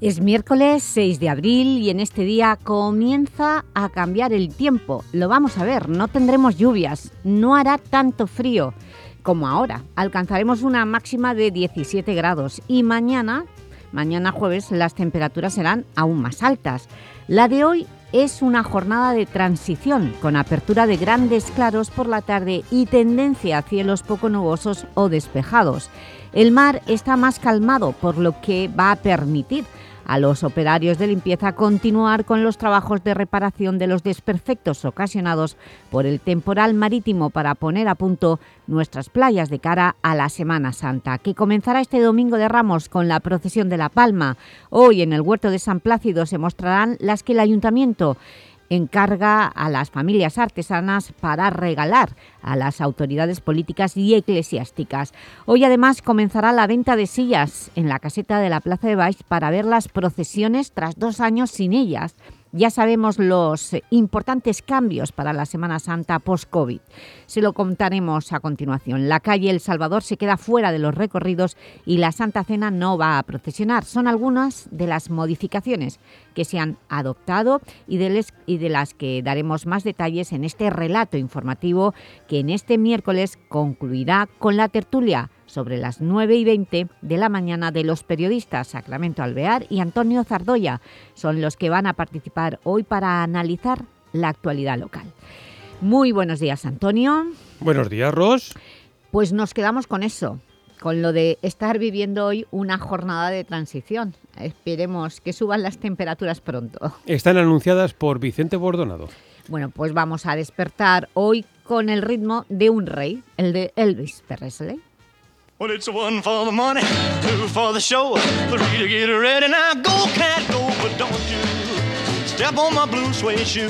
Es miércoles 6 de abril y en este día comienza a cambiar el tiempo. Lo vamos a ver, no tendremos lluvias, no hará tanto frío como ahora. Alcanzaremos una máxima de 17 grados y mañana, mañana jueves, las temperaturas serán aún más altas. La de hoy es una jornada de transición, con apertura de grandes claros por la tarde y tendencia a cielos poco nubosos o despejados. El mar está más calmado, por lo que va a permitir a los operarios de limpieza continuar con los trabajos de reparación de los desperfectos ocasionados por el temporal marítimo para poner a punto nuestras playas de cara a la Semana Santa, que comenzará este Domingo de Ramos con la procesión de La Palma. Hoy en el Huerto de San Plácido se mostrarán las que el Ayuntamiento encarga a las familias artesanas para regalar a las autoridades políticas y eclesiásticas. Hoy además comenzará la venta de sillas en la caseta de la Plaza de Baix para ver las procesiones tras dos años sin ellas ya sabemos los importantes cambios para la Semana Santa post-COVID. Se lo contaremos a continuación. La calle El Salvador se queda fuera de los recorridos y la Santa Cena no va a procesionar. Son algunas de las modificaciones que se han adoptado y de, las que daremos más detalles en este relato informativo que en este miércoles concluirá con la tertulia sobre las 9 y 20 de la mañana de los periodistas Sacramento Alvear y Antonio Zardoya. Son los que van a participar hoy para analizar la actualidad local. Muy buenos días, Antonio. Buenos días, Ros. Pues nos quedamos con eso, con lo de estar viviendo hoy una jornada de transición. Esperemos que suban las temperaturas pronto. Están anunciadas por Vicente Bordonado. Bueno, pues vamos a despertar hoy con el ritmo de un rey, el de Elvis Presley. Well, it's one for the money, two for the show, three to get ready. Now go, cat, go, but don't you step on my blue suede shoe.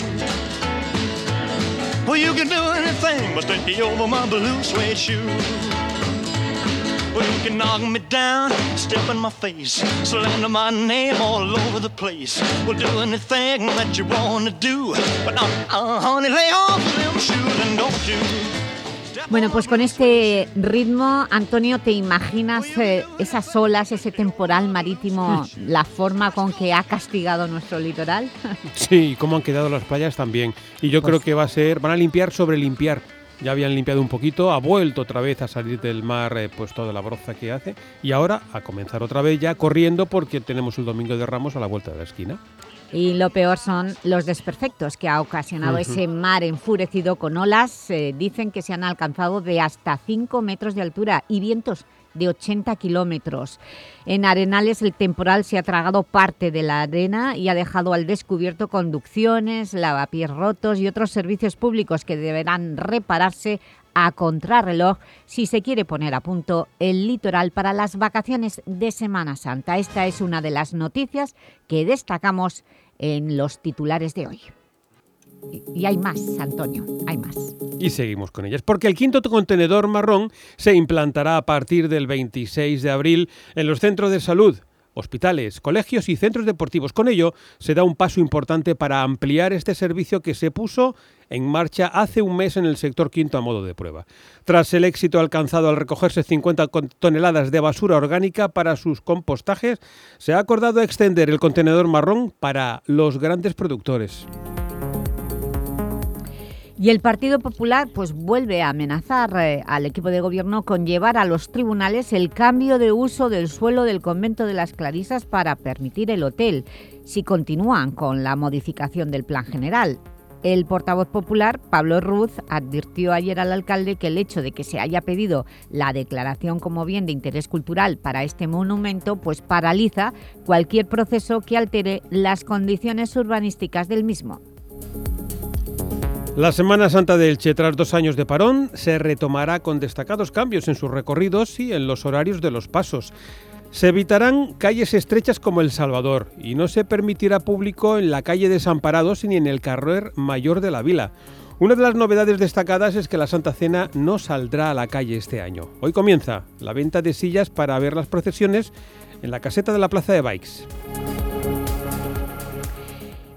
Well, you can do anything but stay over my blue suede shoe. Well, you can knock me down, step in my face, slander my name all over the place. We'll do anything that you want to do, but uh, uh, honey, lay off them shoes and don't you Bueno, pues con este ritmo, Antonio, ¿te imaginas eh, esas olas, ese temporal marítimo, la forma con que ha castigado nuestro litoral? Sí, cómo han quedado las playas también. Y yo creo pues que va a ser, van a limpiar sobre limpiar. Ya habían limpiado un poquito, ha vuelto otra vez a salir del mar eh, pues toda la broza que hace y ahora a comenzar otra vez ya corriendo porque tenemos el Domingo de Ramos a la vuelta de la esquina. Y lo peor son los desperfectos que ha ocasionado ese mar enfurecido con olas. Eh, dicen que se han alcanzado de hasta 5 metros de altura y vientos de 80 kilómetros. En Arenales el temporal se ha tragado parte de la arena y ha dejado al descubierto conducciones, lavapiés rotos y otros servicios públicos que deberán repararse a contrarreloj si se quiere poner a punto el litoral para las vacaciones de Semana Santa. Esta es una de las noticias que destacamos en los titulares de hoy. Y hay más, Antonio, hay más. Y seguimos con ellas, porque el quinto contenedor marrón se implantará a partir del 26 de abril en los centros de salud, hospitales, colegios y centros deportivos. Con ello se da un paso importante para ampliar este servicio que se puso en marcha hace un mes en el sector quinto a modo de prueba. Tras el éxito alcanzado al recogerse 50 toneladas de basura orgánica para sus compostajes, se ha acordado extender el contenedor marrón para los grandes productores. Y el Partido Popular pues vuelve a amenazar eh, al equipo de gobierno con llevar a los tribunales el cambio de uso del suelo del convento de las Clarisas para permitir el hotel, si continúan con la modificación del plan general. El portavoz popular, Pablo Ruz, advirtió ayer al alcalde que el hecho de que se haya pedido la declaración como bien de interés cultural para este monumento pues paraliza cualquier proceso que altere las condiciones urbanísticas del mismo. La Semana Santa del Che, tras dos años de parón, se retomará con destacados cambios en sus recorridos y en los horarios de los pasos. Se evitarán calles estrechas como El Salvador y no se permitirá público en la calle Desamparados ni en el carrer mayor de la vila. Una de las novedades destacadas es que la Santa Cena no saldrá a la calle este año. Hoy comienza la venta de sillas para ver las procesiones en la caseta de la Plaza de Bikes.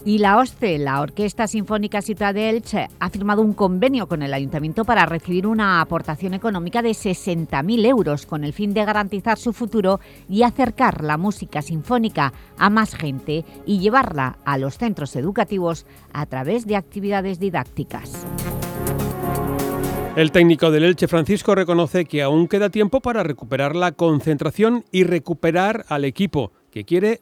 Y la OSCE, la Orquesta Sinfónica Ciudad de Elche, ha firmado un convenio con el Ayuntamiento para recibir una aportación económica de 60.000 euros con el fin de garantizar su futuro y acercar la música sinfónica a más gente y llevarla a los centros educativos a través de actividades didácticas. El técnico del Elche, Francisco, reconoce que aún queda tiempo para recuperar la concentración y recuperar al equipo, que quiere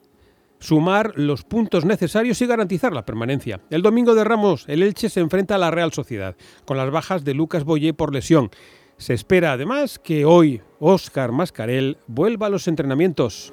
sumar los puntos necesarios y garantizar la permanencia. El domingo de Ramos, el Elche se enfrenta a la Real Sociedad, con las bajas de Lucas Boyé por lesión. Se espera además que hoy Óscar Mascarel vuelva a los entrenamientos.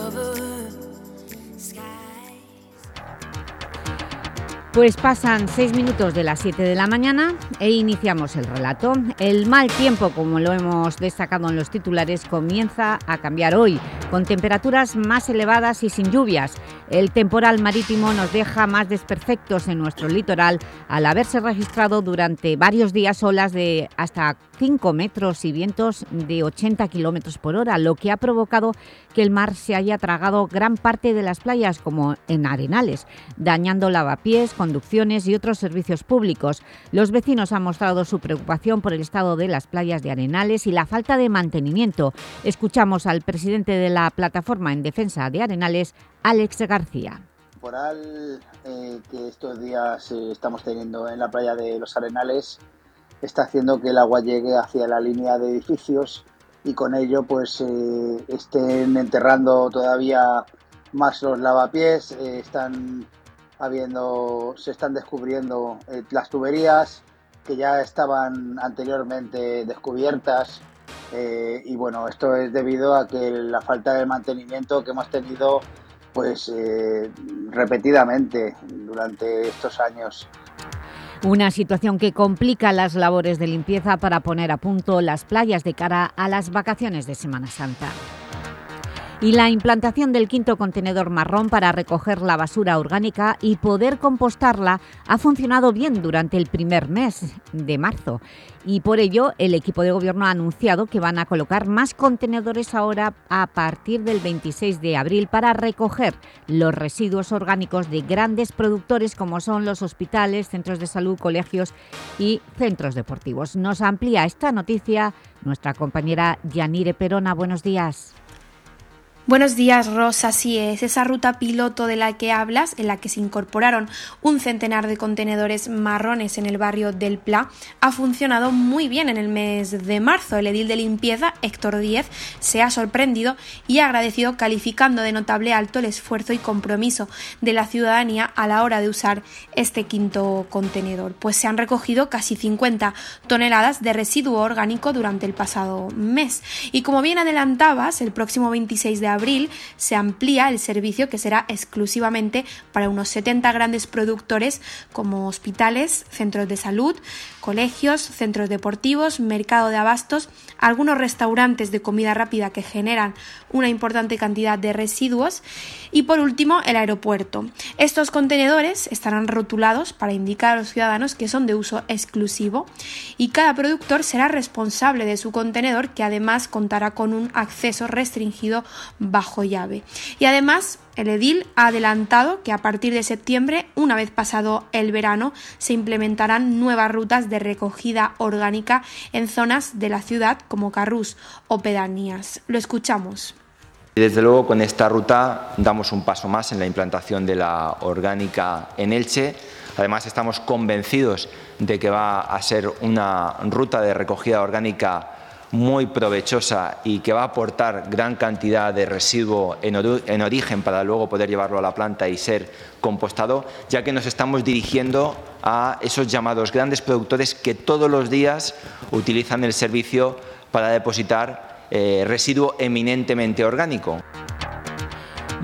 Pues pasan seis minutos de las 7 de la mañana e iniciamos el relato. El mal tiempo, como lo hemos destacado en los titulares, comienza a cambiar hoy, con temperaturas más elevadas y sin lluvias. El temporal marítimo nos deja más desperfectos en nuestro litoral al haberse registrado durante varios días olas de hasta 5 metros y vientos de 80 kilómetros por hora, lo que ha provocado que el mar se haya tragado gran parte de las playas, como en Arenales, dañando lavapiés, conducciones y otros servicios públicos. Los vecinos han mostrado su preocupación por el estado de las playas de Arenales y la falta de mantenimiento. Escuchamos al presidente de la Plataforma en Defensa de Arenales, Alex García. Temporal eh, que estos días eh, estamos teniendo en la playa de los Arenales está haciendo que el agua llegue hacia la línea de edificios y con ello pues eh, estén enterrando todavía más los lavapiés, están habiendo, se están descubriendo eh, las tuberías que ya estaban anteriormente descubiertas eh, y bueno, esto es debido a que la falta de mantenimiento que hemos tenido pues eh, repetidamente durante estos años. Una situación que complica las labores de limpieza para poner a punto las playas de cara a las vacaciones de Semana Santa. Y la implantación del quinto contenedor marrón para recoger la basura orgánica y poder compostarla ha funcionado bien durante el primer mes de marzo. Y por ello, el equipo de gobierno ha anunciado que van a colocar más contenedores ahora a partir del 26 de abril para recoger los residuos orgánicos de grandes productores como son los hospitales, centros de salud, colegios y centros deportivos. Nos amplía esta noticia nuestra compañera Yanire Perona. Buenos días. Buenos días, Rosa. Así es, esa ruta piloto de la que hablas, en la que se incorporaron un centenar de contenedores marrones en el barrio del Pla, ha funcionado muy bien en el mes de marzo. El edil de limpieza, Héctor Díez, se ha sorprendido y ha agradecido calificando de notable alto el esfuerzo y compromiso de la ciudadanía a la hora de usar este quinto contenedor, pues se han recogido casi 50 toneladas de residuo orgánico durante el pasado mes. Y como bien adelantabas, el próximo 26 de abril se amplía el servicio que será exclusivamente para unos 70 grandes productores como hospitales, centros de salud, colegios, centros deportivos, mercado de abastos, algunos restaurantes de comida rápida que generan una importante cantidad de residuos y por último el aeropuerto. Estos contenedores estarán rotulados para indicar a los ciudadanos que son de uso exclusivo y cada productor será responsable de su contenedor que además contará con un acceso restringido bajo llave. Y además el edil ha adelantado que a partir de septiembre, una vez pasado el verano, se implementarán nuevas rutas de recogida orgánica en zonas de la ciudad como Carrús o pedanías. Lo escuchamos. Desde luego con esta ruta damos un paso más en la implantación de la orgánica en Elche. Además estamos convencidos de que va a ser una ruta de recogida orgánica muy provechosa y que va a aportar gran cantidad de residuo en, origen para luego poder llevarlo a la planta y ser compostado, ya que nos estamos dirigiendo a esos llamados grandes productores que todos los días utilizan el servicio para depositar eh, residuo eminentemente orgánico.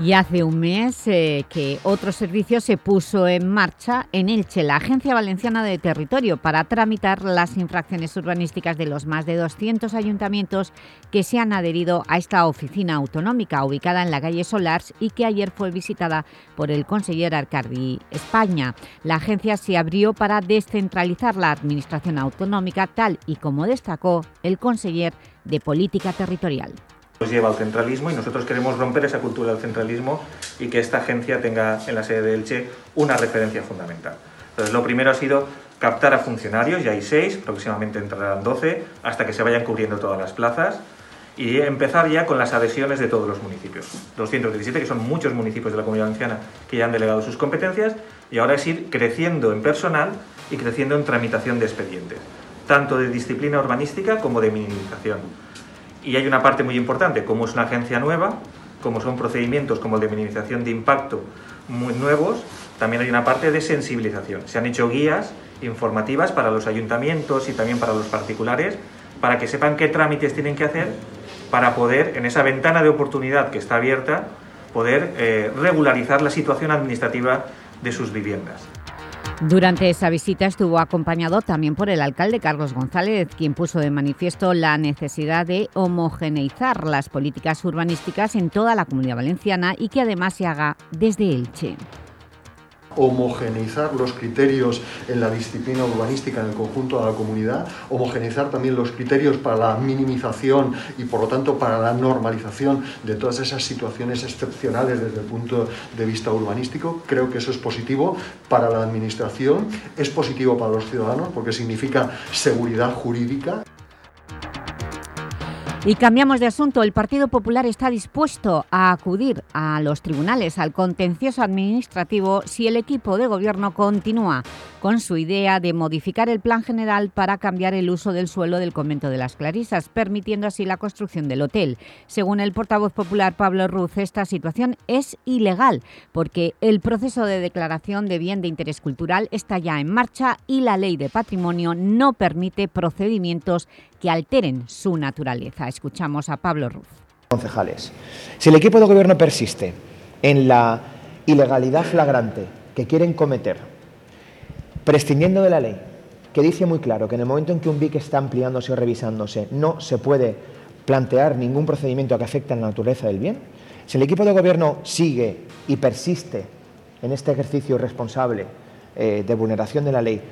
Y hace un mes eh, que otro servicio se puso en marcha en Elche, la Agencia Valenciana de Territorio, para tramitar las infracciones urbanísticas de los más de 200 ayuntamientos que se han adherido a esta oficina autonómica ubicada en la calle Solars y que ayer fue visitada por el conseller Arcardi España. La agencia se abrió para descentralizar la administración autonómica, tal y como destacó el conseller de Política Territorial nos lleva al centralismo y nosotros queremos romper esa cultura del centralismo y que esta agencia tenga en la sede de Elche una referencia fundamental. Entonces, lo primero ha sido captar a funcionarios, ya hay seis, próximamente entrarán 12, hasta que se vayan cubriendo todas las plazas y empezar ya con las adhesiones de todos los municipios. 217, que son muchos municipios de la Comunidad Valenciana que ya han delegado sus competencias, y ahora es ir creciendo en personal y creciendo en tramitación de expedientes, tanto de disciplina urbanística como de minimización. Y hay una parte muy importante, como es una agencia nueva, como son procedimientos como el de minimización de impacto muy nuevos, también hay una parte de sensibilización. Se han hecho guías informativas para los ayuntamientos y también para los particulares, para que sepan qué trámites tienen que hacer para poder, en esa ventana de oportunidad que está abierta, poder eh, regularizar la situación administrativa de sus viviendas. Durante esa visita estuvo acompañado también por el alcalde Carlos González, quien puso de manifiesto la necesidad de homogeneizar las políticas urbanísticas en toda la Comunidad Valenciana y que además se haga desde Elche homogeneizar los criterios en la disciplina urbanística en el conjunto de la comunidad, homogeneizar también los criterios para la minimización y por lo tanto para la normalización de todas esas situaciones excepcionales desde el punto de vista urbanístico. Creo que eso es positivo para la Administración, es positivo para los ciudadanos porque significa seguridad jurídica. Y cambiamos de asunto. El Partido Popular está dispuesto a acudir a los tribunales, al contencioso administrativo, si el equipo de gobierno continúa con su idea de modificar el plan general para cambiar el uso del suelo del convento de las Clarisas, permitiendo así la construcción del hotel. Según el portavoz popular Pablo Ruz, esta situación es ilegal porque el proceso de declaración de bien de interés cultural está ya en marcha y la ley de patrimonio no permite procedimientos que alteren su naturaleza. Escuchamos a Pablo Ruz. Concejales, si el equipo de gobierno persiste en la ilegalidad flagrante que quieren cometer prescindiendo de la ley, que dice muy claro que en el momento en que un BIC está ampliándose o revisándose no se puede plantear ningún procedimiento que afecte a la naturaleza del bien, si el equipo de gobierno sigue y persiste en este ejercicio responsable eh, de vulneración de la ley,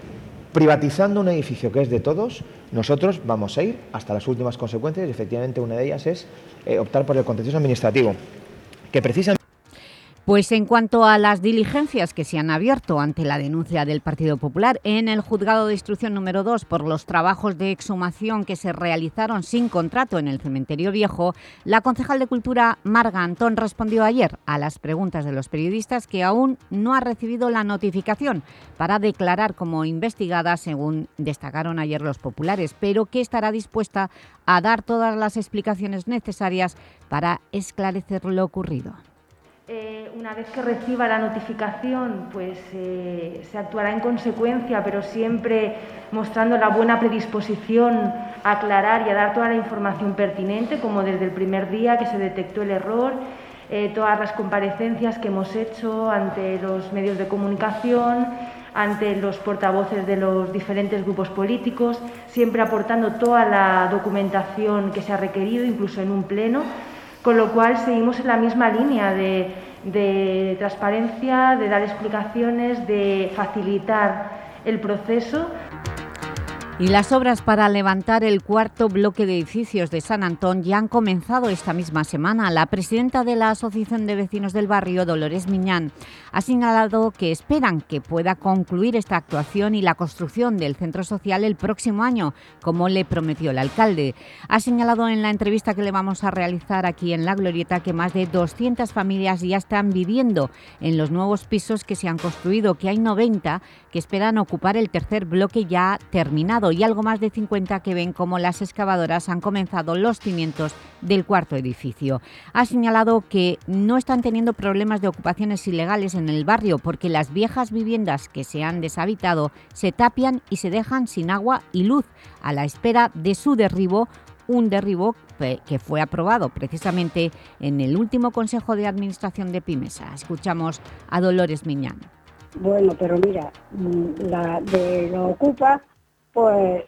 privatizando un edificio que es de todos, nosotros vamos a ir hasta las últimas consecuencias y efectivamente una de ellas es eh, optar por el contencioso administrativo, que precisamente pues en cuanto a las diligencias que se han abierto ante la denuncia del Partido Popular en el Juzgado de Instrucción número 2 por los trabajos de exhumación que se realizaron sin contrato en el Cementerio Viejo, la concejal de Cultura Marga Antón respondió ayer a las preguntas de los periodistas que aún no ha recibido la notificación para declarar como investigada, según destacaron ayer los populares, pero que estará dispuesta a dar todas las explicaciones necesarias para esclarecer lo ocurrido. Eh, una vez que reciba la notificación, pues eh, se actuará en consecuencia, pero siempre mostrando la buena predisposición a aclarar y a dar toda la información pertinente, como desde el primer día que se detectó el error, eh, todas las comparecencias que hemos hecho ante los medios de comunicación, ante los portavoces de los diferentes grupos políticos, siempre aportando toda la documentación que se ha requerido, incluso en un pleno con lo cual seguimos en la misma línea de, transparencia, de dar explicaciones, de facilitar el proceso. Y las obras para levantar el cuarto bloque de edificios de San Antón ya han comenzado esta misma semana. La presidenta de la Asociación de Vecinos del Barrio, Dolores Miñán, ha señalado que esperan que pueda concluir esta actuación y la construcción del centro social el próximo año, como le prometió el alcalde. Ha señalado en la entrevista que le vamos a realizar aquí en La Glorieta que más de 200 familias ya están viviendo en los nuevos pisos que se han construido, que hay 90 que esperan ocupar el tercer bloque ya terminado y algo más de 50 que ven cómo las excavadoras han comenzado los cimientos del cuarto edificio. Ha señalado que no están teniendo problemas de ocupaciones ilegales en el barrio porque las viejas viviendas que se han deshabitado se tapian y se dejan sin agua y luz a la espera de su derribo un derribo que fue aprobado precisamente en el último Consejo de Administración de Pimesa. Escuchamos a Dolores Miñán. Bueno, pero mira, mm, la de los ocupas, pues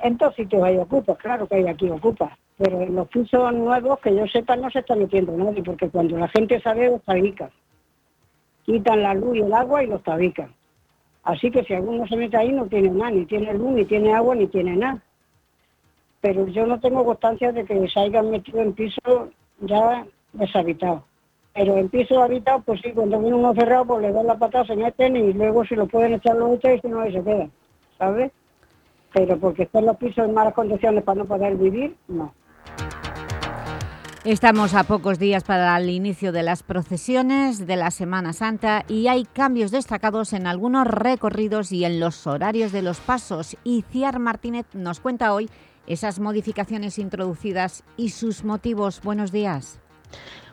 en todos sitios hay ocupas, claro que hay aquí ocupas, pero en los pisos nuevos, que yo sepa, no se está metiendo nadie, porque cuando la gente sabe, los tabican. Quitan la luz y el agua y los tabican. Así que si alguno se mete ahí, no tiene nada, ni tiene luz, ni tiene agua, ni tiene nada. Pero yo no tengo constancia de que se hayan metido en pisos ya deshabitados. Pero en pisos habitados, pues sí, cuando viene uno cerrado, pues le dan la patada, se meten y luego si lo pueden echar los otros y si no, ahí se quedan, ¿sabes? Pero porque están los pisos en malas condiciones para no poder vivir, no. Estamos a pocos días para el inicio de las procesiones de la Semana Santa y hay cambios destacados en algunos recorridos y en los horarios de los pasos. Y Martínez nos cuenta hoy esas modificaciones introducidas y sus motivos. Buenos días.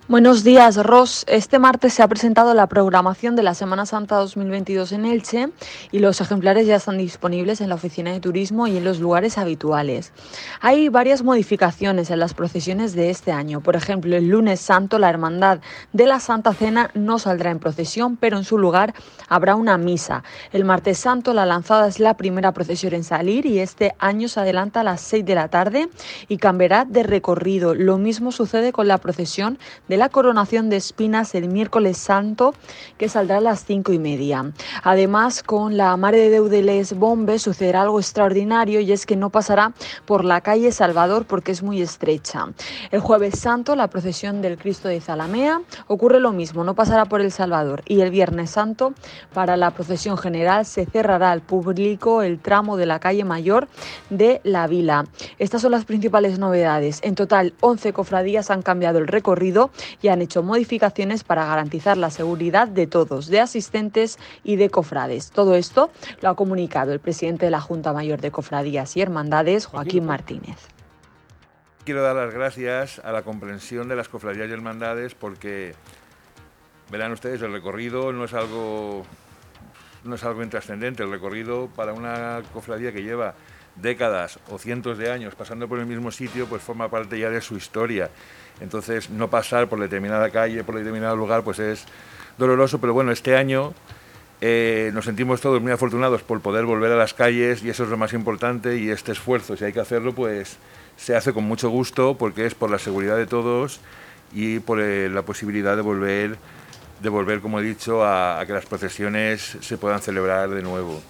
Buenos días, Ross. Este martes se ha presentado la programación de la Semana Santa 2022 en Elche y los ejemplares ya están disponibles en la oficina de turismo y en los lugares habituales. Hay varias modificaciones en las procesiones de este año. Por ejemplo, el lunes santo la Hermandad de la Santa Cena no saldrá en procesión, pero en su lugar habrá una misa. El martes santo la lanzada es la primera procesión en salir y este año se adelanta a las 6 de la tarde y cambiará de recorrido. Lo mismo sucede con la procesión de la coronación de espinas el miércoles santo, que saldrá a las cinco y media. Además, con la Mare de Déu de les Bombes sucederá algo extraordinario y es que no pasará por la calle Salvador porque es muy estrecha. El jueves santo, la procesión del Cristo de Zalamea, ocurre lo mismo, no pasará por el Salvador. Y el viernes santo, para la procesión general, se cerrará al público el tramo de la calle Mayor de la Vila. Estas son las principales novedades. En total, 11 cofradías han cambiado el recorrido y han hecho modificaciones para garantizar la seguridad de todos, de asistentes y de cofrades. Todo esto lo ha comunicado el presidente de la Junta Mayor de Cofradías y Hermandades, Joaquín Martínez. Quiero dar las gracias a la comprensión de las cofradías y hermandades porque, verán ustedes, el recorrido no es algo, no es algo intrascendente. El recorrido para una cofradía que lleva décadas o cientos de años pasando por el mismo sitio, pues forma parte ya de su historia. Entonces, no pasar por determinada calle, por determinado lugar, pues es doloroso, pero bueno, este año eh, nos sentimos todos muy afortunados por poder volver a las calles y eso es lo más importante y este esfuerzo, si hay que hacerlo, pues se hace con mucho gusto porque es por la seguridad de todos y por eh, la posibilidad de volver, de volver, como he dicho, a que las procesiones se puedan celebrar de nuevo.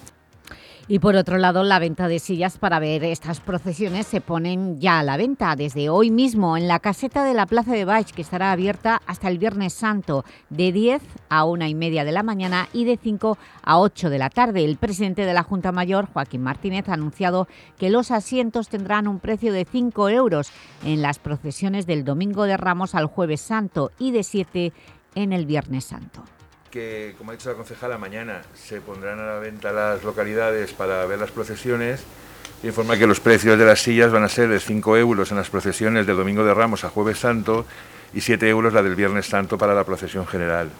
Y por otro lado, la venta de sillas para ver estas procesiones se ponen ya a la venta desde hoy mismo en la caseta de la Plaza de Baix, que estará abierta hasta el Viernes Santo, de 10 a una y media de la mañana y de 5 a 8 de la tarde. El presidente de la Junta Mayor, Joaquín Martínez, ha anunciado que los asientos tendrán un precio de 5 euros en las procesiones del Domingo de Ramos al Jueves Santo y de 7 en el Viernes Santo que, como ha dicho la concejala, mañana se pondrán a la venta las localidades para ver las procesiones. Informa que los precios de las sillas van a ser de 5 euros en las procesiones del Domingo de Ramos a Jueves Santo y 7 euros la del Viernes Santo para la procesión general.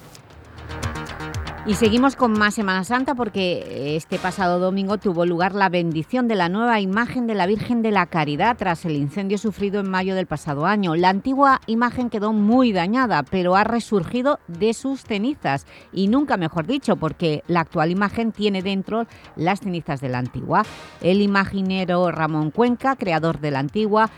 Y seguimos con más Semana Santa porque este pasado domingo tuvo lugar la bendición de la nueva imagen de la Virgen de la Caridad tras el incendio sufrido en mayo del pasado año. La antigua imagen quedó muy dañada, pero ha resurgido de sus cenizas y nunca mejor dicho porque la actual imagen tiene dentro las cenizas de la antigua. El imaginero Ramón Cuenca, creador de la antigua,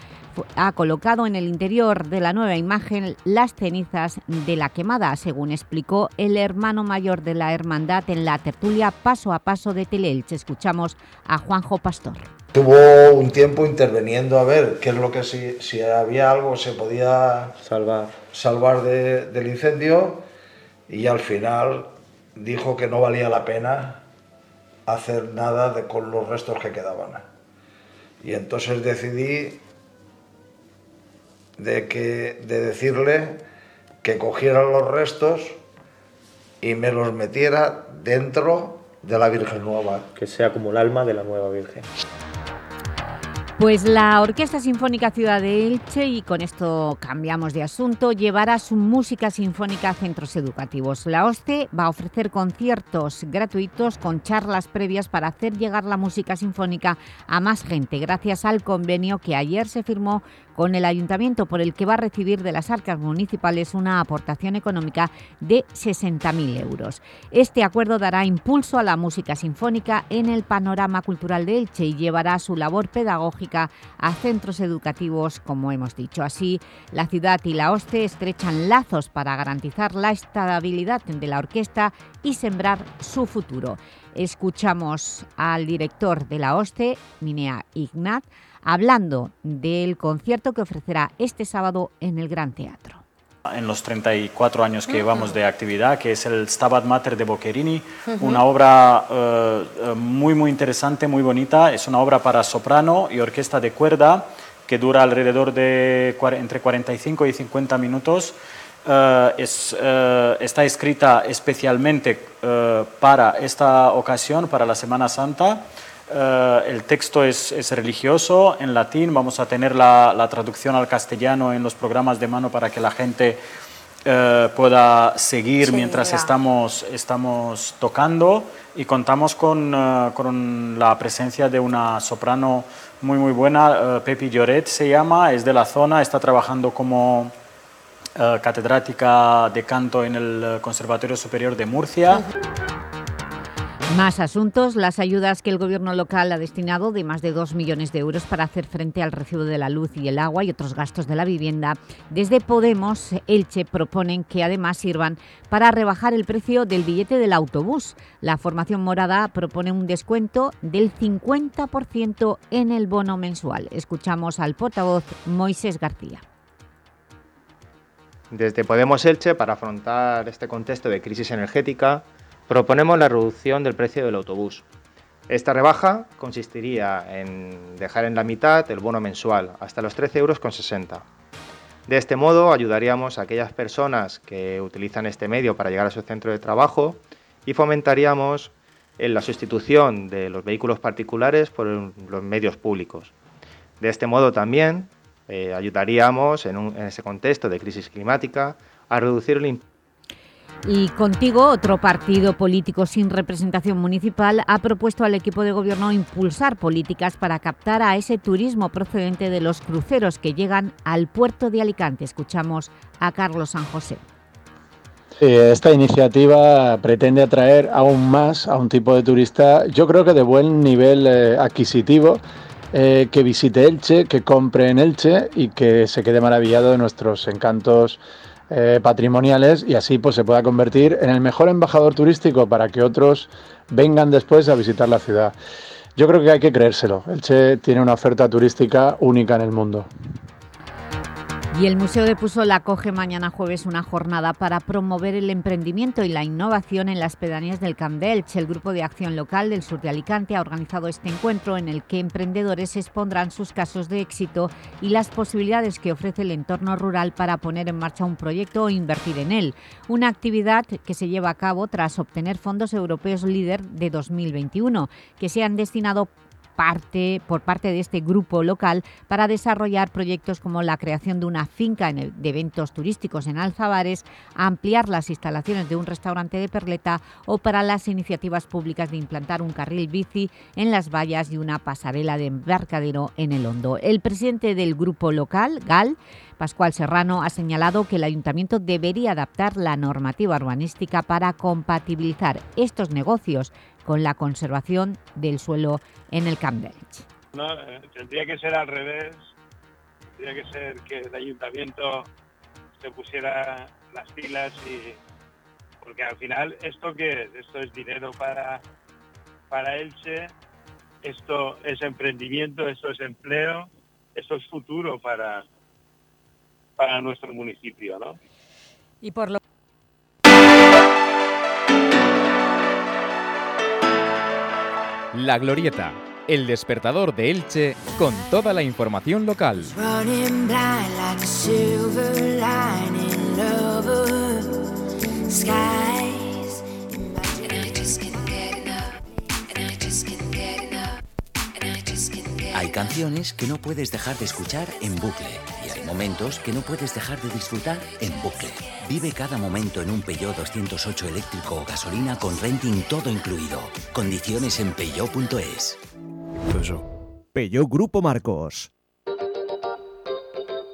ha colocado en el interior de la nueva imagen las cenizas de la quemada, según explicó el hermano mayor de la hermandad en la tertulia Paso a Paso de Teleelch. Escuchamos a Juanjo Pastor. Tuvo un tiempo interveniendo a ver qué es lo que si, si había algo se podía salvar, salvar del incendio y al final dijo que no valía la pena hacer nada de, con los restos que quedaban. Y entonces decidí de, que, de decirle que cogiera los restos y me los metiera dentro de la Virgen Nueva. Que sea como el alma de la nueva Virgen. Pues la Orquesta Sinfónica Ciudad de Elche, y con esto cambiamos de asunto, llevará su música sinfónica a centros educativos. La OSCE va a ofrecer conciertos gratuitos con charlas previas para hacer llegar la música sinfónica a más gente, gracias al convenio que ayer se firmó con el Ayuntamiento, por el que va a recibir de las arcas municipales una aportación económica de 60.000 euros. Este acuerdo dará impulso a la música sinfónica en el panorama cultural de Elche y llevará su labor pedagógica a centros educativos, como hemos dicho. Así, la ciudad y la OSCE estrechan lazos para garantizar la estabilidad de la orquesta y sembrar su futuro. Escuchamos al director de la OSCE, Minea Ignat, hablando del concierto que ofrecerá este sábado en el Gran Teatro. En los 34 años que llevamos de actividad, que es el Stabat Mater de Boccherini, una obra eh, muy muy interesante, muy bonita, es una obra para soprano y orquesta de cuerda que dura alrededor de entre 45 y 50 minutos. Eh, es, está escrita especialmente para esta ocasión, para la Semana Santa, eh, el texto es, religioso, en latín, vamos a tener la, traducción al castellano en los programas de mano para que la gente eh, pueda seguir mientras estamos, estamos tocando. Y contamos con, eh, con, la presencia de una soprano muy muy buena, Pepi Lloret se llama, es de la zona, está trabajando como catedrática de canto en el Conservatorio Superior de Murcia. Más asuntos, las ayudas que el gobierno local ha destinado de más de 2 millones de euros para hacer frente al recibo de la luz y el agua y otros gastos de la vivienda. Desde Podemos, Elche proponen que además sirvan para rebajar el precio del billete del autobús. La formación morada propone un descuento del 50% en el bono mensual. Escuchamos al portavoz Moisés García. Desde Podemos Elche, para afrontar este contexto de crisis energética, proponemos la reducción del precio del autobús. Esta rebaja consistiría en dejar en la mitad el bono mensual, hasta los 13,60 euros. De este modo ayudaríamos a aquellas personas que utilizan este medio para llegar a su centro de trabajo y fomentaríamos en la sustitución de los vehículos particulares por los medios públicos. De este modo también eh, ayudaríamos en, en ese contexto de crisis climática a reducir el impacto y contigo, otro partido político sin representación municipal ha propuesto al equipo de gobierno impulsar políticas para captar a ese turismo procedente de los cruceros que llegan al puerto de Alicante. Escuchamos a Carlos San José. esta iniciativa pretende atraer aún más a un tipo de turista, yo creo que de buen nivel eh, adquisitivo, eh, que visite Elche, que compre en Elche y que se quede maravillado de nuestros encantos eh, patrimoniales y así pues se pueda convertir en el mejor embajador turístico para que otros vengan después a visitar la ciudad. Yo creo que hay que creérselo. Elche tiene una oferta turística única en el mundo. Y el Museo de Pusol acoge mañana jueves una jornada para promover el emprendimiento y la innovación en las pedanías del Camp El grupo de acción local del sur de Alicante ha organizado este encuentro en el que emprendedores expondrán sus casos de éxito y las posibilidades que ofrece el entorno rural para poner en marcha un proyecto o invertir en él. Una actividad que se lleva a cabo tras obtener fondos europeos líder de 2021, que se han destinado por parte de este grupo local para desarrollar proyectos como la creación de una finca de eventos turísticos en Alzabares, ampliar las instalaciones de un restaurante de Perleta o para las iniciativas públicas de implantar un carril bici en las vallas y una pasarela de embarcadero en el Hondo. El presidente del grupo local, GAL, Pascual Serrano ha señalado que el Ayuntamiento debería adaptar la normativa urbanística para compatibilizar estos negocios con la conservación del suelo en el Camp no, eh, tendría que ser al revés, tendría que ser que el ayuntamiento se pusiera las pilas y porque al final esto qué es, esto es dinero para para Elche, esto es emprendimiento, esto es empleo, esto es futuro para para nuestro municipio, ¿no? Y por lo La Glorieta, el despertador de Elche con toda la información local. Hay canciones que no puedes dejar de escuchar en bucle. Momentos que no puedes dejar de disfrutar en bucle. Vive cada momento en un Peugeot 208 eléctrico o gasolina con renting todo incluido. Condiciones en peugeot.es. Peugeot Grupo Marcos.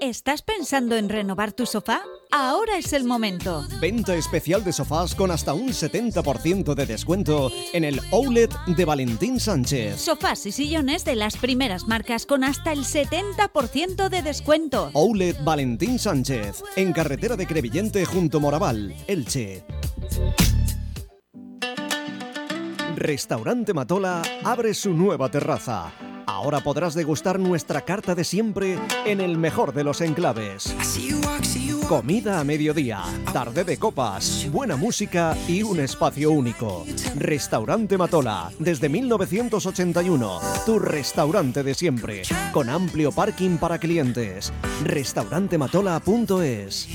¿Estás pensando en renovar tu sofá? Ahora es el momento. Venta especial de sofás con hasta un 70% de descuento en el Outlet de Valentín Sánchez. Sofás y sillones de las primeras marcas con hasta el 70% de descuento. Outlet Valentín Sánchez, en carretera de Crevillente junto Moraval, Elche. Restaurante Matola abre su nueva terraza. Ahora podrás degustar nuestra carta de siempre en el mejor de los enclaves. Comida a mediodía, tarde de copas, buena música y un espacio único. Restaurante Matola, desde 1981, tu restaurante de siempre, con amplio parking para clientes. Restaurantematola.es.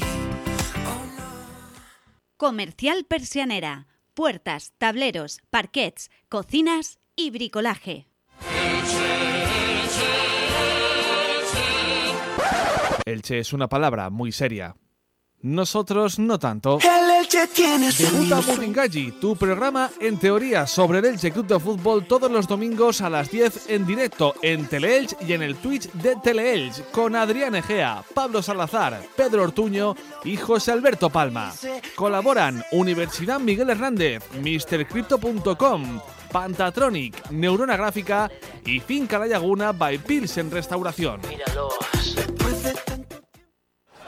Comercial Persianera. Puertas, tableros, parquets, cocinas y bricolaje. Elche es una palabra muy seria. Nosotros no tanto. El Elche tiene su Debuta Buringalli, tu programa en teoría sobre el Elche Club de Fútbol todos los domingos a las 10 en directo en Teleelch y en el Twitch de Teleelch con Adrián Egea, Pablo Salazar, Pedro Ortuño y José Alberto Palma. Colaboran Universidad Miguel Hernández, MrCrypto.com, Pantatronic, Neurona Gráfica y Finca La Laguna by Pilsen Restauración.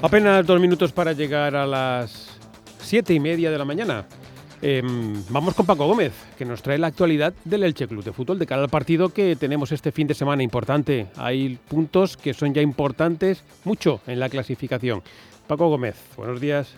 Apenas dos minutos para llegar a las siete y media de la mañana. Em, vamos con Paco Gómez, que nos trae la actualidad del Elche Club de Fútbol de cara al partido que tenemos este fin de semana importante. Hay puntos que son ya importantes, mucho en la clasificación. Paco Gómez, buenos días.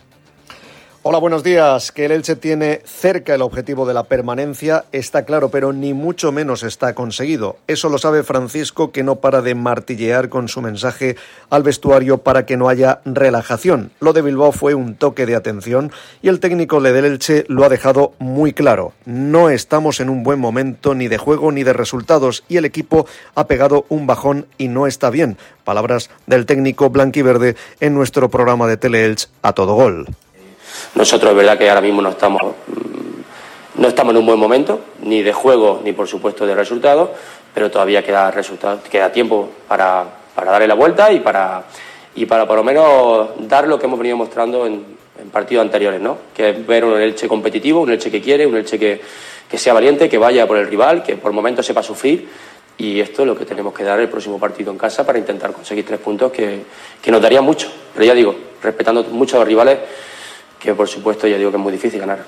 Hola, buenos días. Que el Elche tiene cerca el objetivo de la permanencia está claro, pero ni mucho menos está conseguido. Eso lo sabe Francisco, que no para de martillear con su mensaje al vestuario para que no haya relajación. Lo de Bilbao fue un toque de atención y el técnico del Elche lo ha dejado muy claro. No estamos en un buen momento ni de juego ni de resultados y el equipo ha pegado un bajón y no está bien. Palabras del técnico blanquiverde en nuestro programa de Teleelch a todo gol. Nosotros es verdad que ahora mismo no estamos, mm, no estamos en un buen momento, ni de juego, ni por supuesto de resultados, pero todavía queda, resultado, queda tiempo para, para darle la vuelta y para, y para por lo menos dar lo que hemos venido mostrando en, partidos anteriores, ¿no? que es ver un Elche competitivo, un Elche que quiere, un Elche que, que sea valiente, que vaya por el rival, que por momentos sepa sufrir. Y esto es lo que tenemos que dar el próximo partido en casa para intentar conseguir tres puntos que, que nos darían mucho. Pero ya digo, respetando mucho a los rivales, que por supuesto ya digo que es muy difícil ganar.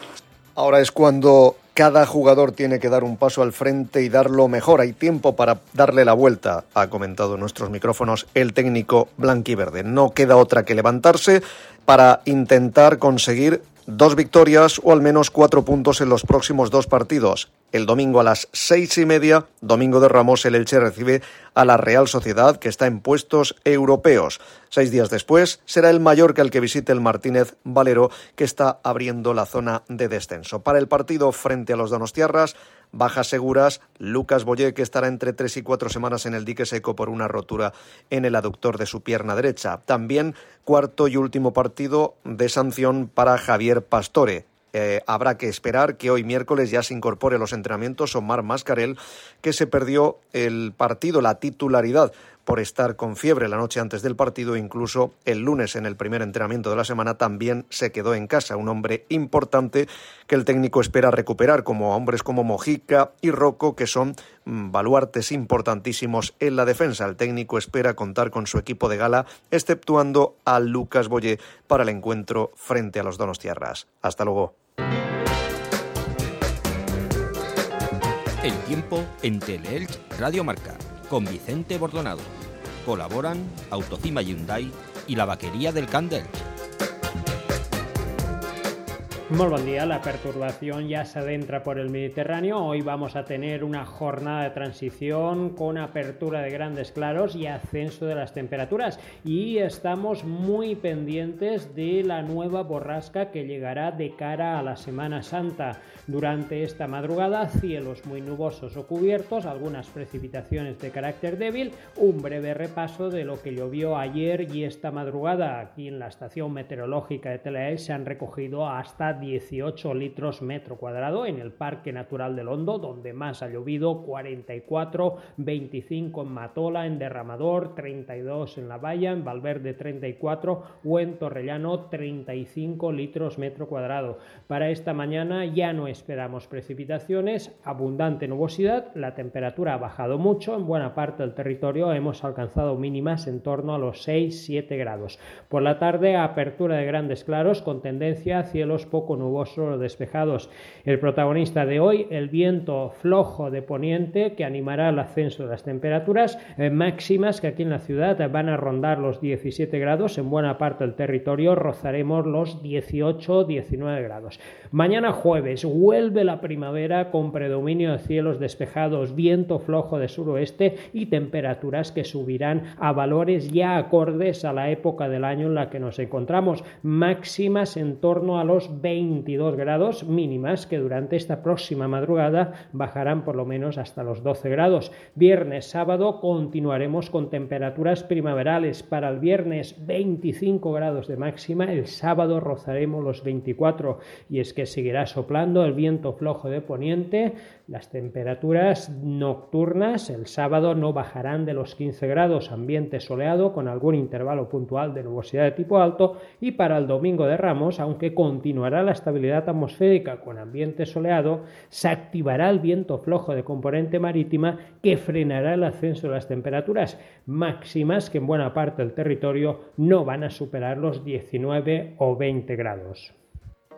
Ahora es cuando cada jugador tiene que dar un paso al frente y dar lo mejor. Hay tiempo para darle la vuelta, ha comentado en nuestros micrófonos el técnico blanquiverde. No queda otra que levantarse para intentar conseguir dos victorias o al menos cuatro puntos en los próximos dos partidos. El domingo a las seis y media, domingo de Ramos, el Elche recibe a la Real Sociedad, que está en puestos europeos. Seis días después será el Mallorca el que visite el Martínez Valero, que está abriendo la zona de descenso. Para el partido frente a los Donostiarras, bajas seguras, Lucas Boyé, que estará entre tres y cuatro semanas en el dique seco por una rotura en el aductor de su pierna derecha. También cuarto y último partido de sanción para Javier Pastore. Eh, habrá que esperar que hoy miércoles ya se incorpore a los entrenamientos Omar Mascarel, que se perdió el partido, la titularidad por estar con fiebre la noche antes del partido. Incluso el lunes, en el primer entrenamiento de la semana, también se quedó en casa. Un hombre importante que el técnico espera recuperar, como hombres como Mojica y Rocco, que son mm, baluartes importantísimos en la defensa. El técnico espera contar con su equipo de gala, exceptuando a Lucas Boyé para el encuentro frente a los Donostiarras. Hasta luego. El tiempo en Teleelch Radio Marca con Vicente Bordonado. Colaboran Autocima Hyundai y la vaquería del Candel. Muy buen día, la perturbación ya se adentra por el Mediterráneo. Hoy vamos a tener una jornada de transición con apertura de grandes claros y ascenso de las temperaturas. Y estamos muy pendientes de la nueva borrasca que llegará de cara a la Semana Santa. Durante esta madrugada, cielos muy nubosos o cubiertos, algunas precipitaciones de carácter débil, un breve repaso de lo que llovió ayer y esta madrugada. Aquí en la estación meteorológica de Telael se han recogido hasta 18 litros metro cuadrado en el Parque Natural del Hondo, donde más ha llovido 44, 25 en Matola, en Derramador, 32 en La Valla, en Valverde 34 o en Torrellano 35 litros metro cuadrado. Para esta mañana ya no esperamos precipitaciones, abundante nubosidad, la temperatura ha bajado mucho, en buena parte del territorio hemos alcanzado mínimas en torno a los 6-7 grados. Por la tarde, apertura de grandes claros con tendencia a cielos poco nubosos o despejados. El protagonista de hoy, el viento flojo de poniente que animará el ascenso de las temperaturas eh, máximas que aquí en la ciudad van a rondar los 17 grados, en buena parte del territorio rozaremos los 18-19 grados. Mañana jueves, vuelve la primavera con predominio de cielos despejados, viento flojo de suroeste y temperaturas que subirán a valores ya acordes a la época del año en la que nos encontramos, máximas en torno a los 22 grados mínimas que durante esta próxima madrugada bajarán por lo menos hasta los 12 grados. Viernes, sábado continuaremos con temperaturas primaverales. Para el viernes 25 grados de máxima, el sábado rozaremos los 24 y es que seguirá soplando el viento flojo de poniente. Las temperaturas nocturnas el sábado no bajarán de los 15 grados, ambiente soleado con algún intervalo puntual de nubosidad de tipo alto y para el domingo de Ramos, aunque continuará la estabilidad atmosférica con ambiente soleado, se activará el viento flojo de componente marítima que frenará el ascenso de las temperaturas máximas que en buena parte del territorio no van a superar los 19 o 20 grados.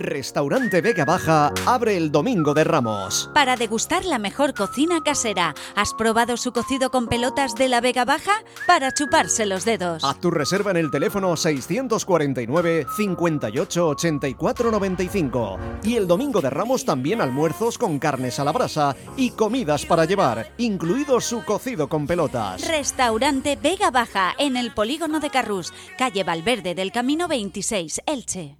Restaurante Vega Baja abre el domingo de Ramos. Para degustar la mejor cocina casera, ¿has probado su cocido con pelotas de la Vega Baja? Para chuparse los dedos. Haz tu reserva en el teléfono 649 58 84 95. Y el domingo de Ramos también almuerzos con carnes a la brasa y comidas para llevar, incluido su cocido con pelotas. Restaurante Vega Baja en el polígono de Carrús, calle Valverde del Camino 26, Elche.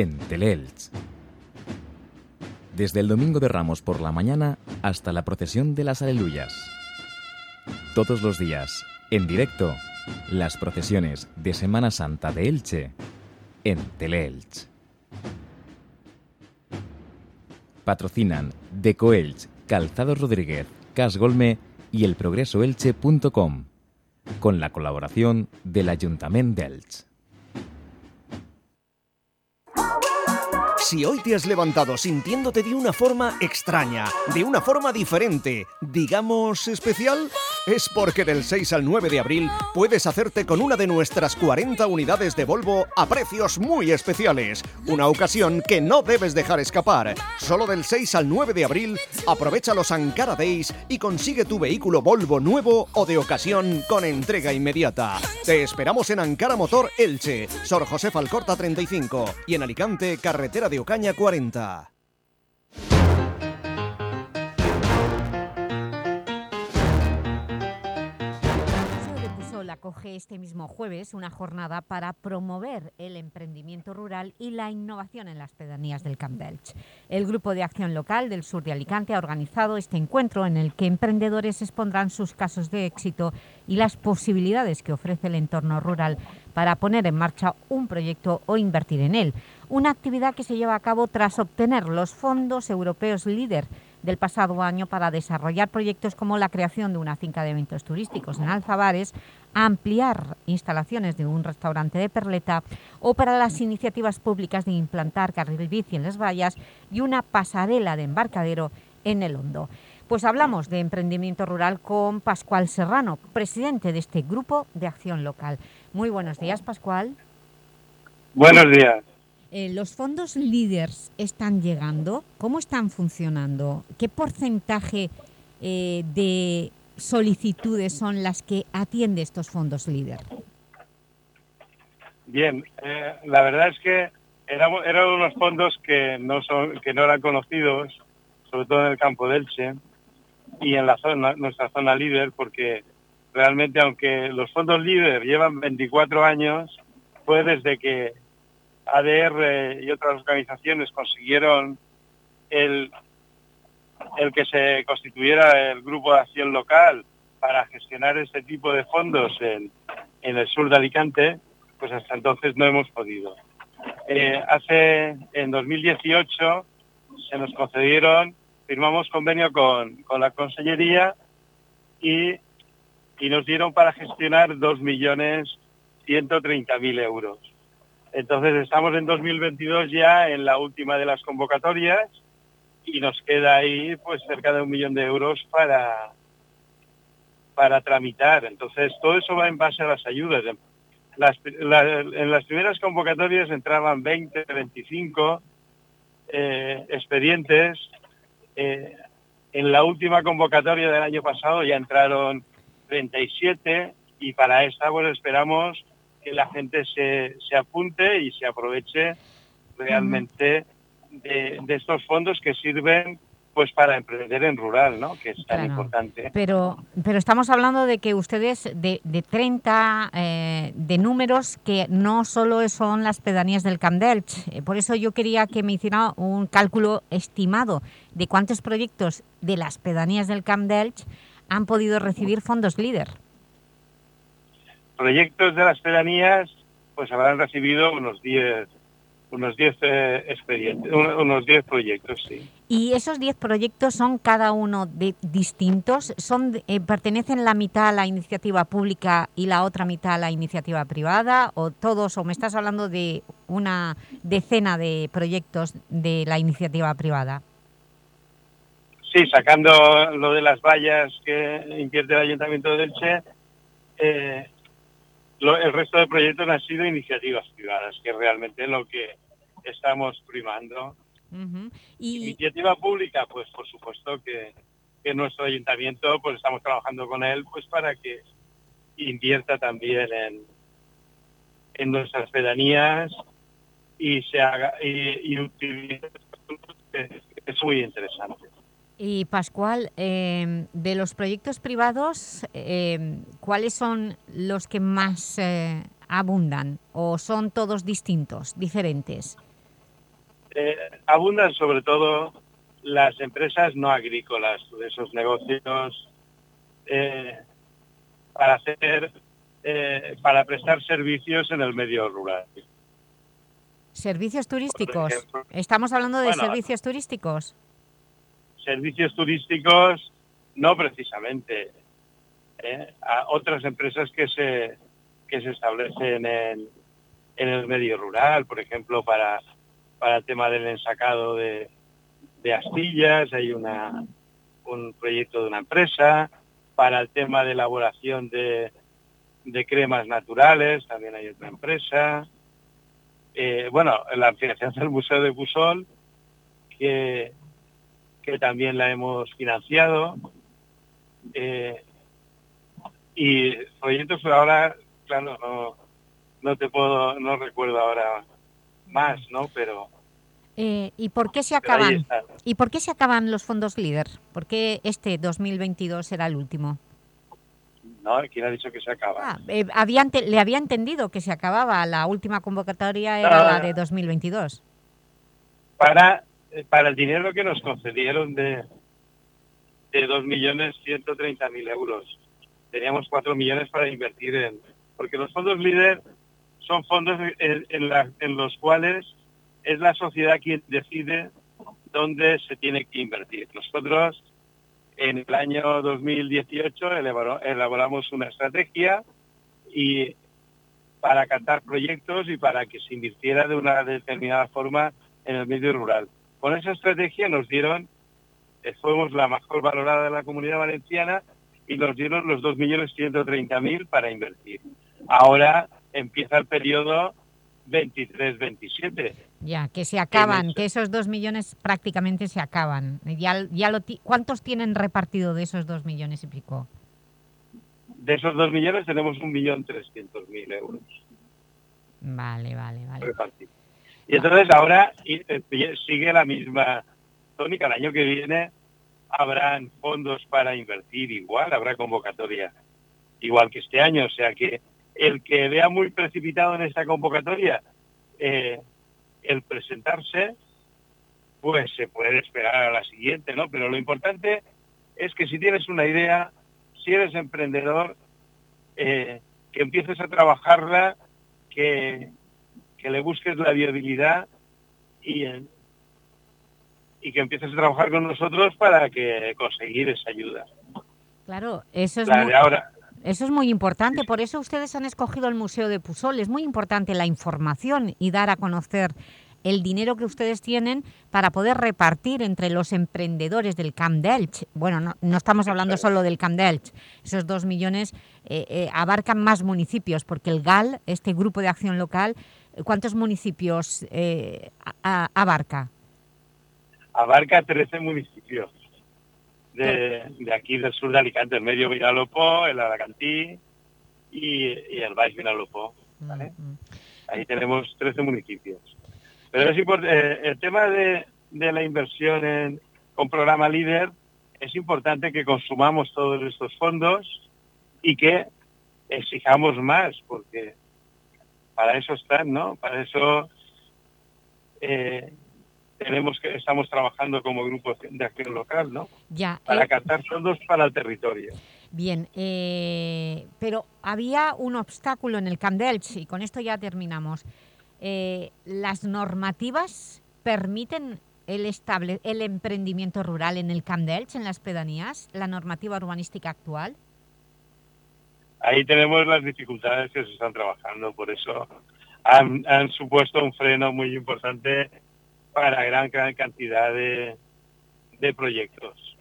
en Teleelch. Desde el Domingo de Ramos por la mañana hasta la procesión de las Aleluyas. Todos los días, en directo, las procesiones de Semana Santa de Elche en Teleelch. Patrocinan Decoelch, Calzados Rodríguez, Casgolme y elprogresoelche.com. con la colaboración del Ayuntamiento de Elche. Si hoy te has levantado sintiéndote de una forma extraña, de una forma diferente, digamos especial, es porque del 6 al 9 de abril puedes hacerte con una de nuestras 40 unidades de Volvo a precios muy especiales. Una ocasión que no debes dejar escapar. Solo del 6 al 9 de abril aprovecha los Ankara Days y consigue tu vehículo Volvo nuevo o de ocasión con entrega inmediata. Te esperamos en Ankara Motor Elche, Sor José Falcorta 35 y en Alicante, carretera de Ocaña 40. Acoge este mismo jueves una jornada para promover el emprendimiento rural y la innovación en las pedanías del Camp d'Elch. El Grupo de Acción Local del Sur de Alicante ha organizado este encuentro en el que emprendedores expondrán sus casos de éxito y las posibilidades que ofrece el entorno rural para poner en marcha un proyecto o invertir en él. Una actividad que se lleva a cabo tras obtener los fondos europeos LEADER del pasado año para desarrollar proyectos como la creación de una finca de eventos turísticos en Alzabares, ampliar instalaciones de un restaurante de Perleta o para las iniciativas públicas de implantar carril bici en las vallas y una pasarela de embarcadero en el Hondo. Pues hablamos de emprendimiento rural con Pascual Serrano, presidente de este Grupo de Acción Local. Muy buenos días, Pascual. Buenos días. Eh, ¿Los fondos líderes están llegando? ¿Cómo están funcionando? ¿Qué porcentaje eh, de solicitudes son las que atiende estos fondos líder? Bien, eh, la verdad es que eran, unos fondos que no, son, que no eran conocidos, sobre todo en el campo del Che y en la zona, nuestra zona líder, porque realmente aunque los fondos líder llevan 24 años, fue desde que ADR y otras organizaciones consiguieron el, que se constituyera el grupo de acción local para gestionar este tipo de fondos en, en el sur de Alicante, pues hasta entonces no hemos podido. Eh, hace, en 2018, se nos concedieron, firmamos convenio con, con la Consellería y, y nos dieron para gestionar 2.130.000 euros. Entonces estamos en 2022 ya en la última de las convocatorias y nos queda ahí pues cerca de un millón de euros para para tramitar. Entonces todo eso va en base a las ayudas. En las primeras convocatorias entraban 20, 25 eh, expedientes. Eh, en la última convocatoria del año pasado ya entraron 37 y para esta pues esperamos que la gente se, se apunte y se aproveche realmente de, estos fondos que sirven pues para emprender en rural, ¿no? que es tan importante. Pero, pero estamos hablando de que ustedes, de, de 30 eh, de números que no solo son las pedanías del Camp eh, Por eso yo quería que me hiciera un cálculo estimado de cuántos proyectos de las pedanías del Camp han podido recibir fondos líder proyectos de las pedanías pues habrán recibido unos 10 unos 10 eh, expedientes, unos 10 proyectos, sí. ¿Y esos 10 proyectos son cada uno de distintos? ¿Son eh, ¿Pertenecen la mitad a la iniciativa pública y la otra mitad a la iniciativa privada? ¿O todos? ¿O me estás hablando de una decena de proyectos de la iniciativa privada? Sí, sacando lo de las vallas que invierte el Ayuntamiento de Elche, eh, el resto de proyectos han sido iniciativas privadas, que es realmente lo que estamos primando. ¿Y... Iniciativa pública, pues por supuesto que, que, nuestro ayuntamiento, pues estamos trabajando con él, pues para que invierta también en, en nuestras pedanías y se haga y, y utilice, es muy interesante. Y Pascual, em, de los proyectos privados, em, ¿cuáles son los que más eh, abundan o son todos distintos, diferentes? Eh, abundan sobre todo las empresas no agrícolas, esos negocios eh, para hacer, para prestar servicios en el medio rural. ¿Servicios turísticos? ¿Estamos hablando de servicios turísticos? Servicios turísticos no precisamente. ¿eh? a otras empresas que se, que se establecen en, en el medio rural, por ejemplo, para, para el tema del ensacado de, de astillas, hay una, un proyecto de una empresa, para el tema de elaboración de, de cremas naturales, también hay otra empresa. Eh, bueno, la ampliación del Museo de Busol, que, que también la hemos financiado. Eh, y proyectos ahora, claro, no, no te puedo, no recuerdo ahora más, ¿no? Pero Eh, ¿Y por qué se acaban? ¿Y por qué se acaban los fondos líder? ¿Por qué este 2022 será el último? no, ¿quién ha dicho que se acaba? Ah, eh, había le había entendido que se acababa, la última convocatoria era No, la de 2022. Para, para el dinero que nos concedieron de, de 2.130.000 euros. Teníamos 4 millones para invertir en... Porque los fondos líder son fondos en, en los cuales es la sociedad quien decide dónde se tiene que invertir. Nosotros en el año 2018 elaboro- elaboramos una estrategia y para captar proyectos y para que se invirtiera de una determinada forma en el medio rural. Con esa estrategia nos dieron, eh, fuimos la mejor valorada de la comunidad valenciana y nos dieron los 2.130.000 para invertir. Ahora empieza el periodo 23-27. Ya, que se acaban, que esos dos millones prácticamente se acaban. Ya, ya lo ¿Cuántos tienen repartido de esos dos millones y pico? De esos 2 millones tenemos 1.300.000 euros Vale, vale, vale. Y entonces ahora sigue la misma tónica. El año que viene habrán fondos para invertir igual, habrá convocatoria igual que este año. O sea que el que vea muy precipitado en esta convocatoria eh, el presentarse, pues se puede esperar a la siguiente, ¿no? Pero lo importante es que si tienes una idea, si eres emprendedor, eh, que empieces a trabajarla, que, que le busques la viabilidad y, y que empieces a trabajar con nosotros para que conseguir esa ayuda. Claro, eso es, La muy, ahora, eso es muy importante. Por eso ustedes han escogido el Museo de Pusol. Es muy importante la información y dar a conocer el dinero que ustedes tienen para poder repartir entre los emprendedores del Camp d'Elch. Bueno, no, no estamos hablando solo del Camp d'Elch. Esos dos millones eh, eh, abarcan más municipios, porque el GAL, este Grupo de Acción Local, ¿cuántos municipios eh, a- a- abarca? abarca 13 municipios de, de aquí del sur de Alicante, el medio Vinalopó, el Alacantí y, y el Baix Vinalopó. ¿vale? Ahí tenemos 13 municipios. Pero es import- eh, el tema de, de la inversión en, con programa líder es importante que consumamos todos estos fondos y que exijamos más, porque para eso están, ¿no? Para eso eh, tenemos que estamos trabajando como grupo de acción local, ¿no? Ya, Para eh, captar fondos para el territorio. Bien, eh, pero había un obstáculo en el Camp y con esto ya terminamos. Eh, ¿Las normativas permiten el, estable, el emprendimiento rural en el Camp en las pedanías, la normativa urbanística actual? Ahí tenemos las dificultades que se están trabajando, por eso han, han supuesto un freno muy importante para gran, gran cantidad de, de proyectos.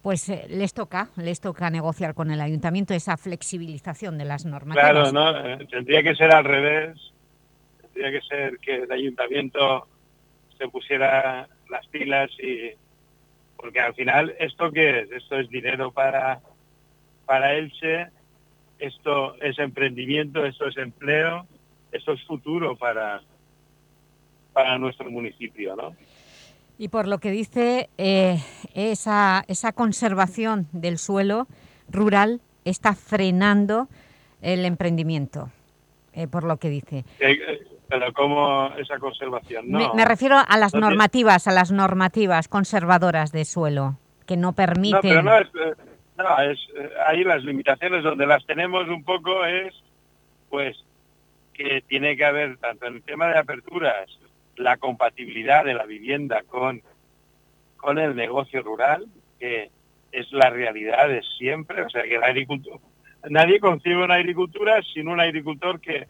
Pues eh, les toca, les toca negociar con el ayuntamiento esa flexibilización de las normativas. Claro, ¿no? Eh, Tendría que ser al revés. Tendría que ser que el ayuntamiento se pusiera las pilas y... Porque al final, ¿esto qué es? Esto es dinero para, para Elche, esto es emprendimiento, esto es empleo, esto es futuro para, para nuestro municipio, ¿no? Y por lo que dice, eh, esa, esa conservación del suelo rural está frenando el emprendimiento, eh, por lo que dice. Eh, eh, Pero ¿cómo esa conservación? Me, No. me refiero a las No normativas, a las normativas conservadoras de suelo, que no No, permiten... pero no es, no, es eh, ahí las limitaciones donde las tenemos un poco es, pues, que tiene que haber tanto en el tema de aperturas la compatibilidad de la vivienda con, con el negocio rural, que es la realidad de siempre, o sea que la agricultura, nadie concibe una agricultura sin un agricultor que,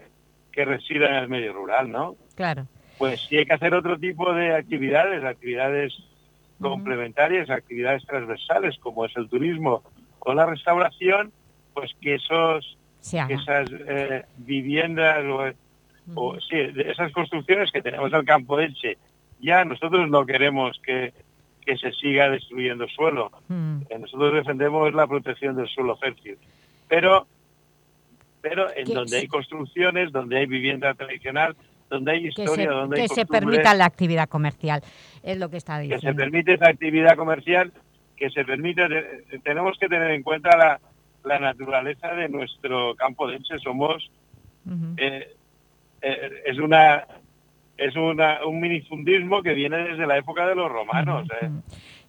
que resida en el medio rural, ¿no? Claro. Pues sí hay que hacer otro tipo de actividades, actividades complementarias, actividades transversales, como es el turismo o la restauración, pues que esos que esas eh, viviendas o, sí, esas construcciones que tenemos en el campo de Elche, ya nosotros no queremos que, que se siga destruyendo suelo. Eh, nosotros defendemos la protección del suelo fértil. Pero, pero en donde hay construcciones, donde hay vivienda tradicional, donde hay historia, donde hay Que se permita la actividad comercial, es lo que está diciendo. Que se permite esa actividad comercial, que se permite... Tenemos que tener en cuenta la, la naturaleza de nuestro campo de Elche. Somos... eh, eh, es una es una, un minifundismo que viene desde la época de los romanos. ¿eh?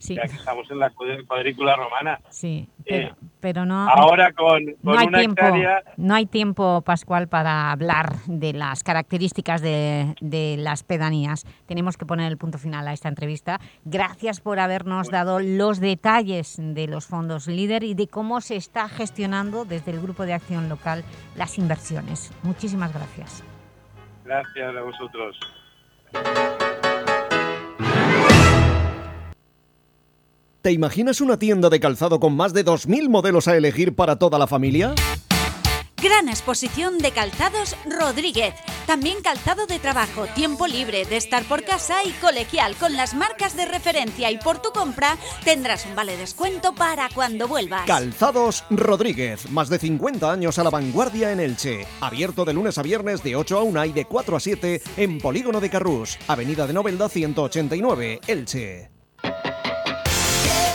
Sí. Ya que estamos en la cuadrícula romana. Sí, Eh, pero no... ahora con, con no hay una tiempo, hectárea... No hay tiempo, Pascual, para hablar de las características de, de las pedanías. Tenemos que poner el punto final a esta entrevista. Gracias por habernos dado los detalles de los fondos líder y de cómo se está gestionando desde el Grupo de Acción Local las inversiones. Muchísimas gracias. Gracias a vosotros. ¿Te imaginas una tienda de calzado con más de 2.000 modelos a elegir para toda la familia? Gran exposición de calzados Rodríguez. También calzado de trabajo, tiempo libre, de estar por casa y colegial con las marcas de referencia y por tu compra tendrás un vale descuento para cuando vuelvas. Calzados Rodríguez, más de 50 años a la vanguardia en Elche. Abierto de lunes a viernes de 8 a 1 y de 4 a 7 en Polígono de Carrús, Avenida de Novelda 189, Elche.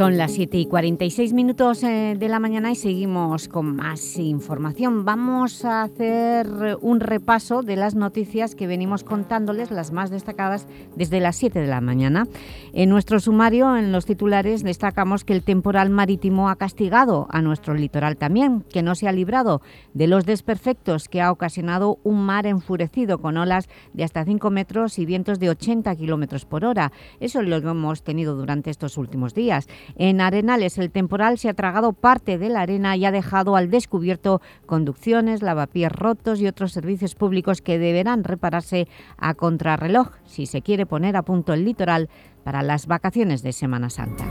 Son las 7 y 46 minutos eh, de la mañana y seguimos con más información. Vamos a hacer un repaso de las noticias que venimos contándoles, las más destacadas, desde las 7 de la mañana. En nuestro sumario, en los titulares, destacamos que el temporal marítimo ha castigado a nuestro litoral también, que no se ha librado de los desperfectos que ha ocasionado un mar enfurecido con olas de hasta 5 metros y vientos de 80 kilómetros por hora. Eso es lo hemos tenido durante estos últimos días. En Arenales el temporal se ha tragado parte de la arena y ha dejado al descubierto conducciones, lavapiés rotos y otros servicios públicos que deberán repararse a contrarreloj si se quiere poner a punto el litoral para las vacaciones de Semana Santa.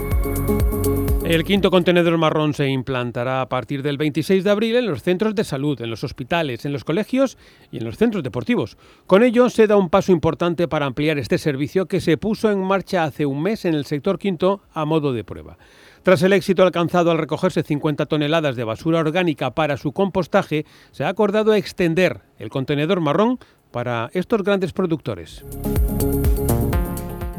El quinto contenedor marrón se implantará a partir del 26 de abril en los centros de salud, en los hospitales, en los colegios y en los centros deportivos. Con ello se da un paso importante para ampliar este servicio que se puso en marcha hace un mes en el sector quinto a modo de prueba. Tras el éxito alcanzado al recogerse 50 toneladas de basura orgánica para su compostaje, se ha acordado extender el contenedor marrón para estos grandes productores.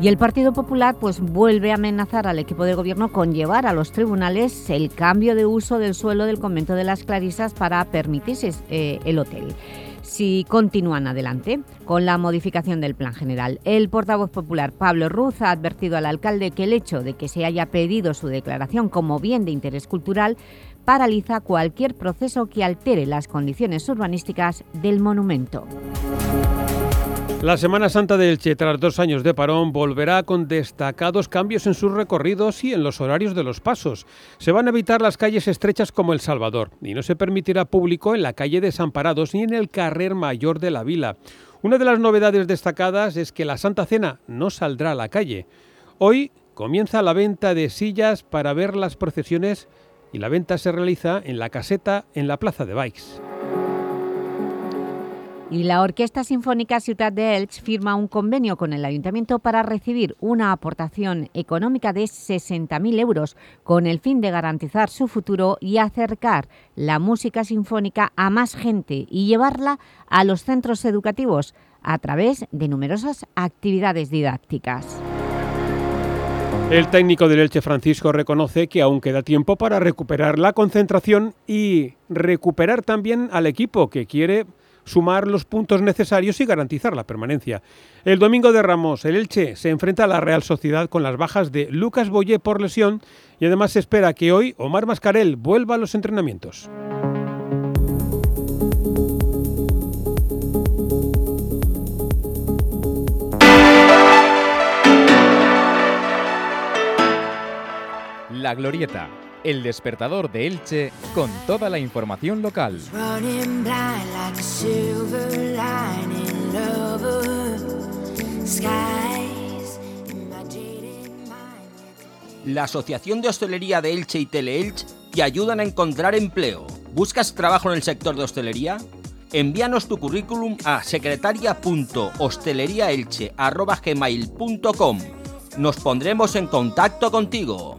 Y el Partido Popular pues, vuelve a amenazar al equipo de gobierno con llevar a los tribunales el cambio de uso del suelo del convento de las Clarisas para permitirse eh, el hotel si continúan adelante con la modificación del plan general. El portavoz popular Pablo Ruz ha advertido al alcalde que el hecho de que se haya pedido su declaración como bien de interés cultural paraliza cualquier proceso que altere las condiciones urbanísticas del monumento. La Semana Santa de Elche, tras dos años de parón, volverá con destacados cambios en sus recorridos y en los horarios de los pasos. Se van a evitar las calles estrechas como El Salvador y no se permitirá público en la calle Desamparados ni en el carrer mayor de la vila. Una de las novedades destacadas es que la Santa Cena no saldrá a la calle. Hoy comienza la venta de sillas para ver las procesiones y la venta se realiza en la caseta en la Plaza de Baix. Y la Orquesta Sinfónica Ciudad de Elche firma un convenio con el Ayuntamiento para recibir una aportación económica de 60.000 euros con el fin de garantizar su futuro y acercar la música sinfónica a más gente y llevarla a los centros educativos a través de numerosas actividades didácticas. El técnico del Elche Francisco reconoce que aún queda tiempo para recuperar la concentración y recuperar también al equipo que quiere sumar los puntos necesarios y garantizar la permanencia. El domingo de Ramos, el Elche se enfrenta a la Real Sociedad con las bajas de Lucas Boyé por lesión y además se espera que hoy Omar Mascarel vuelva a los entrenamientos. La Glorieta, el despertador de Elche con toda la información local. La Asociación de Hostelería de Elche y Teleelch te ayudan a encontrar empleo. ¿Buscas trabajo en el sector de hostelería? Envíanos tu currículum a secretaria.hosteleriaelche.gmail.com Nos pondremos en contacto contigo.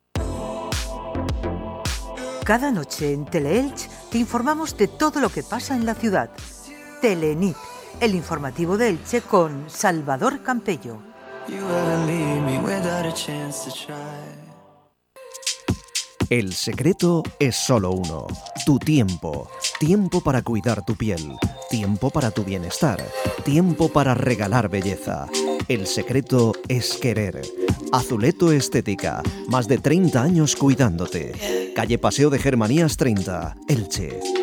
Cada noche en Teleelch te informamos de todo lo que pasa en la ciudad. Telenit, el informativo de Elche con Salvador Campello. El secreto es solo uno, tu tiempo. Tiempo para cuidar tu piel, tiempo para tu bienestar, tiempo para regalar belleza. El secreto es querer. Azuleto Estética, más de 30 años cuidándote. Calle Paseo de Germanías 30, Elche.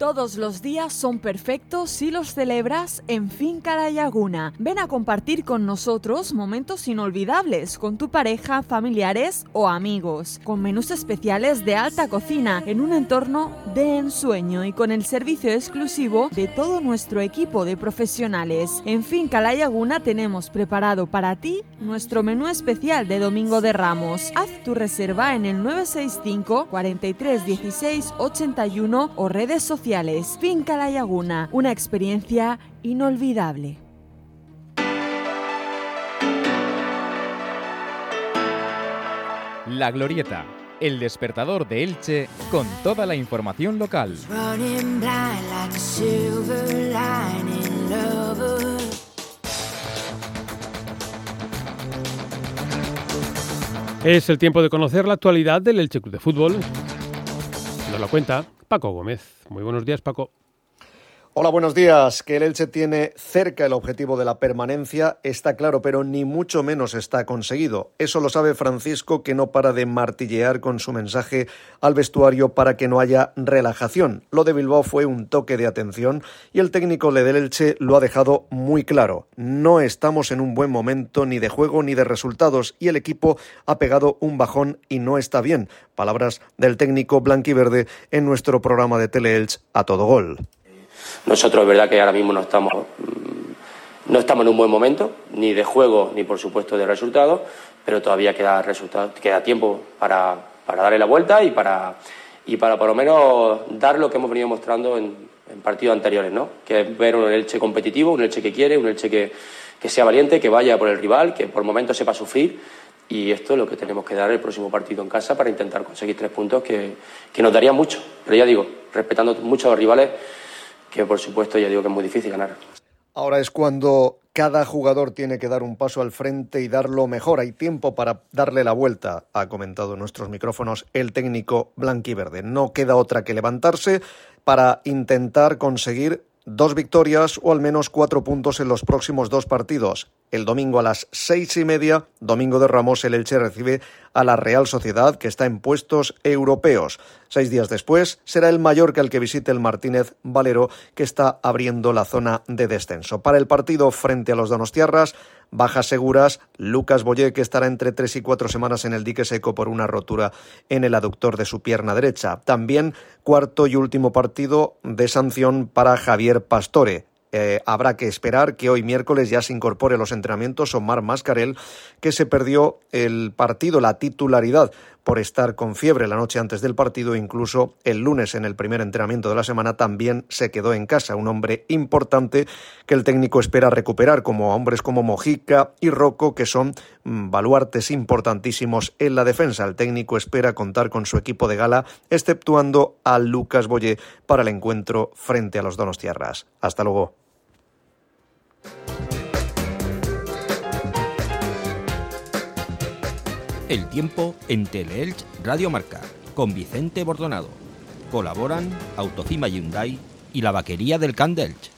Todos los días son perfectos si los celebras en Finca La Laguna. Ven a compartir con nosotros momentos inolvidables con tu pareja, familiares o amigos, con menús especiales de alta cocina en un entorno de ensueño y con el servicio exclusivo de todo nuestro equipo de profesionales. En Finca La Laguna tenemos preparado para ti nuestro menú especial de Domingo de Ramos. Haz tu reserva en el 965 43 16 81 o redes sociales. Finca La Laguna, una experiencia inolvidable. La Glorieta, el despertador de Elche con toda la información local. Es el tiempo de conocer la actualidad del Elche Club de Fútbol. Nos lo cuenta Paco Gómez. Muy buenos días, Paco. Hola, buenos días. Que el Elche tiene cerca el objetivo de la permanencia está claro, pero ni mucho menos está conseguido. Eso lo sabe Francisco, que no para de martillear con su mensaje al vestuario para que no haya relajación. Lo de Bilbao fue un toque de atención y el técnico del Elche lo ha dejado muy claro. No estamos en un buen momento ni de juego ni de resultados y el equipo ha pegado un bajón y no está bien. Palabras del técnico blanquiverde en nuestro programa de Teleelch a todo gol. Nosotros es verdad que ahora mismo no estamos, mm, no estamos en un buen momento, ni de juego ni por supuesto de resultados, pero todavía queda, resultado, queda tiempo para, para darle la vuelta y para, y para por lo menos dar lo que hemos venido mostrando en, partidos anteriores, ¿no? que es ver un Elche competitivo, un Elche que quiere, un Elche que, que sea valiente, que vaya por el rival, que por momentos sepa sufrir. Y esto es lo que tenemos que dar el próximo partido en casa para intentar conseguir tres puntos que, que nos darían mucho. Pero ya digo, respetando mucho a los rivales, que por supuesto ya digo que es muy difícil ganar. Ahora es cuando cada jugador tiene que dar un paso al frente y dar lo mejor. Hay tiempo para darle la vuelta, ha comentado en nuestros micrófonos el técnico blanquiverde. No queda otra que levantarse para intentar conseguir dos victorias o al menos cuatro puntos en los próximos dos partidos. El domingo a las seis y media, domingo de Ramos, el Elche recibe a la Real Sociedad, que está en puestos europeos. Seis días después será el Mallorca el que visite el Martínez Valero, que está abriendo la zona de descenso. Para el partido frente a los Donostiarras, bajas seguras, Lucas Boyé, que estará entre tres y cuatro semanas en el dique seco por una rotura en el aductor de su pierna derecha. También cuarto y último partido de sanción para Javier Pastore. Eh, habrá que esperar que hoy miércoles ya se incorpore los entrenamientos Omar Mascarel, que se perdió el partido, la titularidad por estar con fiebre la noche antes del partido, incluso el lunes en el primer entrenamiento de la semana también se quedó en casa, un hombre importante que el técnico espera recuperar, como hombres como Mojica y Rocco, que son mm, baluartes importantísimos en la defensa. El técnico espera contar con su equipo de gala, exceptuando a Lucas Boyé para el encuentro frente a los Donostiarras. Hasta luego. El tiempo en Teleelch Radio Marca con Vicente Bordonado. Colaboran Autocima Hyundai y la vaquería del Candelch.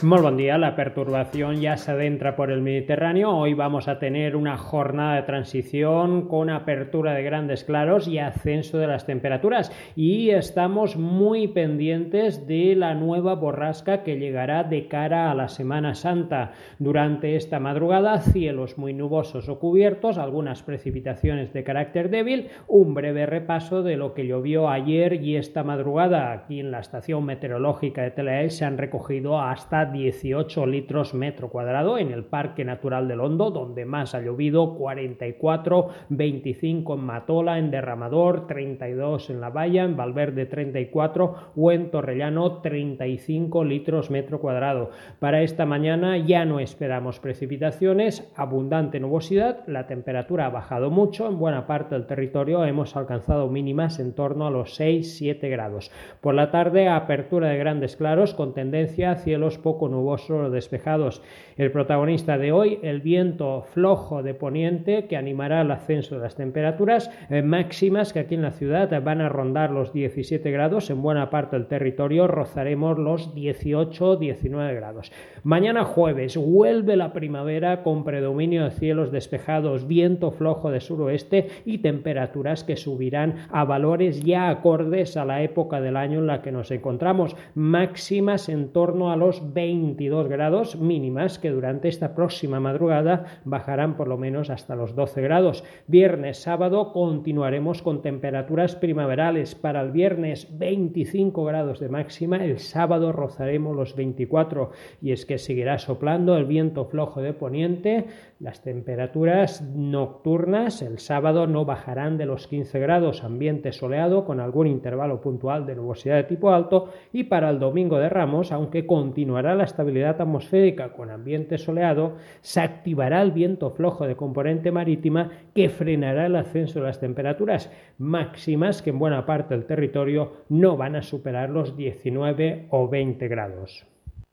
Muy buen día, la perturbación ya se adentra por el Mediterráneo. Hoy vamos a tener una jornada de transición con apertura de grandes claros y ascenso de las temperaturas. Y estamos muy pendientes de la nueva borrasca que llegará de cara a la Semana Santa. Durante esta madrugada, cielos muy nubosos o cubiertos, algunas precipitaciones de carácter débil, un breve repaso de lo que llovió ayer y esta madrugada. Aquí en la estación meteorológica de Telael se han recogido hasta 18 litros metro cuadrado en el Parque Natural del Hondo, donde más ha llovido 44, 25 en Matola, en Derramador, 32 en La Valla, en Valverde 34 o en Torrellano 35 litros metro cuadrado. Para esta mañana ya no esperamos precipitaciones, abundante nubosidad, la temperatura ha bajado mucho, en buena parte del territorio hemos alcanzado mínimas en torno a los 6-7 grados. Por la tarde, apertura de grandes claros con tendencia a cielos poco nubosos o despejados. El protagonista de hoy, el viento flojo de poniente que animará el ascenso de las temperaturas eh, máximas que aquí en la ciudad van a rondar los 17 grados. En buena parte del territorio rozaremos los 18-19 grados. Mañana jueves vuelve la primavera con predominio de cielos despejados, viento flojo de suroeste y temperaturas que subirán a valores ya acordes a la época del año en la que nos encontramos, máximas en torno a los 22 grados mínimas que durante esta próxima madrugada bajarán por lo menos hasta los 12 grados. Viernes, sábado continuaremos con temperaturas primaverales. Para el viernes 25 grados de máxima, el sábado rozaremos los 24 y es que seguirá soplando el viento flojo de poniente. Las temperaturas nocturnas el sábado no bajarán de los 15 grados, ambiente soleado con algún intervalo puntual de nubosidad de tipo alto y para el domingo de Ramos, aunque continuará la estabilidad atmosférica con ambiente soleado, se activará el viento flojo de componente marítima que frenará el ascenso de las temperaturas máximas que en buena parte del territorio no van a superar los 19 o 20 grados.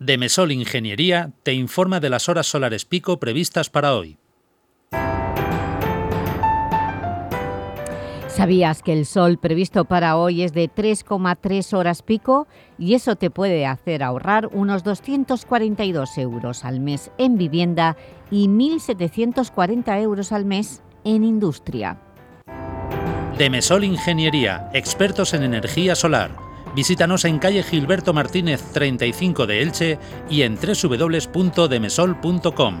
Demesol Ingeniería te informa de las horas solares pico previstas para hoy. ¿Sabías que el sol previsto para hoy es de 3,3 horas pico? Y eso te puede hacer ahorrar unos 242 euros al mes en vivienda y 1.740 euros al mes en industria. Demesol Ingeniería, expertos en energía solar Visítanos en calle Gilberto Martínez 35 de Elche y en www.demesol.com.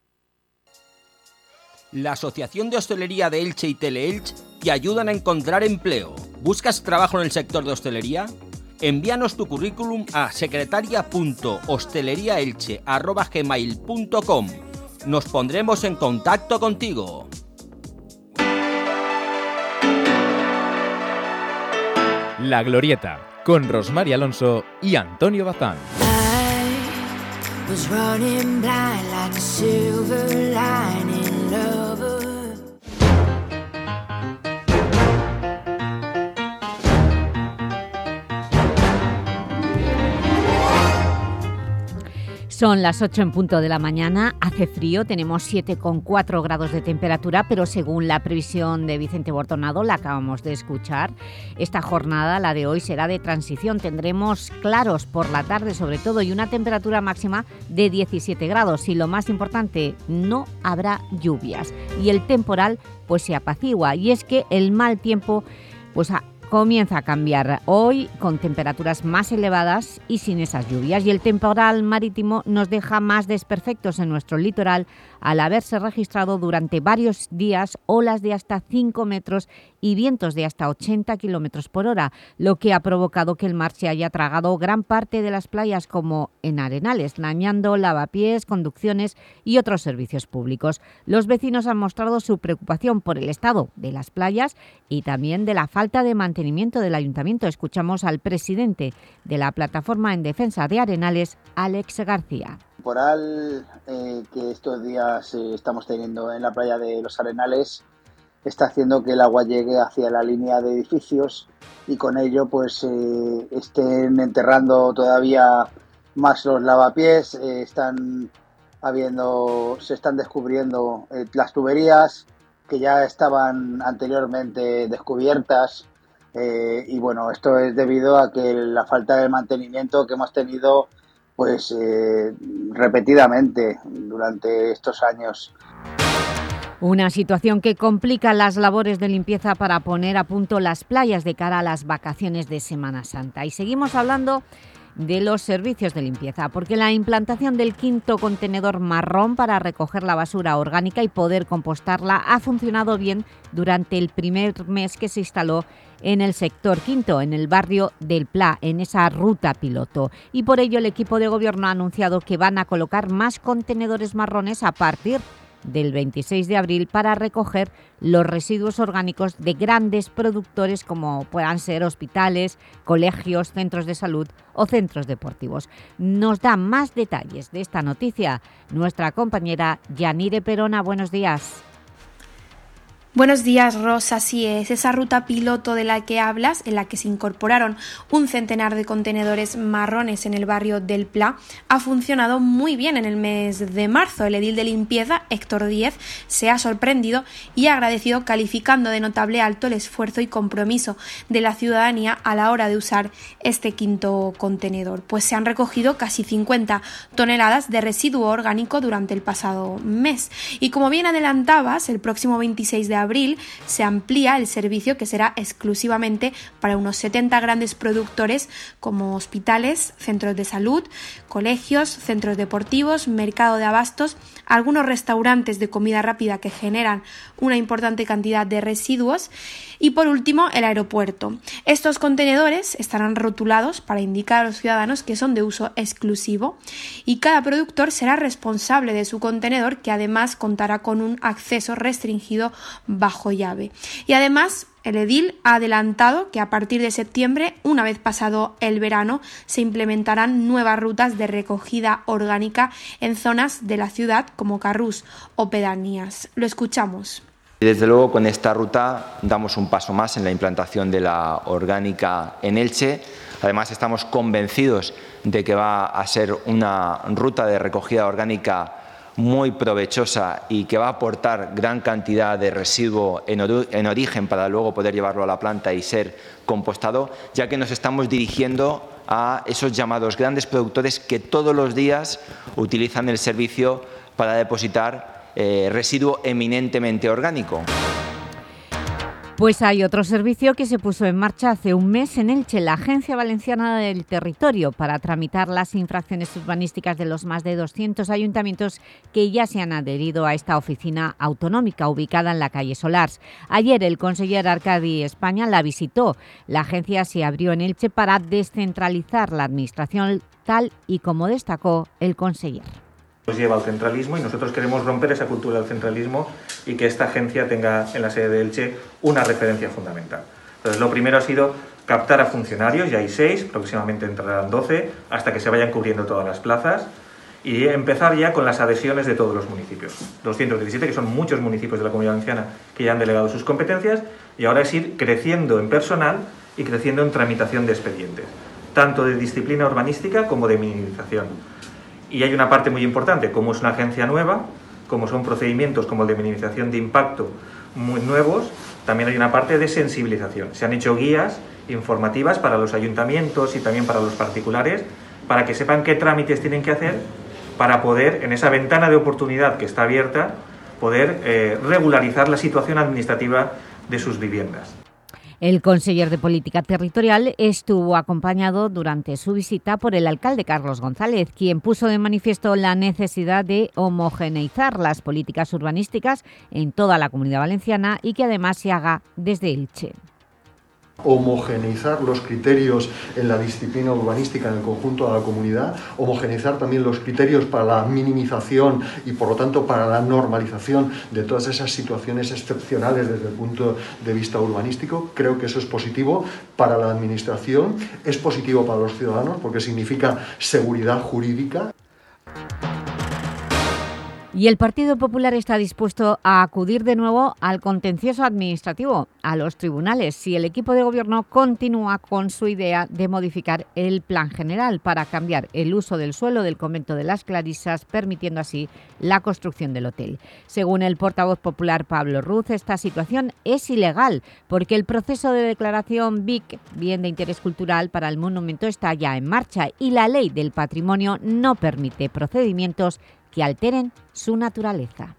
La Asociación de Hostelería de Elche y Teleelch te ayudan a encontrar empleo. ¿Buscas trabajo en el sector de hostelería? Envíanos tu currículum a secretaria.hosteleriaelche.gmail.com Nos pondremos en contacto contigo. La Glorieta, con Rosmary Alonso y Antonio Bazán. was running Son las 8 en punto de la mañana, hace frío, tenemos 7,4 grados de temperatura, pero según la previsión de Vicente Bortonado, la acabamos de escuchar, esta jornada, la de hoy, será de transición. Tendremos claros por la tarde sobre todo y una temperatura máxima de 17 grados. Y lo más importante, no habrá lluvias. Y el temporal pues se apacigua. Y es que el mal tiempo pues comienza a cambiar hoy con temperaturas más elevadas y sin esas lluvias. Y el temporal marítimo nos deja más desperfectos en nuestro litoral al haberse registrado durante varios días olas de hasta 5 metros y vientos de hasta 80 kilómetros por hora, lo que ha provocado que el mar se haya tragado gran parte de las playas como en Arenales, dañando lavapiés, conducciones y otros servicios públicos. Los vecinos han mostrado su preocupación por el estado de las playas y también de la falta de mantenimiento del Ayuntamiento. Escuchamos al presidente de la Plataforma en Defensa de Arenales, Alex García. Temporal eh, que estos días eh, estamos teniendo en la playa de los Arenales está haciendo que el agua llegue hacia la línea de edificios y con ello pues eh, estén enterrando todavía más los lavapiés, eh, están habiendo, se están descubriendo eh, las tuberías que ya estaban anteriormente descubiertas eh, y bueno, esto es debido a que la falta de mantenimiento que hemos tenido pues eh, repetidamente durante estos años. Una situación que complica las labores de limpieza para poner a punto las playas de cara a las vacaciones de Semana Santa. Y seguimos hablando de los servicios de limpieza, porque la implantación del quinto contenedor marrón para recoger la basura orgánica y poder compostarla ha funcionado bien durante el primer mes que se instaló en el sector quinto, en el barrio del Pla, en esa ruta piloto. Y por ello el equipo de gobierno ha anunciado que van a colocar más contenedores marrones a partir del 26 de abril para recoger los residuos orgánicos de grandes productores como puedan ser hospitales, colegios, centros de salud o centros deportivos. Nos da más detalles de esta noticia nuestra compañera Yanire Perona. Buenos días. Buenos días, Rosa. Así es, esa ruta piloto de la que hablas, en la que se incorporaron un centenar de contenedores marrones en el barrio del Pla, ha funcionado muy bien en el mes de marzo. El edil de limpieza, Héctor Díez, se ha sorprendido y ha agradecido calificando de notable alto el esfuerzo y compromiso de la ciudadanía a la hora de usar este quinto contenedor, pues se han recogido casi 50 toneladas de residuo orgánico durante el pasado mes. Y como bien adelantabas, el próximo 26 de abril se amplía el servicio que será exclusivamente para unos 70 grandes productores como hospitales, centros de salud, colegios, centros deportivos, mercado de abastos, algunos restaurantes de comida rápida que generan una importante cantidad de residuos y por último el aeropuerto. Estos contenedores estarán rotulados para indicar a los ciudadanos que son de uso exclusivo y cada productor será responsable de su contenedor que además contará con un acceso restringido bajo llave. Y además el edil ha adelantado que a partir de septiembre, una vez pasado el verano, se implementarán nuevas rutas de recogida orgánica en zonas de la ciudad como Carrús o pedanías. Lo escuchamos. Y Desde luego, con esta ruta damos un paso más en la implantación de la orgánica en Elche. Además, estamos convencidos de que va a ser una ruta de recogida orgánica muy provechosa y que va a aportar gran cantidad de residuo en, origen para luego poder llevarlo a la planta y ser compostado, ya que nos estamos dirigiendo a esos llamados grandes productores que todos los días utilizan el servicio para depositar eh, residuo eminentemente orgánico. Pues hay otro servicio que se puso en marcha hace un mes en Elche, la Agencia Valenciana del Territorio, para tramitar las infracciones urbanísticas de los más de 200 ayuntamientos que ya se han adherido a esta oficina autonómica ubicada en la calle Solars. Ayer el conseller Arcadi España la visitó. La agencia se abrió en Elche para descentralizar la administración tal y como destacó el conseller nos lleva al centralismo y nosotros queremos romper esa cultura del centralismo y que esta agencia tenga en la sede de Elche una referencia fundamental. Entonces, lo primero ha sido captar a funcionarios, ya hay seis, próximamente entrarán 12, hasta que se vayan cubriendo todas las plazas y empezar ya con las adhesiones de todos los municipios. 217, que son muchos municipios de la Comunidad Valenciana que ya han delegado sus competencias, y ahora es ir creciendo en personal y creciendo en tramitación de expedientes, tanto de disciplina urbanística como de minimización. Y hay una parte muy importante, como es una agencia nueva, como son procedimientos como el de minimización de impacto muy nuevos, también hay una parte de sensibilización. Se han hecho guías informativas para los ayuntamientos y también para los particulares para que sepan qué trámites tienen que hacer para poder, en esa ventana de oportunidad que está abierta, poder eh, regularizar la situación administrativa de sus viviendas. El conseller de Política Territorial estuvo acompañado durante su visita por el alcalde Carlos González, quien puso de manifiesto la necesidad de homogeneizar las políticas urbanísticas en toda la Comunidad Valenciana y que además se haga desde Elche homogeneizar los criterios en la disciplina urbanística en el conjunto de la comunidad, homogeneizar también los criterios para la minimización y por lo tanto para la normalización de todas esas situaciones excepcionales desde el punto de vista urbanístico. Creo que eso es positivo para la Administración, es positivo para los ciudadanos porque significa seguridad jurídica. Y el Partido Popular está dispuesto a acudir de nuevo al contencioso administrativo, a los tribunales, si el equipo de gobierno continúa con su idea de modificar el plan general para cambiar el uso del suelo del convento de las Clarisas, permitiendo así la construcción del hotel. Según el portavoz popular Pablo Ruz, esta situación es ilegal porque el proceso de declaración BIC, bien de interés cultural para el monumento, está ya en marcha y la ley del patrimonio no permite procedimientos que alteren su naturaleza.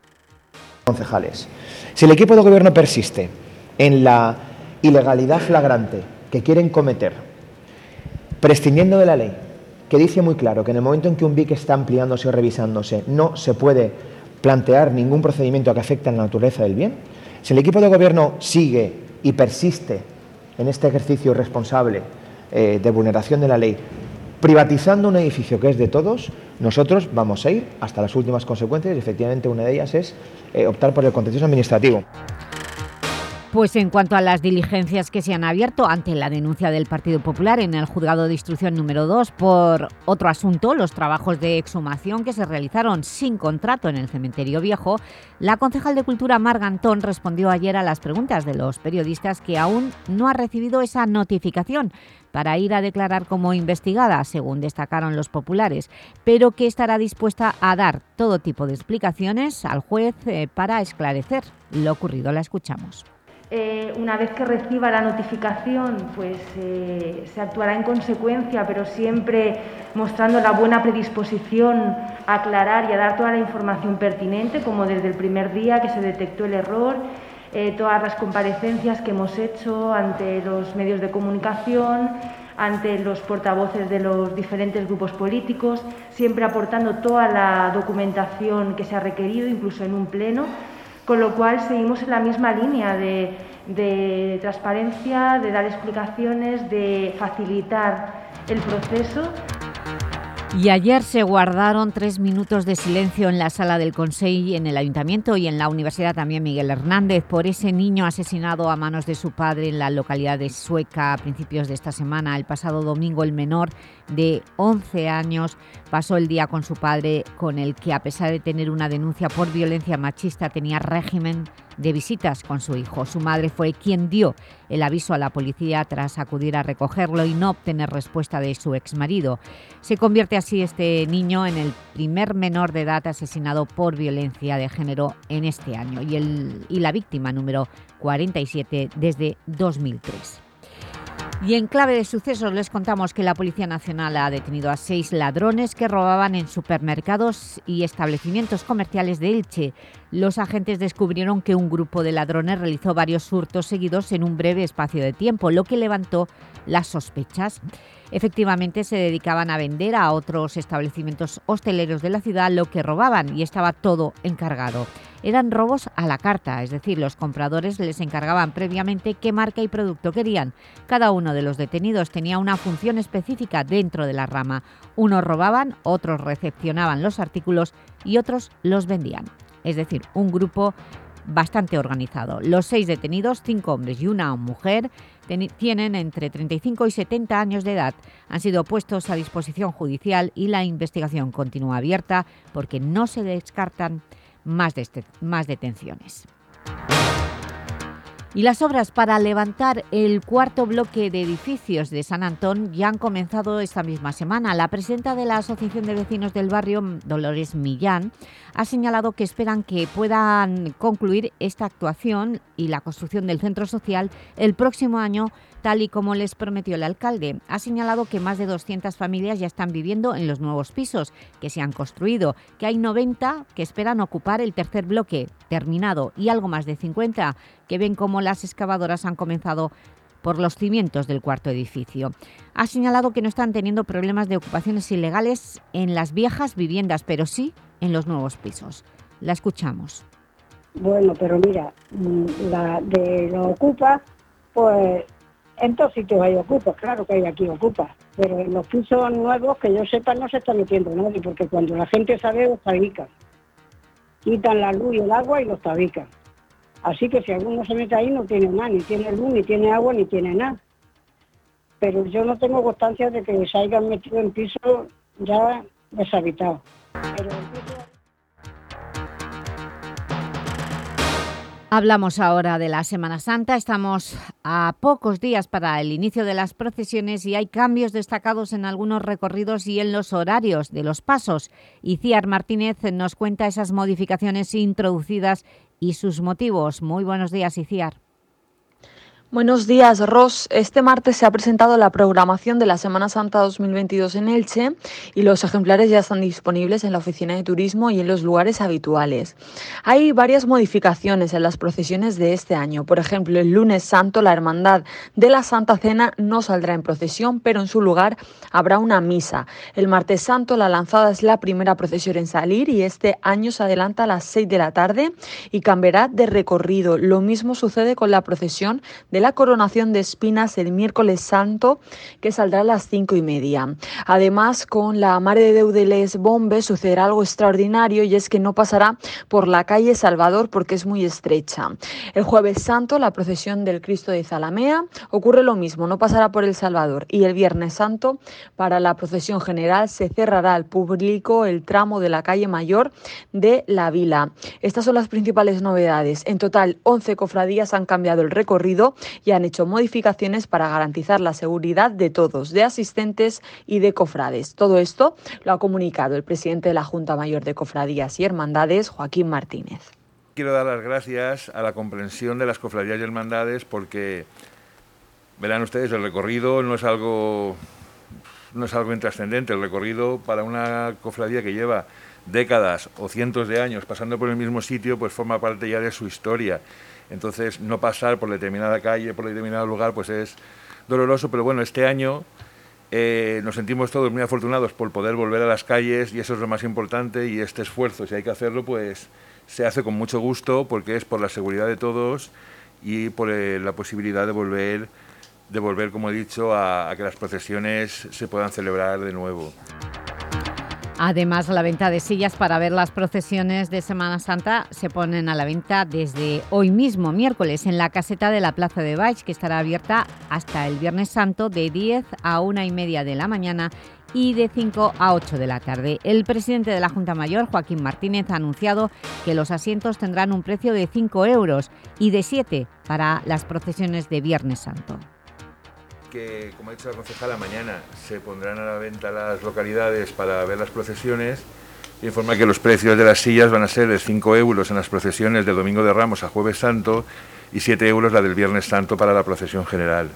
Concejales, si el equipo de gobierno persiste en la ilegalidad flagrante que quieren cometer, prescindiendo de la ley, que dice muy claro que en el momento en que un BIC está ampliándose o revisándose no se puede plantear ningún procedimiento que afecte a la naturaleza del bien, si el equipo de gobierno sigue y persiste en este ejercicio responsable eh, de vulneración de la ley, privatizando un edificio que es de todos, nosotros vamos a ir hasta las últimas consecuencias y efectivamente una de ellas es eh, optar por el contencioso administrativo. Pues en cuanto a las diligencias que se han abierto ante la denuncia del Partido Popular en el Juzgado de Instrucción número 2 por otro asunto, los trabajos de exhumación que se realizaron sin contrato en el Cementerio Viejo, la concejal de Cultura Margantón respondió ayer a las preguntas de los periodistas que aún no ha recibido esa notificación para ir a declarar como investigada, según destacaron los populares, pero que estará dispuesta a dar todo tipo de explicaciones al juez eh, para esclarecer lo ocurrido. La escuchamos. Eh, una vez que reciba la notificación, pues eh, se actuará en consecuencia, pero siempre mostrando la buena predisposición a aclarar y a dar toda la información pertinente, como desde el primer día que se detectó el error, eh, todas las comparecencias que hemos hecho ante los medios de comunicación, ante los portavoces de los diferentes grupos políticos, siempre aportando toda la documentación que se ha requerido, incluso en un pleno con lo cual seguimos en la misma línea de, transparencia, de dar explicaciones, de facilitar el proceso. Y ayer se guardaron tres minutos de silencio en la sala del Consejo, en el Ayuntamiento y en la Universidad también Miguel Hernández por ese niño asesinado a manos de su padre en la localidad de Sueca a principios de esta semana. El pasado domingo el menor de 11 años pasó el día con su padre con el que a pesar de tener una denuncia por violencia machista tenía régimen de visitas con su hijo. Su madre fue quien dio el aviso a la policía tras acudir a recogerlo y no obtener respuesta de su exmarido. Se convierte así este niño en el primer menor de edad asesinado por violencia de género en este año y, el, y la víctima número 47 desde 2003. Y en clave de sucesos les contamos que la Policía Nacional ha detenido a seis ladrones que robaban en supermercados y establecimientos comerciales de Elche. Los agentes descubrieron que un grupo de ladrones realizó varios hurtos seguidos en un breve espacio de tiempo, lo que levantó las sospechas. Efectivamente, se dedicaban a vender a otros establecimientos hosteleros de la ciudad lo que robaban y estaba todo encargado. Eran robos a la carta, es decir, los compradores les encargaban previamente qué marca y producto querían. Cada uno de los detenidos tenía una función específica dentro de la rama. Unos robaban, otros recepcionaban los artículos y otros los vendían. Es decir, un grupo bastante organizado. Los seis detenidos, cinco hombres y una mujer, tienen entre 35 y 70 años de edad. Han sido puestos a disposición judicial y la investigación continúa abierta porque no se descartan más, detenciones. Y las obras para levantar el cuarto bloque de edificios de San Antón ya han comenzado esta misma semana. La presidenta de la Asociación de Vecinos del Barrio, Dolores Millán, ha señalado que esperan que puedan concluir esta actuación y la construcción del centro social el próximo año tal y como les prometió el alcalde. Ha señalado que más de 200 familias ya están viviendo en los nuevos pisos que se han construido, que hay 90 que esperan ocupar el tercer bloque terminado y algo más de 50 que ven cómo las excavadoras han comenzado por los cimientos del cuarto edificio. Ha señalado que no están teniendo problemas de ocupaciones ilegales en las viejas viviendas, pero sí en los nuevos pisos. La escuchamos. Bueno, pero mira, mm, la de lo ocupa, pues en todos sitios hay ocupas, claro que hay aquí ocupas, pero en los pisos nuevos, que yo sepa, no se está metiendo nadie, porque cuando la gente sabe, los tabican. Quitan la luz y el agua y los tabican. Así que si alguno se mete ahí, no tiene nada, ni tiene luz, ni tiene agua, ni tiene nada. Pero yo no tengo constancia de que se hayan metido en pisos ya deshabitados. Hablamos ahora de la Semana Santa. Estamos a pocos días para el inicio de las procesiones y hay cambios destacados en algunos recorridos y en los horarios de los pasos. Iciar Martínez nos cuenta esas modificaciones introducidas y sus motivos. Muy buenos días, Iciar. Buenos días, Ros. Este martes se ha presentado la programación de la Semana Santa 2022 en Elche y los ejemplares ya están disponibles en la oficina de turismo y en los lugares habituales. Hay varias modificaciones en las procesiones de este año. Por ejemplo, el lunes santo la Hermandad de la Santa Cena no saldrá en procesión, pero en su lugar habrá una misa. El martes santo la lanzada es la primera procesión en salir y este año se adelanta a las 6 de la tarde y cambiará de recorrido. Lo mismo sucede con la procesión de la coronación de espinas el miércoles santo, que saldrá a las cinco y media. Además, con la Mare de Deudeles Bombe sucederá algo extraordinario y es que no pasará por la calle Salvador porque es muy estrecha. El jueves santo, la procesión del Cristo de Zalamea, ocurre lo mismo, no pasará por el Salvador. Y el viernes santo, para la procesión general, se cerrará al público el tramo de la calle Mayor de la Vila. Estas son las principales novedades. En total, 11 cofradías han cambiado el recorrido y han hecho modificaciones para garantizar la seguridad de todos, de asistentes y de cofrades. Todo esto lo ha comunicado el presidente de la Junta Mayor de Cofradías y Hermandades, Joaquín Martínez. Quiero dar las gracias a la comprensión de las cofradías y hermandades porque, verán ustedes, el recorrido no es algo, no es algo intrascendente. El recorrido para una cofradía que lleva décadas o cientos de años pasando por el mismo sitio, pues forma parte ya de su historia. Entonces, no pasar por determinada calle, por determinado lugar, pues es doloroso, pero bueno, este año eh, nos sentimos todos muy afortunados por poder volver a las calles y eso es lo más importante y este esfuerzo, si hay que hacerlo, pues se hace con mucho gusto porque es por la seguridad de todos y por eh, la posibilidad de volver, de volver, como he dicho, a que las procesiones se puedan celebrar de nuevo. Además, la venta de sillas para ver las procesiones de Semana Santa se ponen a la venta desde hoy mismo, miércoles, en la caseta de la Plaza de Baix, que estará abierta hasta el Viernes Santo de 10 a 1 y media de la mañana y de 5 a 8 de la tarde. El presidente de la Junta Mayor, Joaquín Martínez, ha anunciado que los asientos tendrán un precio de 5 euros y de 7 para las procesiones de Viernes Santo. Que, como ha dicho la concejala, mañana se pondrán a la venta las localidades para ver las procesiones. Informa que los precios de las sillas van a ser de 5 euros en las procesiones de Domingo de Ramos a Jueves Santo y 7 euros la del Viernes Santo para la procesión general.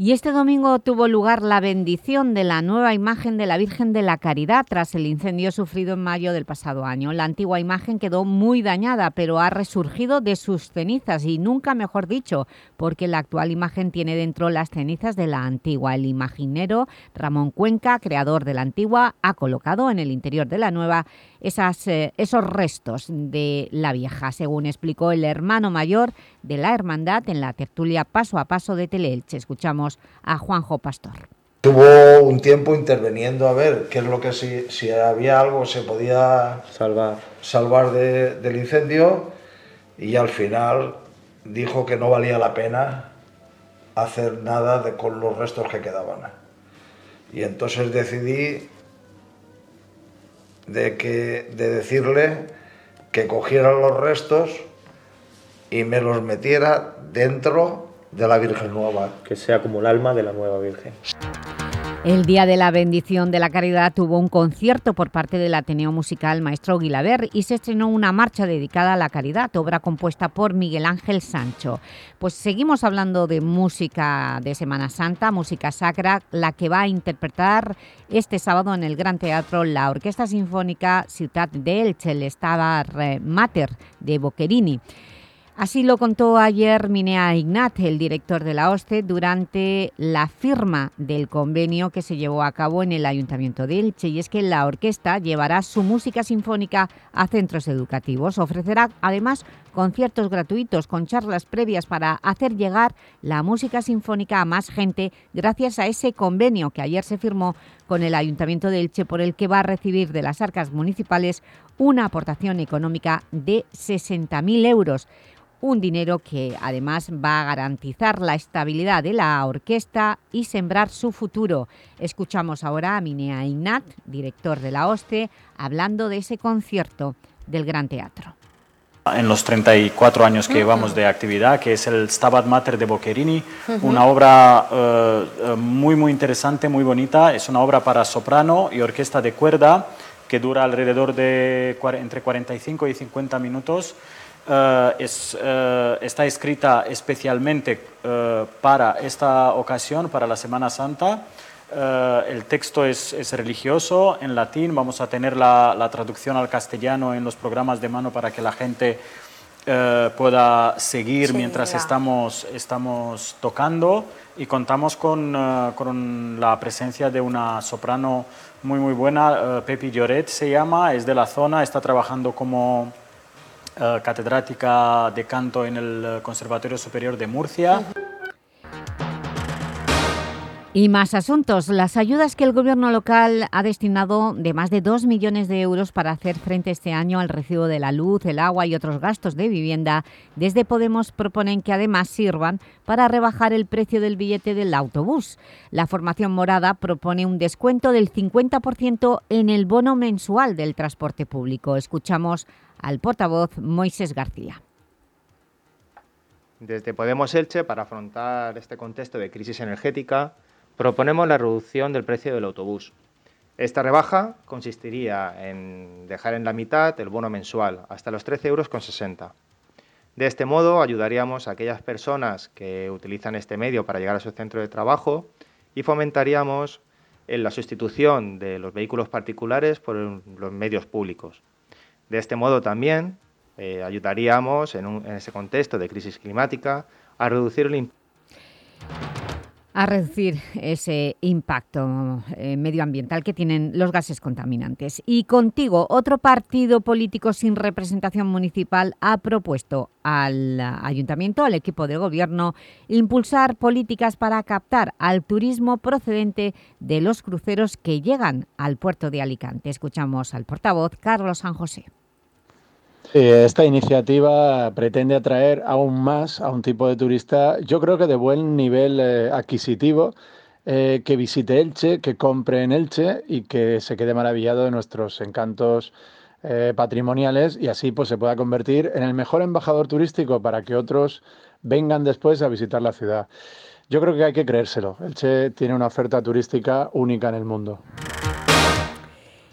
Y este domingo tuvo lugar la bendición de la nueva imagen de la Virgen de la Caridad tras el incendio sufrido en mayo del pasado año. La antigua imagen quedó muy dañada, pero ha resurgido de sus cenizas y nunca mejor dicho, porque la actual imagen tiene dentro las cenizas de la antigua. El imaginero Ramón Cuenca, creador de la antigua, ha colocado en el interior de la nueva esas, eh, esos restos de la vieja, según explicó el hermano mayor de la hermandad en la tertulia Paso a Paso de Teleelche. Escuchamos a Juanjo Pastor. Tuvo un tiempo interveniendo a ver qué es lo que si, si había algo se podía salvar, salvar del incendio y al final dijo que no valía la pena hacer nada de, con los restos que quedaban. Y entonces decidí de, que, de decirle que cogiera los restos y me los metiera dentro de la Virgen Nueva. Que sea como el alma de la nueva Virgen. El Día de la Bendición de la Caridad tuvo un concierto por parte del Ateneo Musical Maestro Guilaber y se estrenó una marcha dedicada a la caridad, obra compuesta por Miguel Ángel Sancho. Pues seguimos hablando de música de Semana Santa, música sacra, la que va a interpretar este sábado en el Gran Teatro la Orquesta Sinfónica Ciudad de Elche, el Mater de Boccherini. Así lo contó ayer Minea Ignat, el director de la OSTE, durante la firma del convenio que se llevó a cabo en el Ayuntamiento de Elche. Y es que la orquesta llevará su música sinfónica a centros educativos. Ofrecerá además conciertos gratuitos con charlas previas para hacer llegar la música sinfónica a más gente gracias a ese convenio que ayer se firmó con el Ayuntamiento de Elche por el que va a recibir de las arcas municipales una aportación económica de 60.000 euros un dinero que además va a garantizar la estabilidad de la orquesta y sembrar su futuro. Escuchamos ahora a Minea Ignat, director de la OSTE, hablando de ese concierto del Gran Teatro. En los 34 años que llevamos de actividad, que es el Stabat Mater de Boccherini, una obra eh, muy, muy interesante, muy bonita. Es una obra para soprano y orquesta de cuerda que dura alrededor de entre 45 y 50 minutos eh, es, eh, está escrita especialmente eh, para esta ocasión, para la Semana Santa. el texto es, es, religioso, en latín, vamos a tener la, la, traducción al castellano en los programas de mano para que la gente pueda seguir mientras estamos, estamos tocando. Y contamos con, con, la presencia de una soprano muy muy buena, Pepi Lloret se llama, es de la zona, está trabajando como catedrática de canto en el eh, Conservatorio Superior de Murcia. Y más asuntos. Las ayudas que el Gobierno local ha destinado de más de 2 millones de euros para hacer frente este año al recibo de la luz, el agua y otros gastos de vivienda, desde Podemos proponen que además sirvan para rebajar el precio del billete del autobús. La formación morada propone un descuento del 50% en el bono mensual del transporte público. Escuchamos al portavoz Moisés García. Desde Podemos Elche, para afrontar este contexto de crisis energética, proponemos la reducción del precio del autobús. Esta rebaja consistiría en dejar en la mitad el bono mensual, hasta los 13,60 euros. De este modo, ayudaríamos a aquellas personas que utilizan este medio para llegar a su centro de trabajo y fomentaríamos en la sustitución de los vehículos particulares por los medios públicos. De este modo también eh, ayudaríamos en, ese contexto de crisis climática a reducir el a reducir ese impacto eh, medioambiental que tienen los gases contaminantes. Y contigo, otro partido político sin representación municipal ha propuesto al Ayuntamiento, al equipo de gobierno, impulsar políticas para captar al turismo procedente de los cruceros que llegan al puerto de Alicante. Escuchamos al portavoz Carlos San José. Esta iniciativa pretende atraer aún más a un tipo de turista, yo creo que de buen nivel eh, adquisitivo, eh, que visite Elche, que compre en Elche y que se quede maravillado de nuestros encantos eh, patrimoniales y así pues se pueda convertir en el mejor embajador turístico para que otros vengan después a visitar la ciudad. Yo creo que hay que creérselo. Elche tiene una oferta turística única en el mundo.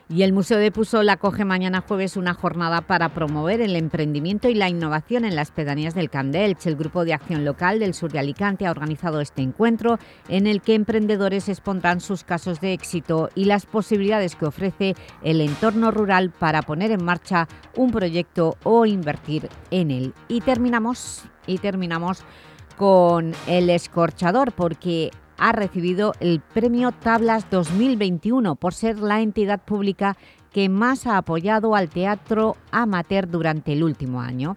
Y el Museo de Pusol acoge mañana jueves una jornada para promover el emprendimiento y la innovación en las pedanías del Candelch. El Grupo de Acción Local del Sur de Alicante ha organizado este encuentro en el que emprendedores expondrán sus casos de éxito y las posibilidades que ofrece el entorno rural para poner en marcha un proyecto o invertir en él. Y terminamos, y terminamos con el escorchador porque ha recibido el Premio Tablas 2021 por ser la entidad pública que más ha apoyado al teatro amateur durante el último año.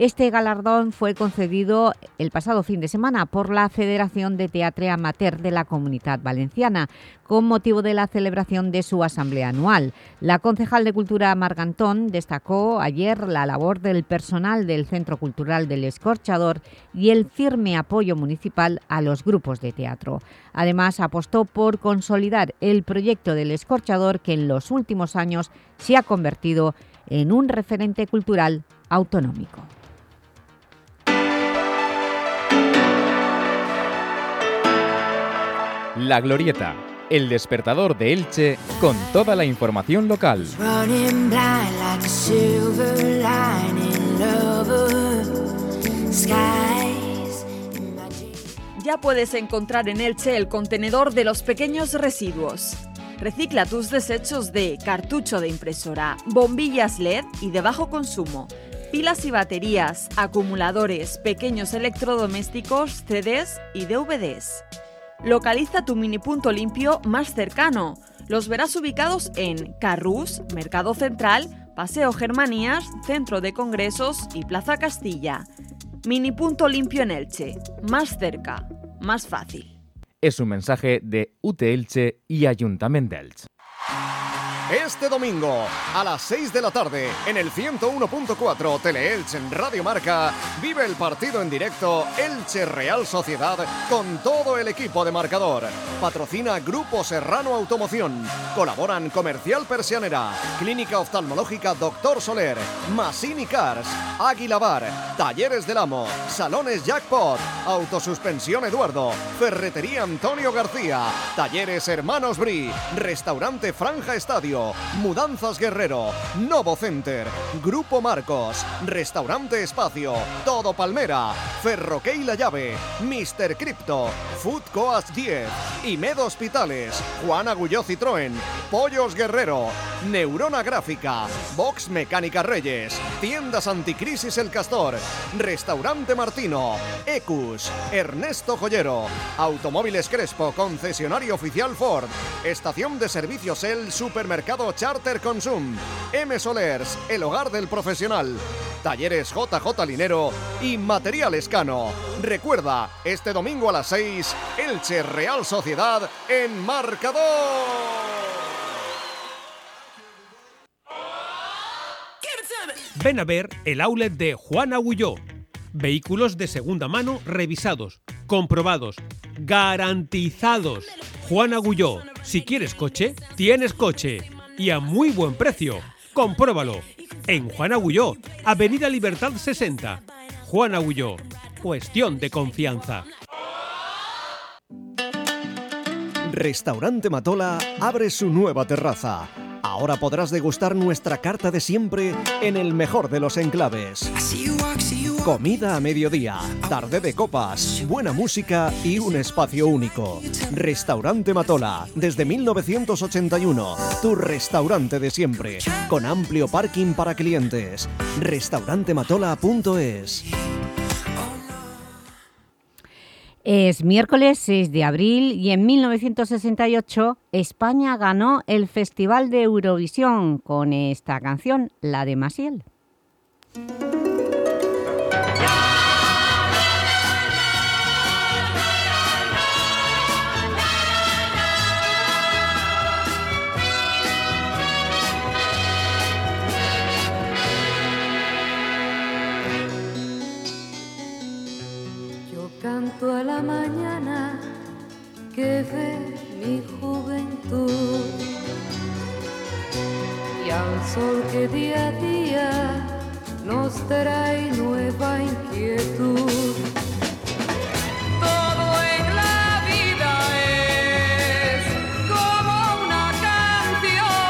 Este galardón fue concedido el pasado fin de semana por la Federación de Teatre Amateur de la Comunidad Valenciana, con motivo de la celebración de su asamblea anual. La concejal de Cultura Margantón destacó ayer la labor del personal del Centro Cultural del Escorchador y el firme apoyo municipal a los grupos de teatro. Además, apostó por consolidar el proyecto del Escorchador que en los últimos años se ha convertido en un referente cultural autonómico. La Glorieta, el despertador de Elche con toda la información local. Ya puedes encontrar en Elche el contenedor de los pequeños residuos. Recicla tus desechos de cartucho de impresora, bombillas LED y de bajo consumo, pilas y baterías, acumuladores, pequeños electrodomésticos, CDs y DVDs. Localiza tu mini punto limpio más cercano. Los verás ubicados en Carrús, Mercado Central, Paseo Germanías, Centro de Congresos y Plaza Castilla. Mini punto limpio en Elche. Más cerca, más fácil. Es un mensaje de UT Elche y Ayuntamiento de Elche. Este domingo, a las 6 de la tarde, en el 101.4 Teleelch en Radio Marca, vive el partido en directo Elche Real Sociedad con todo el equipo de marcador. Patrocina Grupo Serrano Automoción. Colaboran Comercial Persianera, Clínica Oftalmológica Doctor Soler, Masini Cars, Águila Bar, Talleres del Amo, Salones Jackpot, Autosuspensión Eduardo, Ferretería Antonio García, Talleres Hermanos Bri, Restaurante Franja Estadio, Mudanzas Guerrero, Novo Center, Grupo Marcos, Restaurante Espacio, Todo Palmera, Ferroquey La Llave, Mr. Crypto, Food Coast 10, Imed Hospitales, Juan Agulló Citroën, Pollos Guerrero, Neurona Gráfica, Box Mecánica Reyes, Tiendas Anticrisis El Castor, Restaurante Martino, Ecus, Ernesto Joyero, Automóviles Crespo, concesionario oficial Ford, Estación de Servicios El Supermercado Charter Consum, M Solers, el hogar del profesional, Talleres JJ Linero y Material Escano. Recuerda, este domingo a las 6, Elche Real Sociedad en marcador. Ven a ver el outlet de Juan Agulló. Vehículos de segunda mano revisados, comprobados, garantizados. Juan Agulló, si quieres coche, tienes coche. Y a muy buen precio. Compruébalo. En Juan Agulló, Avenida Libertad 60. Juan Agulló, cuestión de confianza. Restaurante Matola abre su nueva terraza. Ahora podrás degustar nuestra carta de siempre en el mejor de los enclaves. Comida a mediodía, tarde de copas, buena música y un espacio único. Restaurante Matola, desde 1981, tu restaurante de siempre, con amplio parking para clientes. Restaurantematola.es. Es miércoles 6 de abril y en 1968 España ganó el Festival de Eurovisión con esta canción, la de Masiel. mañana que ve mi juventud. Y al sol que día a día nos trae nueva inquietud. Todo en la vida es como una canción.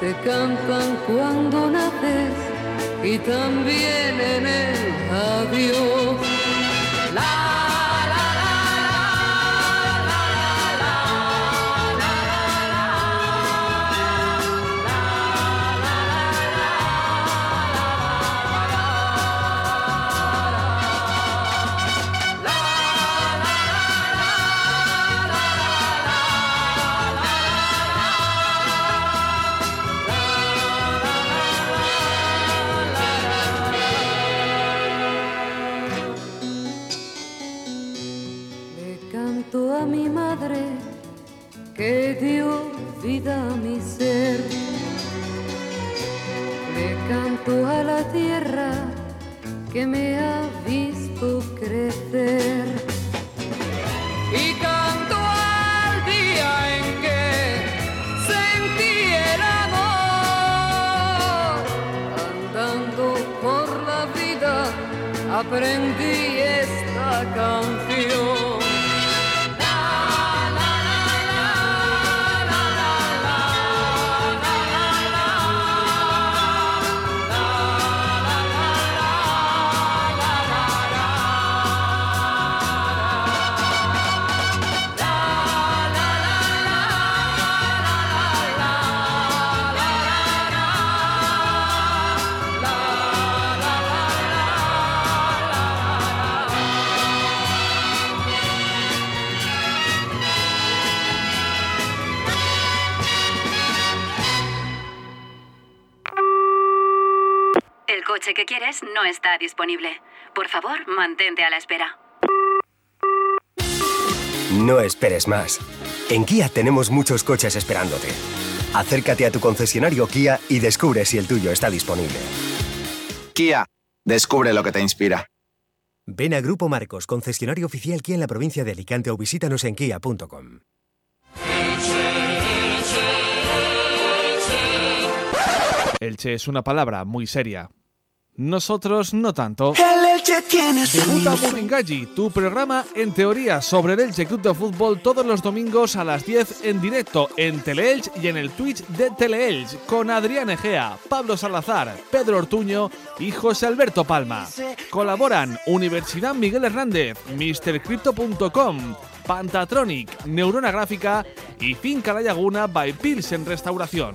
Te cantan cuando naces y también en el adiós. Que me ha visto crecer. Y canto al día en que sentí el amor. Andando por la vida aprendí esta canción. No está disponible. Por favor, mantente a la espera. No esperes más. En Kia tenemos muchos coches esperándote. Acércate a tu concesionario Kia y descubre si el tuyo está disponible. Kia, descubre lo que te inspira. Ven a Grupo Marcos, concesionario oficial Kia en la provincia de Alicante o visítanos en kia.com. Elche es una palabra muy seria. Nosotros no tanto. El Elche tiene Debuta Buringalli, tu programa en teoría sobre el Elche Club de Fútbol todos los domingos a las 10 en directo en Teleelch y en el Twitch de Teleelch con Adrián Egea, Pablo Salazar, Pedro Ortuño y José Alberto Palma. Colaboran Universidad Miguel Hernández, MrCrypto.com, Pantatronic, Neurona Gráfica y Finca La Laguna by Pilsen Restauración.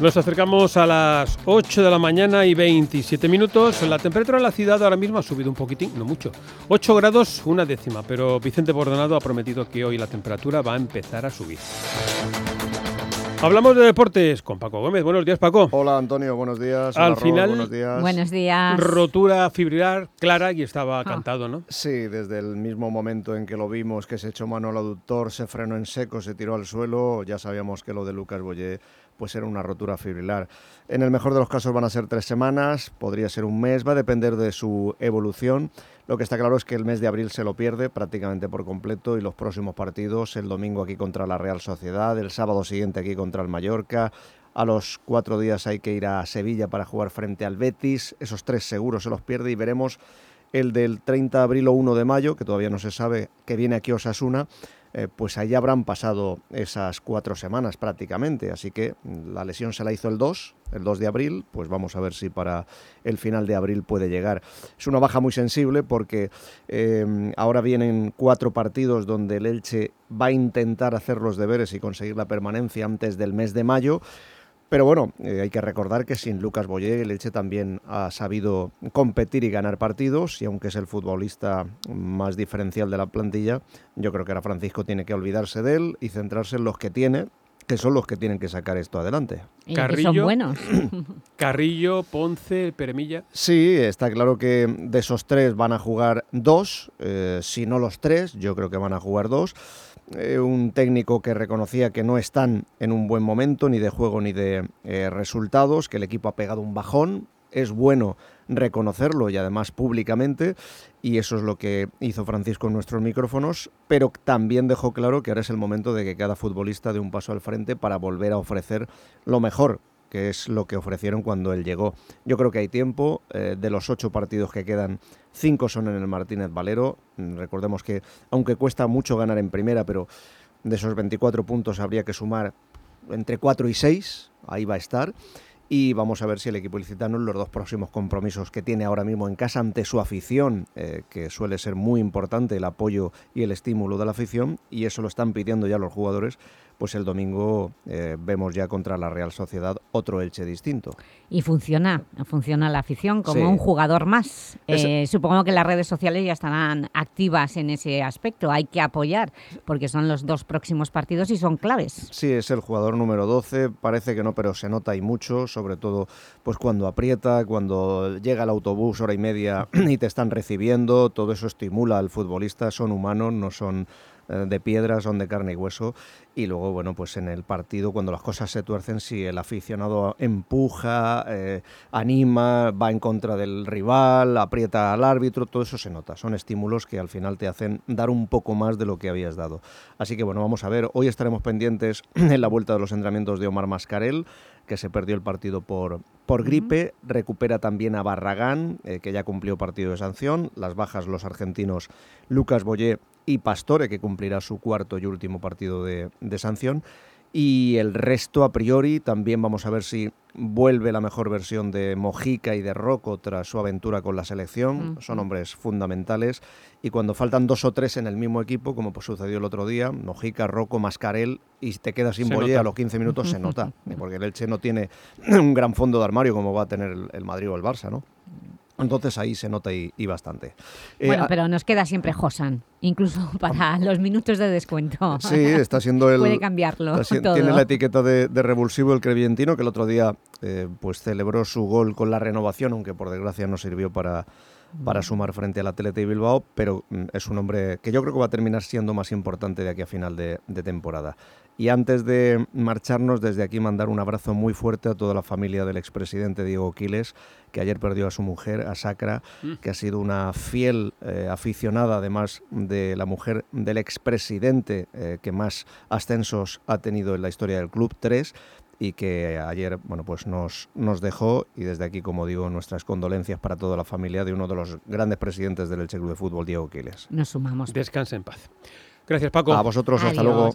Nos acercamos a las 8 de la mañana y 27 minutos. La temperatura en la ciudad ahora mismo ha subido un poquitín, no mucho. 8 grados, una décima, pero Vicente Bordonado ha prometido que hoy la temperatura va a empezar a subir. Hablamos de deportes con Paco Gómez. Buenos días, Paco. Hola, Antonio. Buenos días. Al final, buenos días. Buenos días. Rotura fibrilar clara y estaba cantado, ¿no? Sí, desde el mismo momento en que lo vimos, que se echó mano al aductor, se frenó en seco, se tiró al suelo, ya sabíamos que lo de Lucas Boyé pues era una rotura fibrilar. En el mejor de los casos van a ser tres semanas, podría ser un mes, va a depender de su evolución. Lo que está claro es que el mes de abril se lo pierde prácticamente por completo y los próximos partidos, el domingo aquí contra la Real Sociedad, el sábado siguiente aquí contra el Mallorca, a los cuatro días hay que ir a Sevilla para jugar frente al Betis, esos tres seguros se los pierde y veremos el del 30 de abril o 1 de mayo, que todavía no se sabe, que viene aquí Osasuna, eh, pues ahí habrán pasado esas cuatro semanas prácticamente. Así que la lesión se la hizo el 2, el 2 de abril, pues vamos a ver si para el final de abril puede llegar. Es una baja muy sensible porque em, ahora vienen cuatro partidos donde el Elche va a intentar hacer los deberes y conseguir la permanencia antes del mes de mayo. Pero bueno, eh, hay que recordar que sin Lucas Boyer el Elche también ha sabido competir y ganar partidos y aunque es el futbolista más diferencial de la plantilla, yo creo que ahora Francisco tiene que olvidarse de él y centrarse en los que tiene, que son los que tienen que sacar esto adelante. Y Carrillo, son buenos. Carrillo, Ponce, Peremilla. Sí, está claro que de esos tres van a jugar dos, eh, si no los tres, yo creo que van a jugar dos. Eh, un técnico que reconocía que no están en un buen momento, ni de juego ni de eh, resultados, que el equipo ha pegado un bajón. Es bueno reconocerlo y además públicamente, y eso es lo que hizo Francisco en nuestros micrófonos, pero también dejó claro que ahora es el momento de que cada futbolista dé un paso al frente para volver a ofrecer lo mejor que es lo que ofrecieron cuando él llegó. Yo creo que hay tiempo, eh, de los ocho partidos que quedan, cinco son en el Martínez Valero, recordemos que aunque cuesta mucho ganar en primera, pero de esos 24 puntos habría que sumar entre 4 y 6, ahí va a estar y vamos a ver si el equipo ilicitano en los dos próximos compromisos que tiene ahora mismo en casa ante su afición, eh, que suele ser muy importante el apoyo y el estímulo de la afición, y eso lo están pidiendo ya los jugadores, pues el domingo eh, vemos ya contra la Real Sociedad otro Elche distinto. Y funciona, funciona la afición como un jugador más. Eh, supongo que las redes sociales ya estarán activas en ese aspecto, hay que apoyar, porque son los dos próximos partidos y son claves. Sí, es el jugador número 12, parece que no, pero se nota y mucho, sobre todo pues cuando aprieta, cuando llega el autobús hora y media y te están recibiendo, todo eso estimula al futbolista, son humanos, no son de piedra, son de carne y hueso. Y luego, bueno, pues en el partido, cuando las cosas se tuercen, si el aficionado empuja, eh, anima, va en contra del rival, aprieta al árbitro, todo eso se nota. Son estímulos que al final te hacen dar un poco más de lo que habías dado. Así que bueno, vamos a ver. Hoy estaremos pendientes en la vuelta de los entrenamientos de Omar Mascarel que se perdió el partido por, por gripe. Recupera también a Barragán, eh, que ya cumplió partido de sanción. Las bajas los argentinos Lucas Boyé y Pastore, que cumplirá su cuarto y último partido de, sanción. Y el resto, a priori, también vamos a ver si vuelve la mejor versión de Mojica y de Rocco tras su aventura con la selección. Son hombres fundamentales. Y cuando faltan dos o tres en el mismo equipo, como pues sucedió el otro día, Mojica, Rocco, Mascarel, y te quedas sin bolle a los 15 minutos, se nota. Porque el Elche no tiene un gran fondo de armario como va a tener el Madrid o el Barça, ¿no? Entonces ahí se nota y, bastante. Eh, bueno, pero nos queda siempre Josan, incluso para los minutos de descuento. Sí, está siendo el... Puede cambiarlo Tiene la etiqueta de, revulsivo el Crevientino, que el otro día eh, pues celebró su gol con la renovación, aunque por desgracia no sirvió para, para sumar frente al Atleti Bilbao, pero mm, es un hombre que yo creo que va a terminar siendo más importante de aquí a final de, de temporada. Y antes de marcharnos, desde aquí mandar un abrazo muy fuerte a toda la familia del expresidente Diego Quiles, que ayer perdió a su mujer, a Sacra, mm. que ha sido una fiel eh, aficionada, además de la mujer del expresidente eh, que más ascensos ha tenido en la historia del club, tres, y que ayer bueno, pues nos, nos dejó y desde aquí, como digo, nuestras condolencias para toda la familia de uno de los grandes presidentes del Elche Club de Fútbol, Diego Quiles. Nos sumamos. Descanse en paz. Gracias, Paco. A vosotros, hasta luego.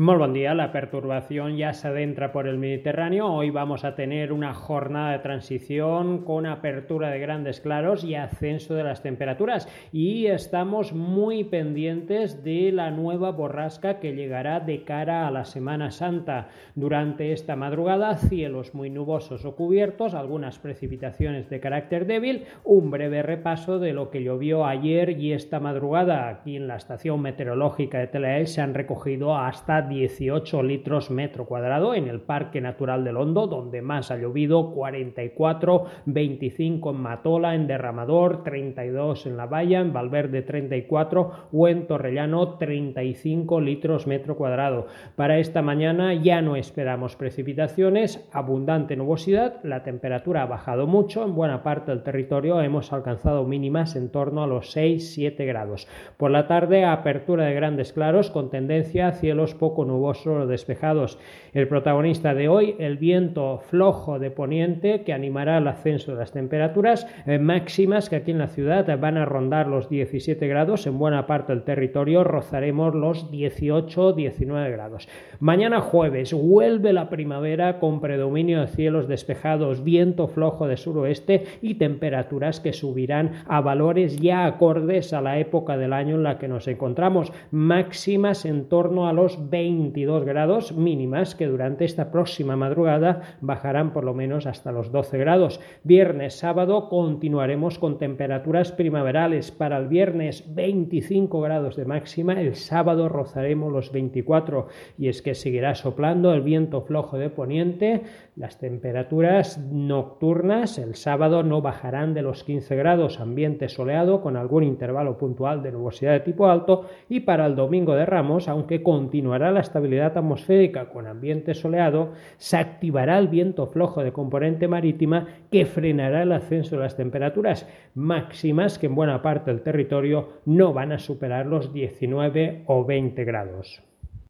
Muy buen día, la perturbación ya se adentra por el Mediterráneo. Hoy vamos a tener una jornada de transición con apertura de grandes claros y ascenso de las temperaturas. Y estamos muy pendientes de la nueva borrasca que llegará de cara a la Semana Santa. Durante esta madrugada, cielos muy nubosos o cubiertos, algunas precipitaciones de carácter débil, un breve repaso de lo que llovió ayer y esta madrugada. Aquí en la estación meteorológica de Telael se han recogido hasta 18 litros metro cuadrado en el Parque Natural del Hondo, donde más ha llovido 44, 25 en Matola, en Derramador, 32 en La Valla, en Valverde 34 o en Torrellano 35 litros metro cuadrado. Para esta mañana ya no esperamos precipitaciones, abundante nubosidad, la temperatura ha bajado mucho, en buena parte del territorio hemos alcanzado mínimas en torno a los 6-7 grados. Por la tarde, apertura de grandes claros con tendencia a cielos poco poco nubosos despejados. El protagonista de hoy, el viento flojo de poniente que animará el ascenso de las temperaturas eh, máximas que aquí en la ciudad van a rondar los 17 grados. En buena parte del territorio rozaremos los 18-19 grados. Mañana jueves vuelve la primavera con predominio de cielos despejados, viento flojo de suroeste y temperaturas que subirán a valores ya acordes a la época del año en la que nos encontramos, máximas en torno a los 22 grados mínimas que durante esta próxima madrugada bajarán por lo menos hasta los 12 grados. Viernes, sábado continuaremos con temperaturas primaverales. Para el viernes 25 grados de máxima, el sábado rozaremos los 24 y es que seguirá soplando el viento flojo de poniente. Las temperaturas nocturnas el sábado no bajarán de los 15 grados, ambiente soleado con algún intervalo puntual de nubosidad de tipo alto y para el domingo de Ramos, aunque continuará la estabilidad atmosférica con ambiente soleado, se activará el viento flojo de componente marítima que frenará el ascenso de las temperaturas máximas que en buena parte del territorio no van a superar los 19 o 20 grados.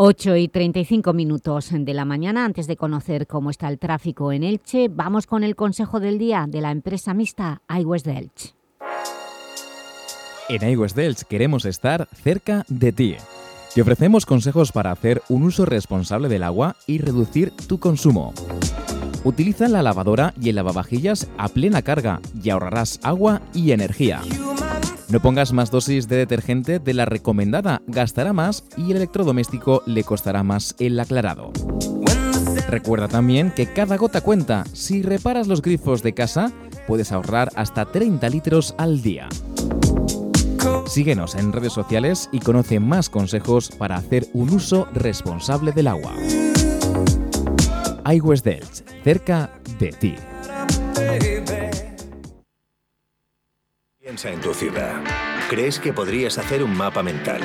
8 y 35 minutos de la mañana, antes de conocer cómo está el tráfico en Elche, vamos con el consejo del día de la empresa mixta iWest de. En iWest de queremos estar cerca de ti. Te ofrecemos consejos para hacer un uso responsable del agua y reducir tu consumo. Utiliza la lavadora y el lavavajillas a plena carga y ahorrarás agua y energía. No pongas más dosis de detergente de la recomendada, gastará más y el electrodoméstico le costará más el aclarado. Recuerda también que cada gota cuenta. Si reparas los grifos de casa, puedes ahorrar hasta 30 litros al día. Síguenos en redes sociales y conoce más consejos para hacer un uso responsable del agua. iWest Delch, cerca de ti. Piensa en tu ciudad. ¿Crees que podrías hacer un mapa mental?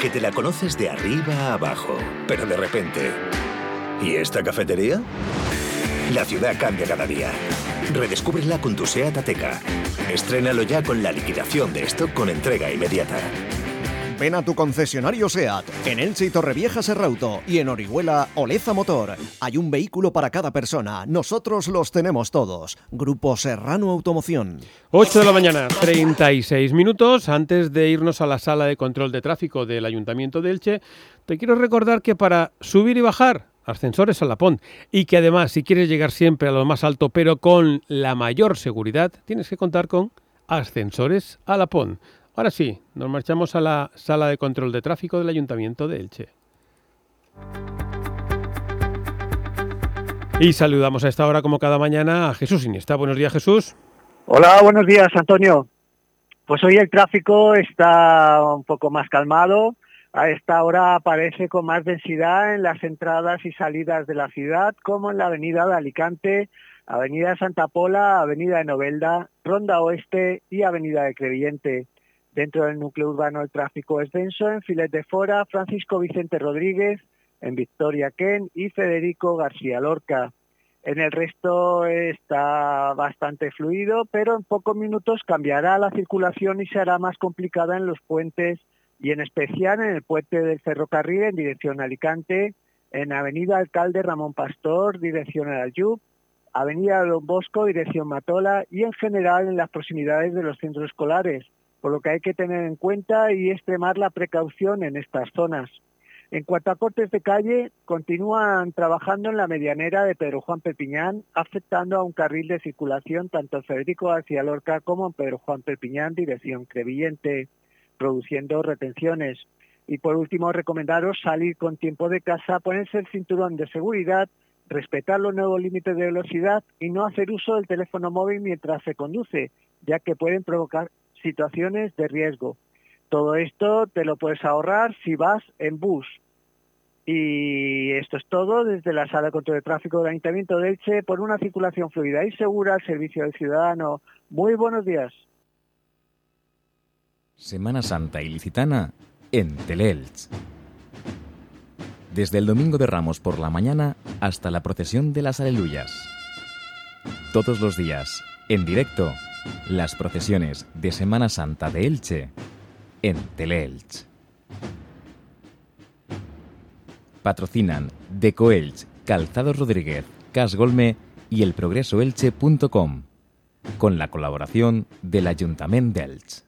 Que te la conoces de arriba a abajo, pero de repente... ¿Y esta cafetería? La ciudad cambia cada día. Redescúbrela con tu SEAT Ateca. Estrénalo ya con la liquidación de stock con entrega inmediata. Ven a tu concesionario SEAT, en Elche y Torrevieja Serrauto y en Orihuela Oleza Motor. Hay un vehículo para cada persona, nosotros los tenemos todos. Grupo Serrano Automoción. 8 de la mañana, 36 minutos. Antes de irnos a la sala de control de tráfico del Ayuntamiento de Elche, te quiero recordar que para subir y bajar ascensores a la PON y que además si quieres llegar siempre a lo más alto pero con la mayor seguridad, tienes que contar con ascensores a la PON. Ahora sí, nos marchamos a la sala de control de tráfico del Ayuntamiento de Elche. Y saludamos a esta hora, como cada mañana, a Jesús Iniesta. Buenos días, Jesús. Hola, buenos días, Antonio. Pues hoy el tráfico está un poco más calmado. A esta hora aparece con más densidad en las entradas y salidas de la ciudad, como en la avenida de Alicante, avenida Santa Pola, avenida de Novelda, Ronda Oeste y avenida de Crevillente. Dentro del núcleo urbano el tráfico es denso en Filet de Fora, Francisco Vicente Rodríguez, en Victoria Ken y Federico García Lorca. En el resto está bastante fluido, pero en pocos minutos cambiará la circulación y se hará más complicada en los puentes y en especial en el puente del ferrocarril en dirección Alicante, en Avenida Alcalde Ramón Pastor, dirección a Avenida Don Bosco, dirección Matola y en general en las proximidades de los centros escolares, por lo que hay que tener en cuenta y extremar la precaución en estas zonas. En cuanto a cortes de calle, continúan trabajando en la medianera de Pedro Juan Perpiñán, afectando a un carril de circulación tanto en Federico García Lorca como en Pedro Juan Perpiñán, dirección Crevillente, produciendo retenciones. Y por último, recomendaros salir con tiempo de casa, ponerse el cinturón de seguridad, respetar los nuevos límites de velocidad y no hacer uso del teléfono móvil mientras se conduce, ya que pueden provocar situaciones de riesgo. Todo esto te lo puedes ahorrar si vas en bus. Y esto es todo desde la Sala de Control de Tráfico del Ayuntamiento de Elche por una circulación fluida y segura servicio del ciudadano. Muy buenos días. Semana Santa Ilicitana en Teleelch. Desde el Domingo de Ramos por la mañana hasta la procesión de las Aleluyas. Todos los días, en directo, las procesiones de Semana Santa de Elche en Teleelch. Patrocinan Decoelch, Calzados Rodríguez, Casgolme y elprogresoelche.com con la colaboración del Ayuntamiento de Elche.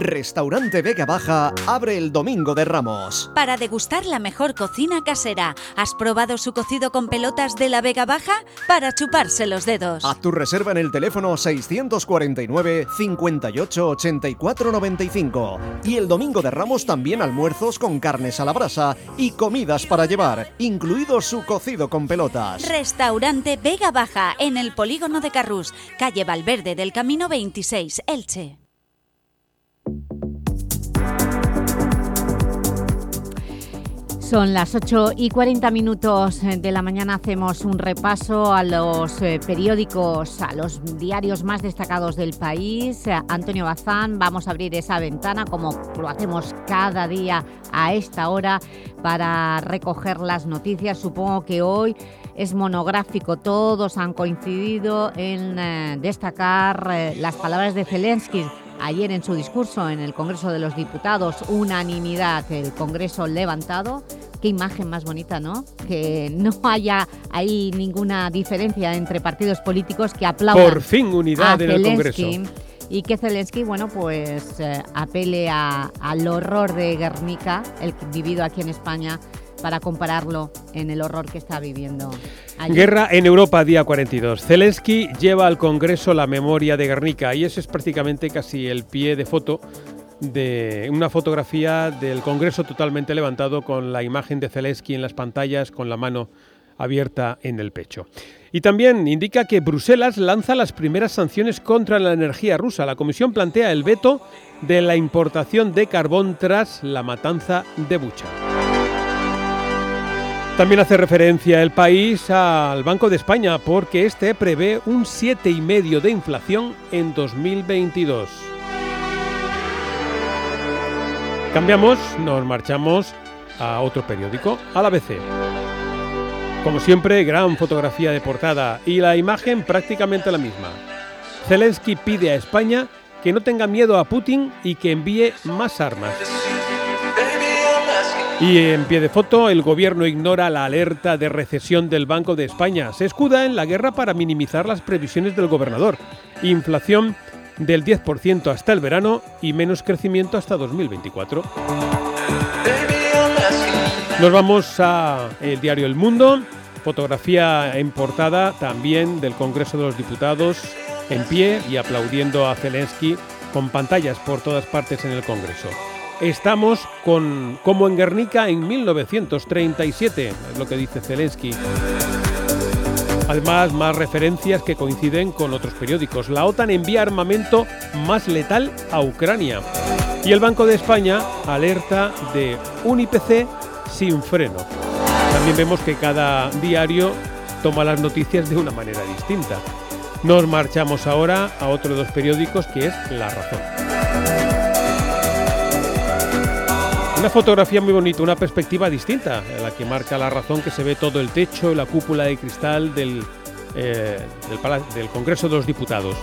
Restaurante Vega Baja abre el domingo de Ramos. Para degustar la mejor cocina casera, ¿has probado su cocido con pelotas de la Vega Baja? Para chuparse los dedos. Haz tu reserva en el teléfono 649 58 84 95. Y el domingo de Ramos también almuerzos con carnes a la brasa y comidas para llevar, incluido su cocido con pelotas. Restaurante Vega Baja en el polígono de Carrús, calle Valverde del Camino 26, Elche. Son las 8 y 40 minutos de la mañana. Hacemos un repaso a los eh, periódicos, a los diarios más destacados del país. Antonio Bazán, vamos a abrir esa ventana como lo hacemos cada día a esta hora para recoger las noticias. Supongo que hoy es monográfico. Todos han coincidido en eh, destacar eh, las palabras de Zelensky ayer en su discurso en el Congreso de los Diputados, unanimidad, el Congreso levantado. Qué imagen más bonita, ¿no? Que no haya ahí ninguna diferencia entre partidos políticos que aplaudan Por fin unidad en el Zelensky Congreso. y que Zelensky, bueno, pues eh, apele a- al horror de Guernica, el vivido aquí en España, para compararlo en el horror que está viviendo allí. Guerra en Europa, día 42. Zelensky lleva al Congreso la memoria de Guernica y ese es prácticamente casi el pie de foto de una fotografía del Congreso totalmente levantado con la imagen de Zelensky en las pantallas con la mano abierta en el pecho. Y también indica que Bruselas lanza las primeras sanciones contra la energía rusa. La Comisión plantea el veto de la importación de carbón tras la matanza de Bucha. También hace referencia el país al Banco de España porque este prevé un 7,5 de inflación en 2022. Cambiamos, nos marchamos a otro periódico, al ABC. Como siempre, gran fotografía de portada y la imagen prácticamente la misma. Zelensky pide a España que no tenga miedo a Putin y que envíe más armas. Y en pie de foto, el gobierno ignora la alerta de recesión del Banco de España. Se escuda en la guerra para minimizar las previsiones del gobernador. Inflación del 10% hasta el verano y menos crecimiento hasta 2024. Nos vamos a el diario El Mundo, fotografía en portada también del Congreso de los Diputados en pie y aplaudiendo a Zelensky con pantallas por todas partes en el Congreso. Estamos con como en Guernica en 1937, es lo que dice Zelensky. Además, más referencias que coinciden con otros periódicos. La OTAN envía armamento más letal a Ucrania. Y el Banco de España alerta de un IPC sin freno. También vemos que cada diario toma las noticias de una manera distinta. Nos marchamos ahora a otro de los periódicos que es La Razón. Una fotografía muy bonita, una perspectiva distinta, la que marca la razón que se ve todo el techo, la cúpula de cristal del, eh, del, Congreso de los Diputados.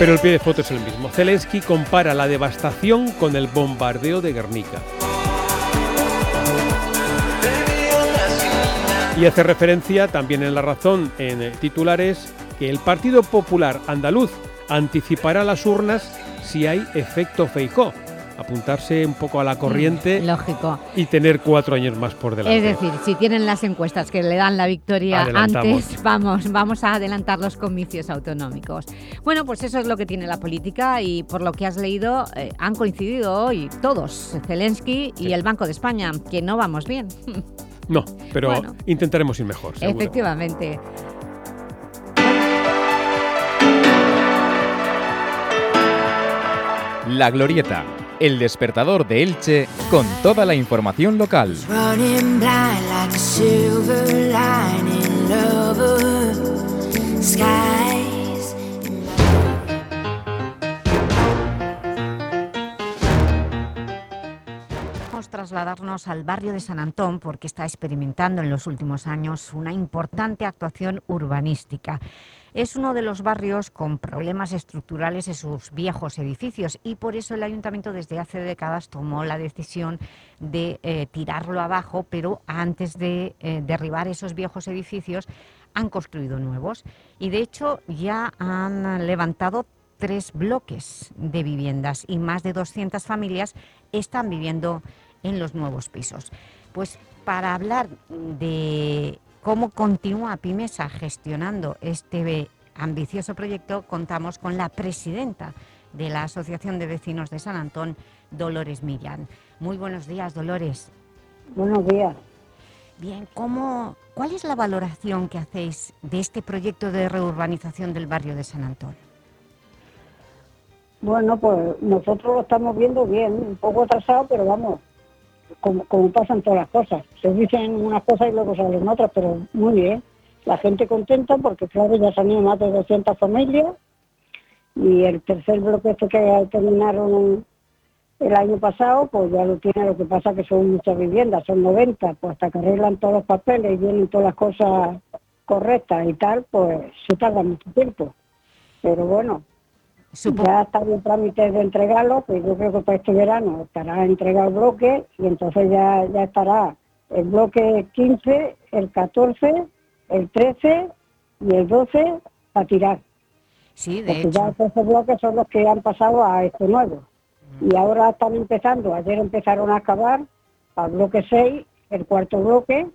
Pero el pie de foto es el mismo. Zelensky compara la devastación con el bombardeo de Guernica. Y hace referencia también en la razón en titulares que el Partido Popular Andaluz anticipará las urnas si hay efecto Feijó apuntarse un poco a la corriente mm, lógico. y tener cuatro años más por delante. Es decir, si tienen las encuestas que le dan la victoria antes, vamos, vamos a adelantar los comicios autonómicos. Bueno, pues eso es lo que tiene la política y por lo que has leído eh, han coincidido hoy todos, Zelensky y el Banco de España, que no vamos bien. No, pero intentaremos ir mejor. Efectivamente. La Glorieta, el despertador de Elche con toda la información local. Vamos a trasladarnos al barrio de San Antón porque está experimentando en los últimos años una importante actuación urbanística. Es uno de los barrios con problemas estructurales en sus viejos edificios y por eso el ayuntamiento desde hace décadas tomó la decisión de eh, tirarlo abajo, pero antes de eh, derribar esos viejos edificios han construido nuevos y de hecho ya han levantado tres bloques de viviendas y más de 200 familias están viviendo en los nuevos pisos. Pues para hablar de cómo continúa Pimesa gestionando este ambicioso proyecto, contamos con la presidenta de la Asociación de Vecinos de San Antón, Dolores Millán. Muy buenos días, Dolores. Buenos días. Bien, ¿cómo, ¿cuál es la valoración que hacéis de este proyecto de reurbanización del barrio de San Antón? Bueno, pues nosotros lo estamos viendo bien, un poco atrasado, pero vamos, como, como pasan todas las cosas. Se dicen unas cosas y luego salen otras, pero muy bien. La gente contenta porque, claro, ya se han ido más de 200 familias y el tercer bloque este que terminaron el año pasado, pues ya lo tiene, lo que pasa que son muchas viviendas, son 90, pues hasta que arreglan todos los papeles y vienen todas las cosas correctas y tal, pues se tarda mucho tiempo. Pero bueno, ya está en trámite de entregarlo, pues yo creo que para este verano estará entregado el bloque y entonces ya, ya estará el bloque 15, el 14, el 13 y el 12 a tirar. Sí, de Porque ya esos bloques son los que han pasado a este nuevo. Y ahora están empezando, ayer empezaron a acabar al bloque 6, el cuarto bloque,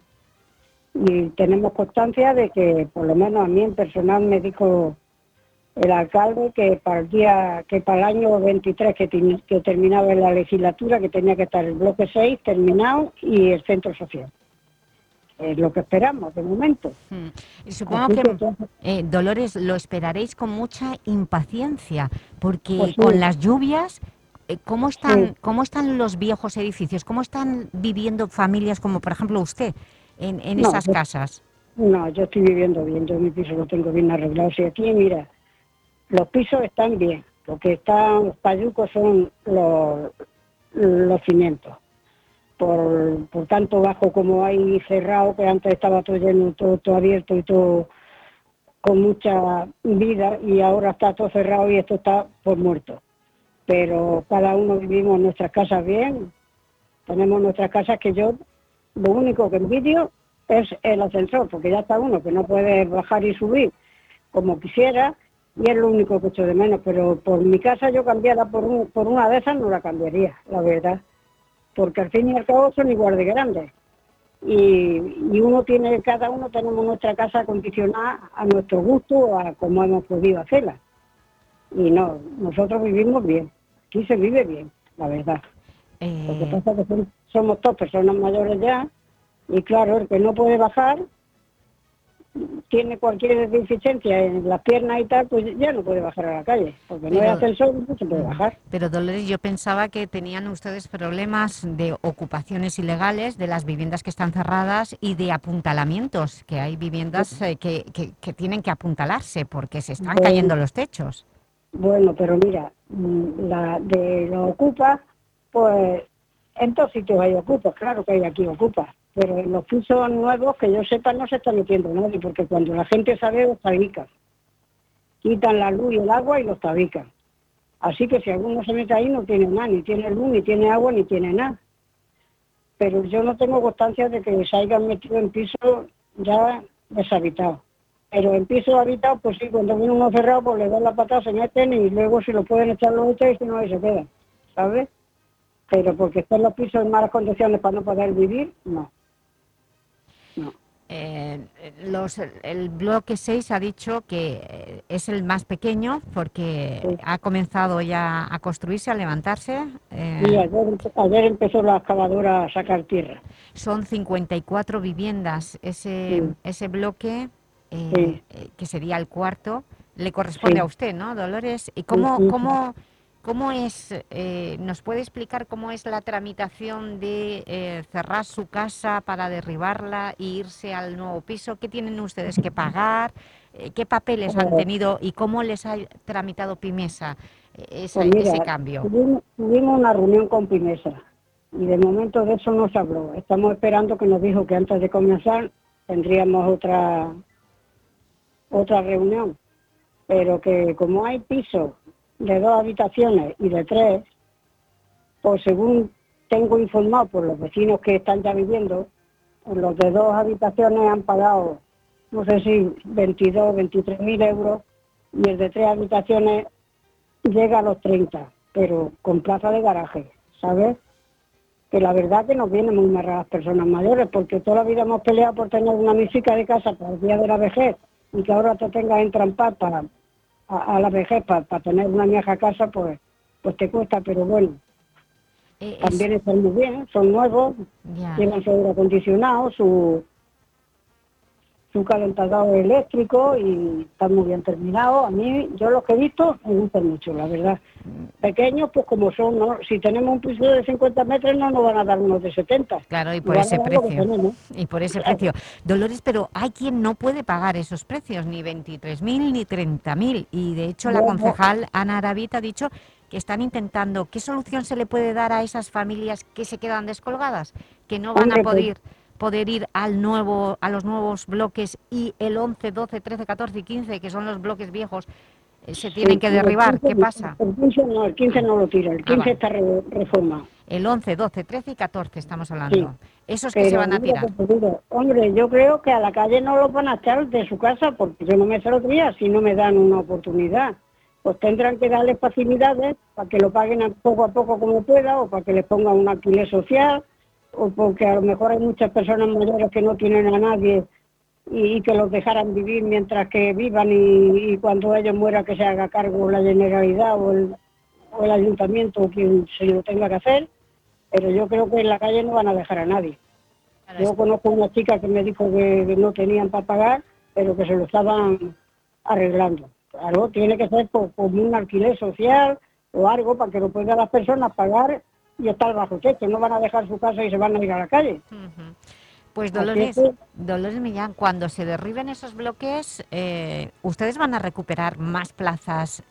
y tenemos constancia de que, por lo menos a mí en personal me dijo el alcalde que para el día, que para el año 23 que, que terminaba la legislatura, que tenía que estar el bloque 6 terminado y el centro social. Es lo que esperamos de momento. Hmm. supongo que, eh, Dolores, lo esperaréis con mucha impaciencia, porque Pues sí. con las lluvias, eh, ¿cómo están, Sí. ¿cómo están los viejos edificios? ¿Cómo están viviendo familias como, por ejemplo, usted en, en No, esas yo- casas? No, yo estoy viviendo bien, yo mi piso lo tengo bien arreglado. Si aquí, mira, los pisos están bien, lo que están payucos son los, los cimientos. Por, por tanto bajo como hay cerrado, que antes estaba todo lleno, todo, todo abierto y todo con mucha vida y ahora está todo cerrado y esto está por muerto. Pero cada uno vivimos nuestras casas bien, tenemos nuestras casas que yo lo único que envidio es el ascensor, porque ya está uno que no puede bajar y subir como quisiera y es lo único que echo de menos, pero por mi casa yo cambiara por, un- por una de esas no la cambiaría, la verdad, porque al fin y al cabo son igual de grandes y, y uno tiene, cada uno tenemos nuestra casa acondicionada a nuestro gusto, a como hemos podido hacerla. Y no, nosotros vivimos bien, aquí se vive bien, la verdad. Lo que Eh, pasa es que son- somos todas personas mayores ya, y claro, el que no puede bajar, tiene cualquier deficiencia en las piernas y tal, pues ya no puede bajar a la calle, porque no hay Pero- ascensor, no se puede bajar. Pero Dolores, yo pensaba que tenían ustedes problemas de ocupaciones ilegales de las viviendas que están cerradas y de apuntalamientos, que hay viviendas eh, que, que- que tienen que apuntalarse porque se están cayendo los techos. Bueno, pero mira, mm, la de los ocupas, pues En todos sitios hay ocupas, claro que hay aquí ocupas, pero en los pisos nuevos, que yo sepa, no se está metiendo nadie, porque cuando la gente sabe, los tabican. Quitan la luz y el agua y los tabican. Así que si alguno se mete ahí, no tiene nada, ni tiene luz, ni tiene agua, ni tiene nada. Pero yo no tengo constancia de que se hayan metido en pisos ya deshabitados. Pero en pisos habitados, pues sí, cuando viene uno cerrado, pues le dan la patada, se meten y luego si lo pueden echar los echan y no, ahí se quedan, ¿sabes? Pero porque están los pisos en malas condiciones para no poder vivir, no. Eh, los, el bloque 6 ha dicho que eh, es el más pequeño porque ha comenzado ya a construirse, a levantarse. Eh, sí, ayer, empezó la excavadora a sacar tierra. Son 54 viviendas. Ese, ese bloque, eh, que sería el cuarto, le corresponde a usted, ¿no, Dolores? ¿Y cómo, cómo, ¿Cómo es, eh, nos puede explicar cómo es la tramitación de eh, cerrar su casa para derribarla e irse al nuevo piso? ¿Qué tienen ustedes que pagar? Eh, ¿Qué papeles han tenido y cómo les ha tramitado Pimesa esa, pues ese cambio? Tuvimos, una reunión con Pimesa y de momento de eso no se habló. Estamos esperando que nos dijo que antes de comenzar tendríamos otra, otra reunión, pero que como hay pisos de dos habitaciones y de tres, pues según tengo informado por los vecinos que están ya viviendo, los de dos habitaciones han pagado, no sé si 22, 23 mil euros, y el de tres habitaciones llega a los 30, pero con plaza de garaje, ¿sabes? Que la verdad que nos vienen muy mal las personas mayores, porque toda la vida hemos peleado por tener una música de casa para el día de la vejez, y que ahora te tengas entrampar para a, la vejez para tener una vieja casa, pues, pues te cuesta, pero bueno. Eh, también están muy bien, son nuevos, tienen su aire acondicionado, su, su calentador eléctrico y están muy bien terminados. A mí, yo los que he visto, me gustan mucho, la verdad. Pequeños, pues como son, ¿no? si tenemos un piso de 50 metros no nos van a dar unos de 70. Claro, y por ese precio. Y por ese precio. Dolores, pero hay quien no puede pagar esos precios, ni 23.000 ni 30.000. Y de hecho la concejal Ana Aravit ha dicho que están intentando, ¿qué solución se le puede dar a esas familias que se quedan descolgadas? Que no van a pues poder poder ir al nuevo, a los nuevos bloques y el 11, 12, 13, 14 y 15, que son los bloques viejos, eh, se tienen que derribar. ¿Qué pasa? El 15 no, el 15 no lo tira, el 15 ah, está reformado. El 11, 12, 13 y 14 estamos hablando. Esos que se van a tirar. hombre, yo creo que a la calle no los van a echar de su casa porque yo no me días si no me dan una oportunidad. Pues tendrán que darles facilidades para que lo paguen poco a poco como pueda o para que les pongan un alquiler social o porque a lo mejor hay muchas personas mayores que no tienen a nadie y, que los dejaran vivir mientras que vivan y, cuando ellos mueran que se haga cargo la Generalidad o el, o el Ayuntamiento o quien se lo tenga que hacer, pero yo creo que en la calle no van a dejar a nadie. Yo conozco una chica que me dijo que, no tenían para pagar, pero que se lo estaban arreglando. Claro, tiene que ser como un alquiler social o algo para que lo puedan las personas pagar y estar bajo techo, no van a dejar su casa y se van a ir a la calle. Pues Dolores, Dolores Millán, cuando se derriben esos bloques, eh, ¿ustedes van a recuperar más plazas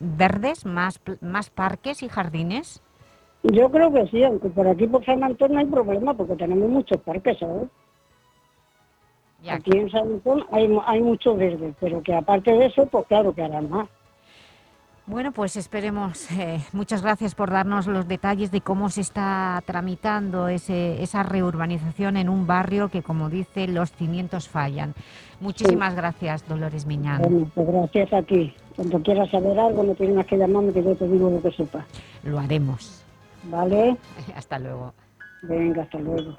verdes, más, más parques y jardines? Yo creo que sí, aunque por aquí por San Antón no hay problema porque tenemos muchos parques, ¿sabes? aquí en San Antón hay, hay mucho verde, pero que aparte de eso, pues claro que harán más. Bueno, pues esperemos. Eh, muchas gracias por darnos los detalles de cómo se está tramitando ese, esa reurbanización en un barrio que, como dice, los cimientos fallan. Muchísimas gracias, Dolores Miñán. Bueno, pues gracias a ti. Cuando quieras saber algo, no tienes más que llamarme que yo te digo lo que sepa. Lo haremos. ¿Vale? hasta luego. Venga, hasta luego.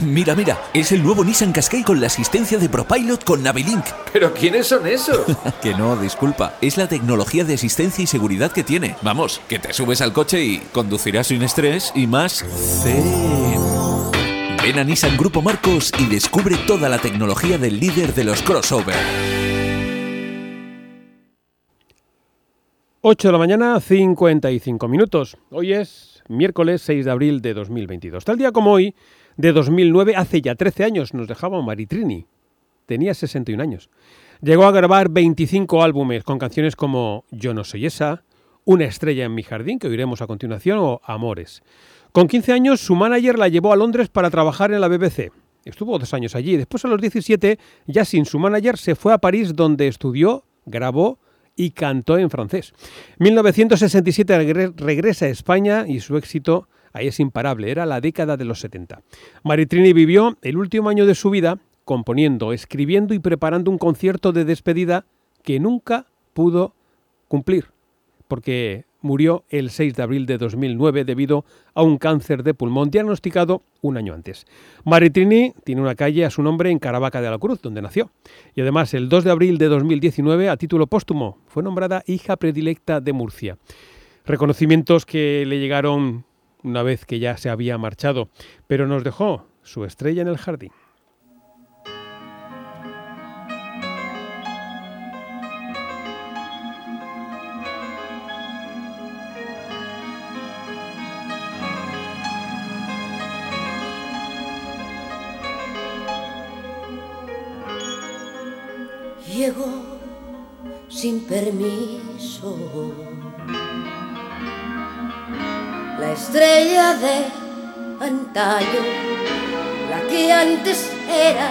Mira, mira, es el nuevo Nissan Qashqai con la asistencia de ProPilot con Navilink. ¿Pero quiénes son esos? que no, disculpa, es la tecnología de asistencia y seguridad que tiene. Vamos, que te subes al coche y conducirás sin estrés y más zen. Ven a Nissan Grupo Marcos y descubre toda la tecnología del líder de los crossover. 8 de la mañana, 55 minutos. Hoy es miércoles 6 de abril de 2022. Tal día como hoy, de 2009, hace ya 13 años, nos dejaba Maritrini. Tenía 61 años. Llegó a grabar 25 álbumes con canciones como Yo no soy esa, Una estrella en mi jardín, que oiremos a continuación, o Amores. Con 15 años, su manager la llevó a Londres para trabajar en la BBC. Estuvo dos años allí. Después, a los 17, ya sin su manager, se fue a París, donde estudió, grabó y cantó en francés. 1967 regresa a España y su éxito ahí es imparable, era la década de los 70. Maritrini vivió el último año de su vida componiendo, escribiendo y preparando un concierto de despedida que nunca pudo cumplir, porque murió el 6 de abril de 2009 debido a un cáncer de pulmón diagnosticado un año antes. Maritrini tiene una calle a su nombre en Caravaca de la Cruz, donde nació. Y además, el 2 de abril de 2019, a título póstumo, fue nombrada hija predilecta de Murcia. Reconocimientos que le llegaron una vez que ya se había marchado, pero nos dejó su estrella en el jardín. Llegó sin permiso la estrella de antaño, la que antes era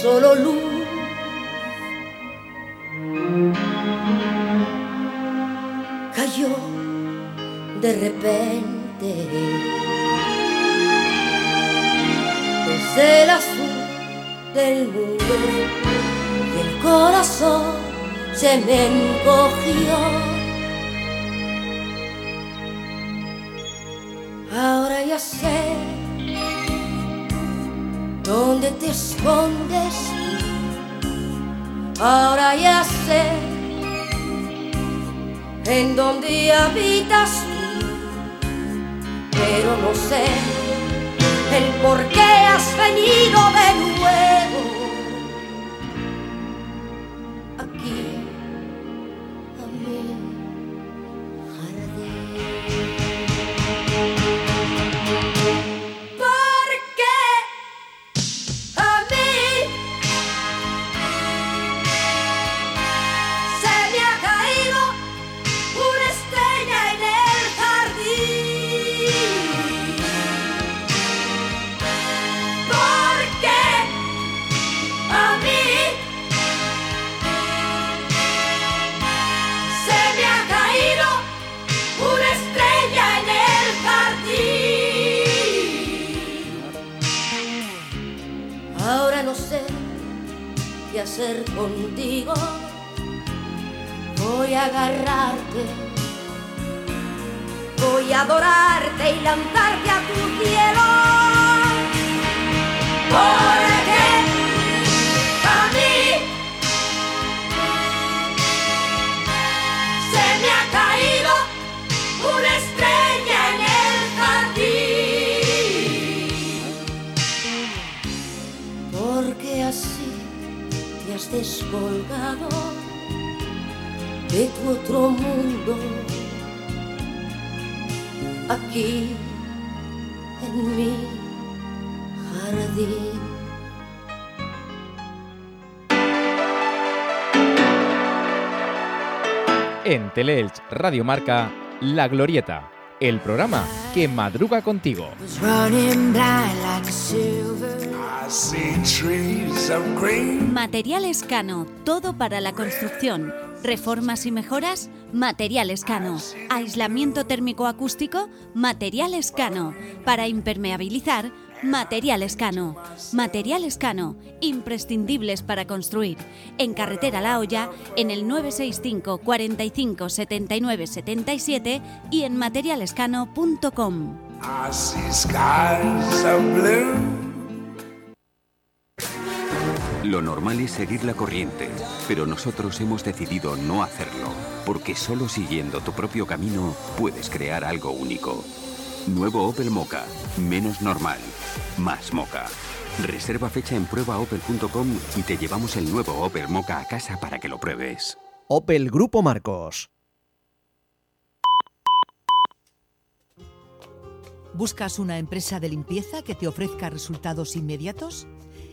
solo luz. Cayó de repente desde el azul del mundo y el corazón se me encogió. Ahora ya sé dónde te escondes. Ahora ya sé en dónde habitas. Pero no sé el por qué has venido de nuevo. Teleelch Radio Marca, La Glorieta, el programa que madruga contigo. Materiales Cano, todo para la construcción. Reformas y mejoras, Materiales Cano. Aislamiento térmico acústico, Materiales Cano. Para impermeabilizar, Materiales Cano. Materiales Cano, imprescindibles para construir. En Carretera La Hoya, en el 965 45 79 77 y en materialescano.com. Lo normal es seguir la corriente, pero nosotros hemos decidido no hacerlo, porque solo siguiendo tu propio camino puedes crear algo único. Nuevo Opel Mocha, menos normal, más Mocha. Reserva fecha en pruebaopel.com y te llevamos el nuevo Opel Mocha a casa para que lo pruebes. Opel Grupo Marcos. ¿Buscas una empresa de limpieza que te ofrezca resultados inmediatos?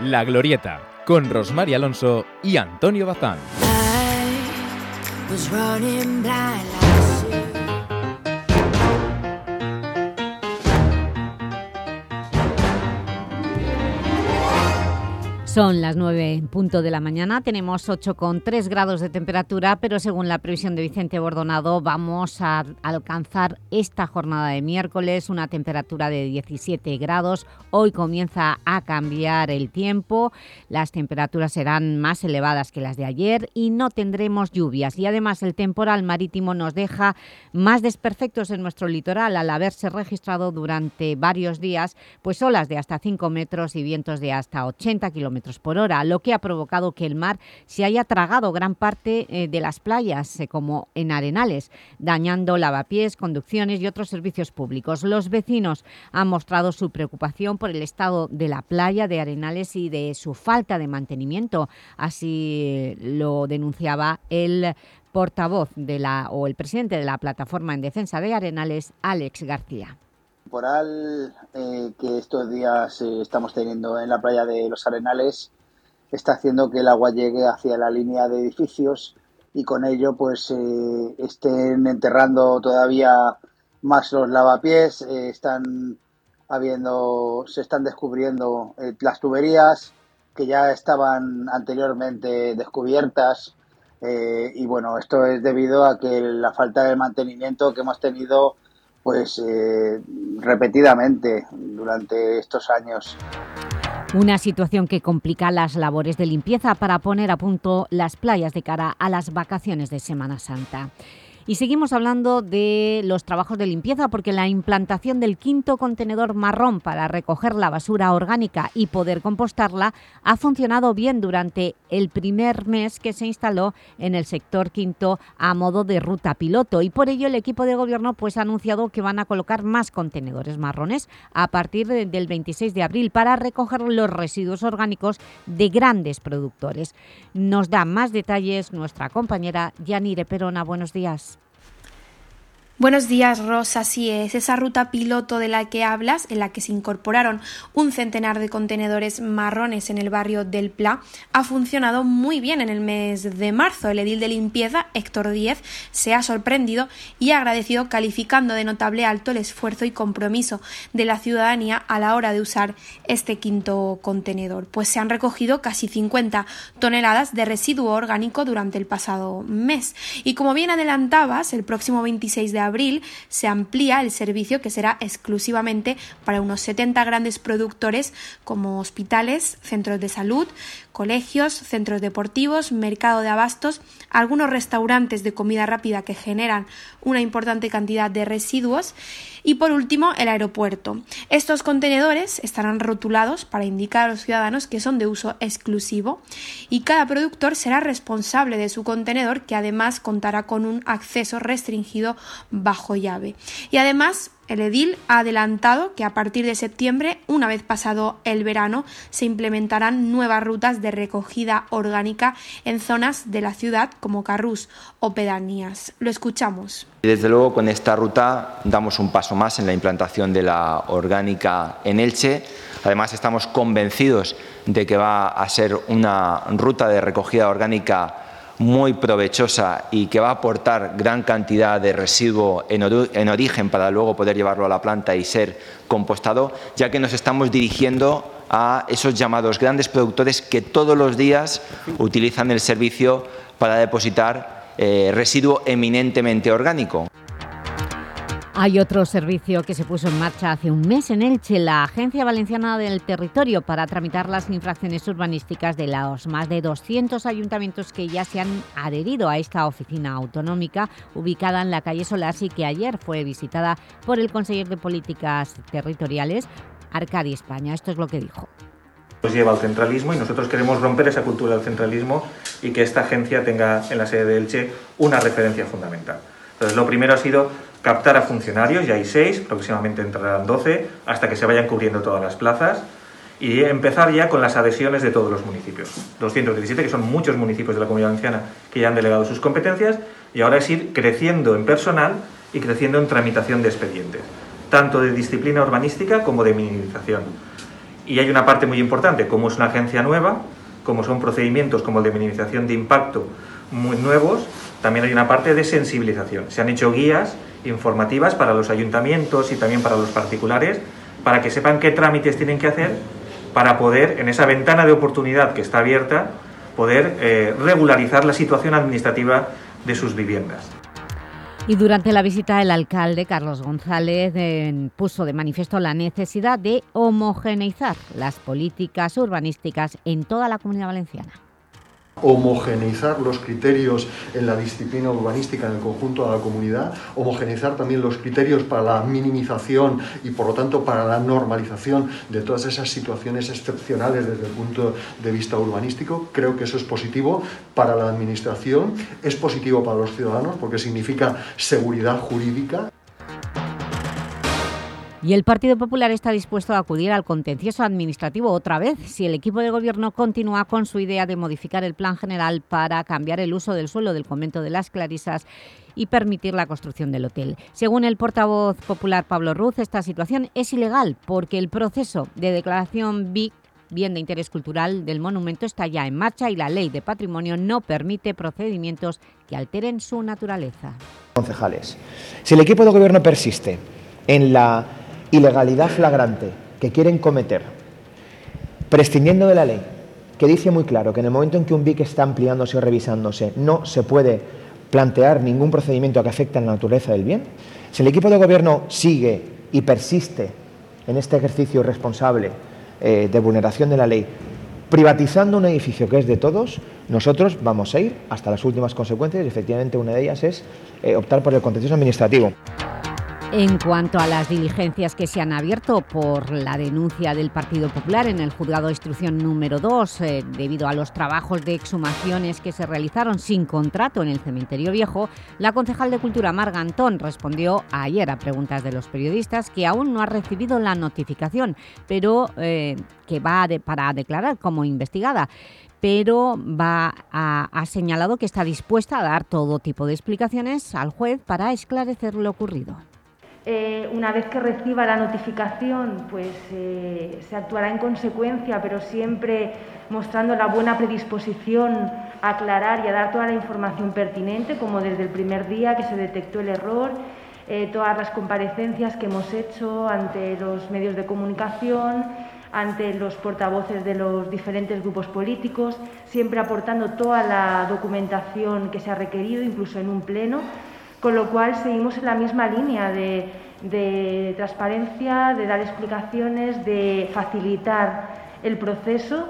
La Glorieta, con Rosmar Alonso y Antonio Bazán. Son las 9 en punto de la mañana, tenemos 8,3 grados de temperatura, pero según la previsión de Vicente Bordonado vamos a alcanzar esta jornada de miércoles una temperatura de 17 grados. Hoy comienza a cambiar el tiempo, las temperaturas serán más elevadas que las de ayer y no tendremos lluvias. Y además el temporal marítimo nos deja más desperfectos en nuestro litoral al haberse registrado durante varios días pues olas de hasta 5 metros y vientos de hasta 80 kilómetros por hora, lo que ha provocado que el mar se haya tragado gran parte eh, de las playas, eh, como en Arenales, dañando lavapiés, conducciones y otros servicios públicos. Los vecinos han mostrado su preocupación por el estado de la playa de Arenales y de su falta de mantenimiento. Así lo denunciaba el portavoz de la, o el presidente de la Plataforma en Defensa de Arenales, Alex García temporal eh, que estos días eh, estamos teniendo en la playa de los Arenales está haciendo que el agua llegue hacia la línea de edificios y con ello pues eh, estén enterrando todavía más los lavapiés, eh, están habiendo, se están descubriendo eh, las tuberías que ya estaban anteriormente descubiertas eh, y bueno, esto es debido a que la falta de mantenimiento que hemos tenido pues eh, repetidamente durante estos años. Una situación que complica las labores de limpieza para poner a punto las playas de cara a las vacaciones de Semana Santa. Y seguimos hablando de los trabajos de limpieza porque la implantación del quinto contenedor marrón para recoger la basura orgánica y poder compostarla ha funcionado bien durante el primer mes que se instaló en el sector quinto a modo de ruta piloto y por ello el equipo de gobierno pues, ha anunciado que van a colocar más contenedores marrones a partir de- del 26 de abril para recoger los residuos orgánicos de grandes productores. Nos da más detalles nuestra compañera Yanire Perona. Buenos días. Buenos días, Rosa. Así es, esa ruta piloto de la que hablas, en la que se incorporaron un centenar de contenedores marrones en el barrio del Pla, ha funcionado muy bien en el mes de marzo. El edil de limpieza, Héctor Díez, se ha sorprendido y ha agradecido calificando de notable alto el esfuerzo y compromiso de la ciudadanía a la hora de usar este quinto contenedor, pues se han recogido casi 50 toneladas de residuo orgánico durante el pasado mes. Y como bien adelantabas, el próximo 26 de abril se amplía el servicio que será exclusivamente para unos 70 grandes productores como hospitales, centros de salud, colegios, centros deportivos, mercado de abastos, algunos restaurantes de comida rápida que generan una importante cantidad de residuos y por último el aeropuerto. Estos contenedores estarán rotulados para indicar a los ciudadanos que son de uso exclusivo y cada productor será responsable de su contenedor que además contará con un acceso restringido bajo llave. Y además el edil ha adelantado que a partir de septiembre, una vez pasado el verano, se implementarán nuevas rutas de recogida orgánica en zonas de la ciudad como Carrús o pedanías. Lo escuchamos. Desde luego, con esta ruta damos un paso más en la implantación de la orgánica en Elche. Además, estamos convencidos de que va a ser una ruta de recogida orgánica muy provechosa y que va a aportar gran cantidad de residuo en, origen para luego poder llevarlo a la planta y ser compostado, ya que nos estamos dirigiendo a esos llamados grandes productores que todos los días utilizan el servicio para depositar eh, residuo eminentemente orgánico. Hay otro servicio que se puso en marcha hace un mes en Elche, la Agencia Valenciana del Territorio, para tramitar las infracciones urbanísticas de los más de 200 ayuntamientos que ya se han adherido a esta oficina autonómica ubicada en la calle Solas y que ayer fue visitada por el consejero de Políticas Territoriales, Arcadi España. Esto es lo que dijo nos lleva al centralismo y nosotros queremos romper esa cultura del centralismo y que esta agencia tenga en la sede de Elche una referencia fundamental. Entonces, lo primero ha sido captar a funcionarios, ya hay seis, próximamente entrarán 12, hasta que se vayan cubriendo todas las plazas, y empezar ya con las adhesiones de todos los municipios. 217, que son muchos municipios de la Comunidad Valenciana que ya han delegado sus competencias, y ahora es ir creciendo en personal y creciendo en tramitación de expedientes, tanto de disciplina urbanística como de minimización. Y hay una parte muy importante, como es una agencia nueva, como son procedimientos como el de minimización de impacto muy nuevos, también hay una parte de sensibilización. Se han hecho guías informativas para los ayuntamientos y también para los particulares, para que sepan qué trámites tienen que hacer para poder, en esa ventana de oportunidad que está abierta, poder eh, regularizar la situación administrativa de sus viviendas. Y durante la visita el alcalde Carlos González eh, puso de manifiesto la necesidad de homogeneizar las políticas urbanísticas en toda la Comunidad Valenciana homogeneizar los criterios en la disciplina urbanística en el conjunto de la comunidad, homogeneizar también los criterios para la minimización y por lo tanto para la normalización de todas esas situaciones excepcionales desde el punto de vista urbanístico. Creo que eso es positivo para la Administración, es positivo para los ciudadanos porque significa seguridad jurídica. Y el Partido Popular está dispuesto a acudir al contencioso administrativo otra vez si el equipo de gobierno continúa con su idea de modificar el plan general para cambiar el uso del suelo del convento de las Clarisas y permitir la construcción del hotel. Según el portavoz popular Pablo Ruz, esta situación es ilegal porque el proceso de declaración BIC bien de interés cultural del monumento está ya en marcha y la ley de patrimonio no permite procedimientos que alteren su naturaleza. Concejales, si el equipo de gobierno persiste en la ilegalidad flagrante que quieren cometer, prescindiendo de la ley, que dice muy claro que en el momento en que un BIC está ampliándose o revisándose no se puede plantear ningún procedimiento que afecte a la naturaleza del bien, si el equipo de gobierno sigue y persiste en este ejercicio irresponsable eh, de vulneración de la ley, privatizando un edificio que es de todos, nosotros vamos a ir hasta las últimas consecuencias y efectivamente una de ellas es eh, optar por el contencioso administrativo. En cuanto a las diligencias que se han abierto por la denuncia del Partido Popular en el Juzgado de Instrucción número 2 eh, debido a los trabajos de exhumaciones que se realizaron sin contrato en el Cementerio Viejo, la concejal de Cultura Marga Antón respondió ayer a preguntas de los periodistas que aún no ha recibido la notificación, pero eh, que va para declarar como investigada pero va ha señalado que está dispuesta a dar todo tipo de explicaciones al juez para esclarecer lo ocurrido. Eh, una vez que reciba la notificación, pues eh, se actuará en consecuencia, pero siempre mostrando la buena predisposición a aclarar y a dar toda la información pertinente, como desde el primer día que se detectó el error, eh, todas las comparecencias que hemos hecho ante los medios de comunicación, ante los portavoces de los diferentes grupos políticos, siempre aportando toda la documentación que se ha requerido, incluso en un pleno con lo cual seguimos en la misma línea de, de transparencia, de dar explicaciones, de facilitar el proceso.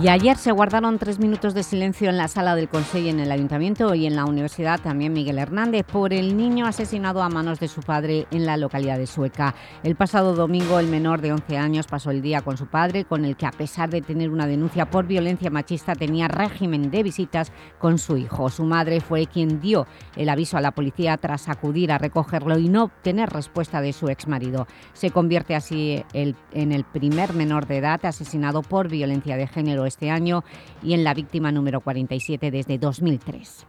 Y ayer se guardaron tres minutos de silencio en la sala del Consejo en el Ayuntamiento y en la Universidad también Miguel Hernández por el niño asesinado a manos de su padre en la localidad de Sueca. El pasado domingo el menor de 11 años pasó el día con su padre, con el que a pesar de tener una denuncia por violencia machista tenía régimen de visitas con su hijo. Su madre fue quien dio el aviso a la policía tras acudir a recogerlo y no obtener respuesta de su exmarido. Se convierte así en el primer menor de edad asesinado por violencia de género este año y en la víctima número 47 desde 2003.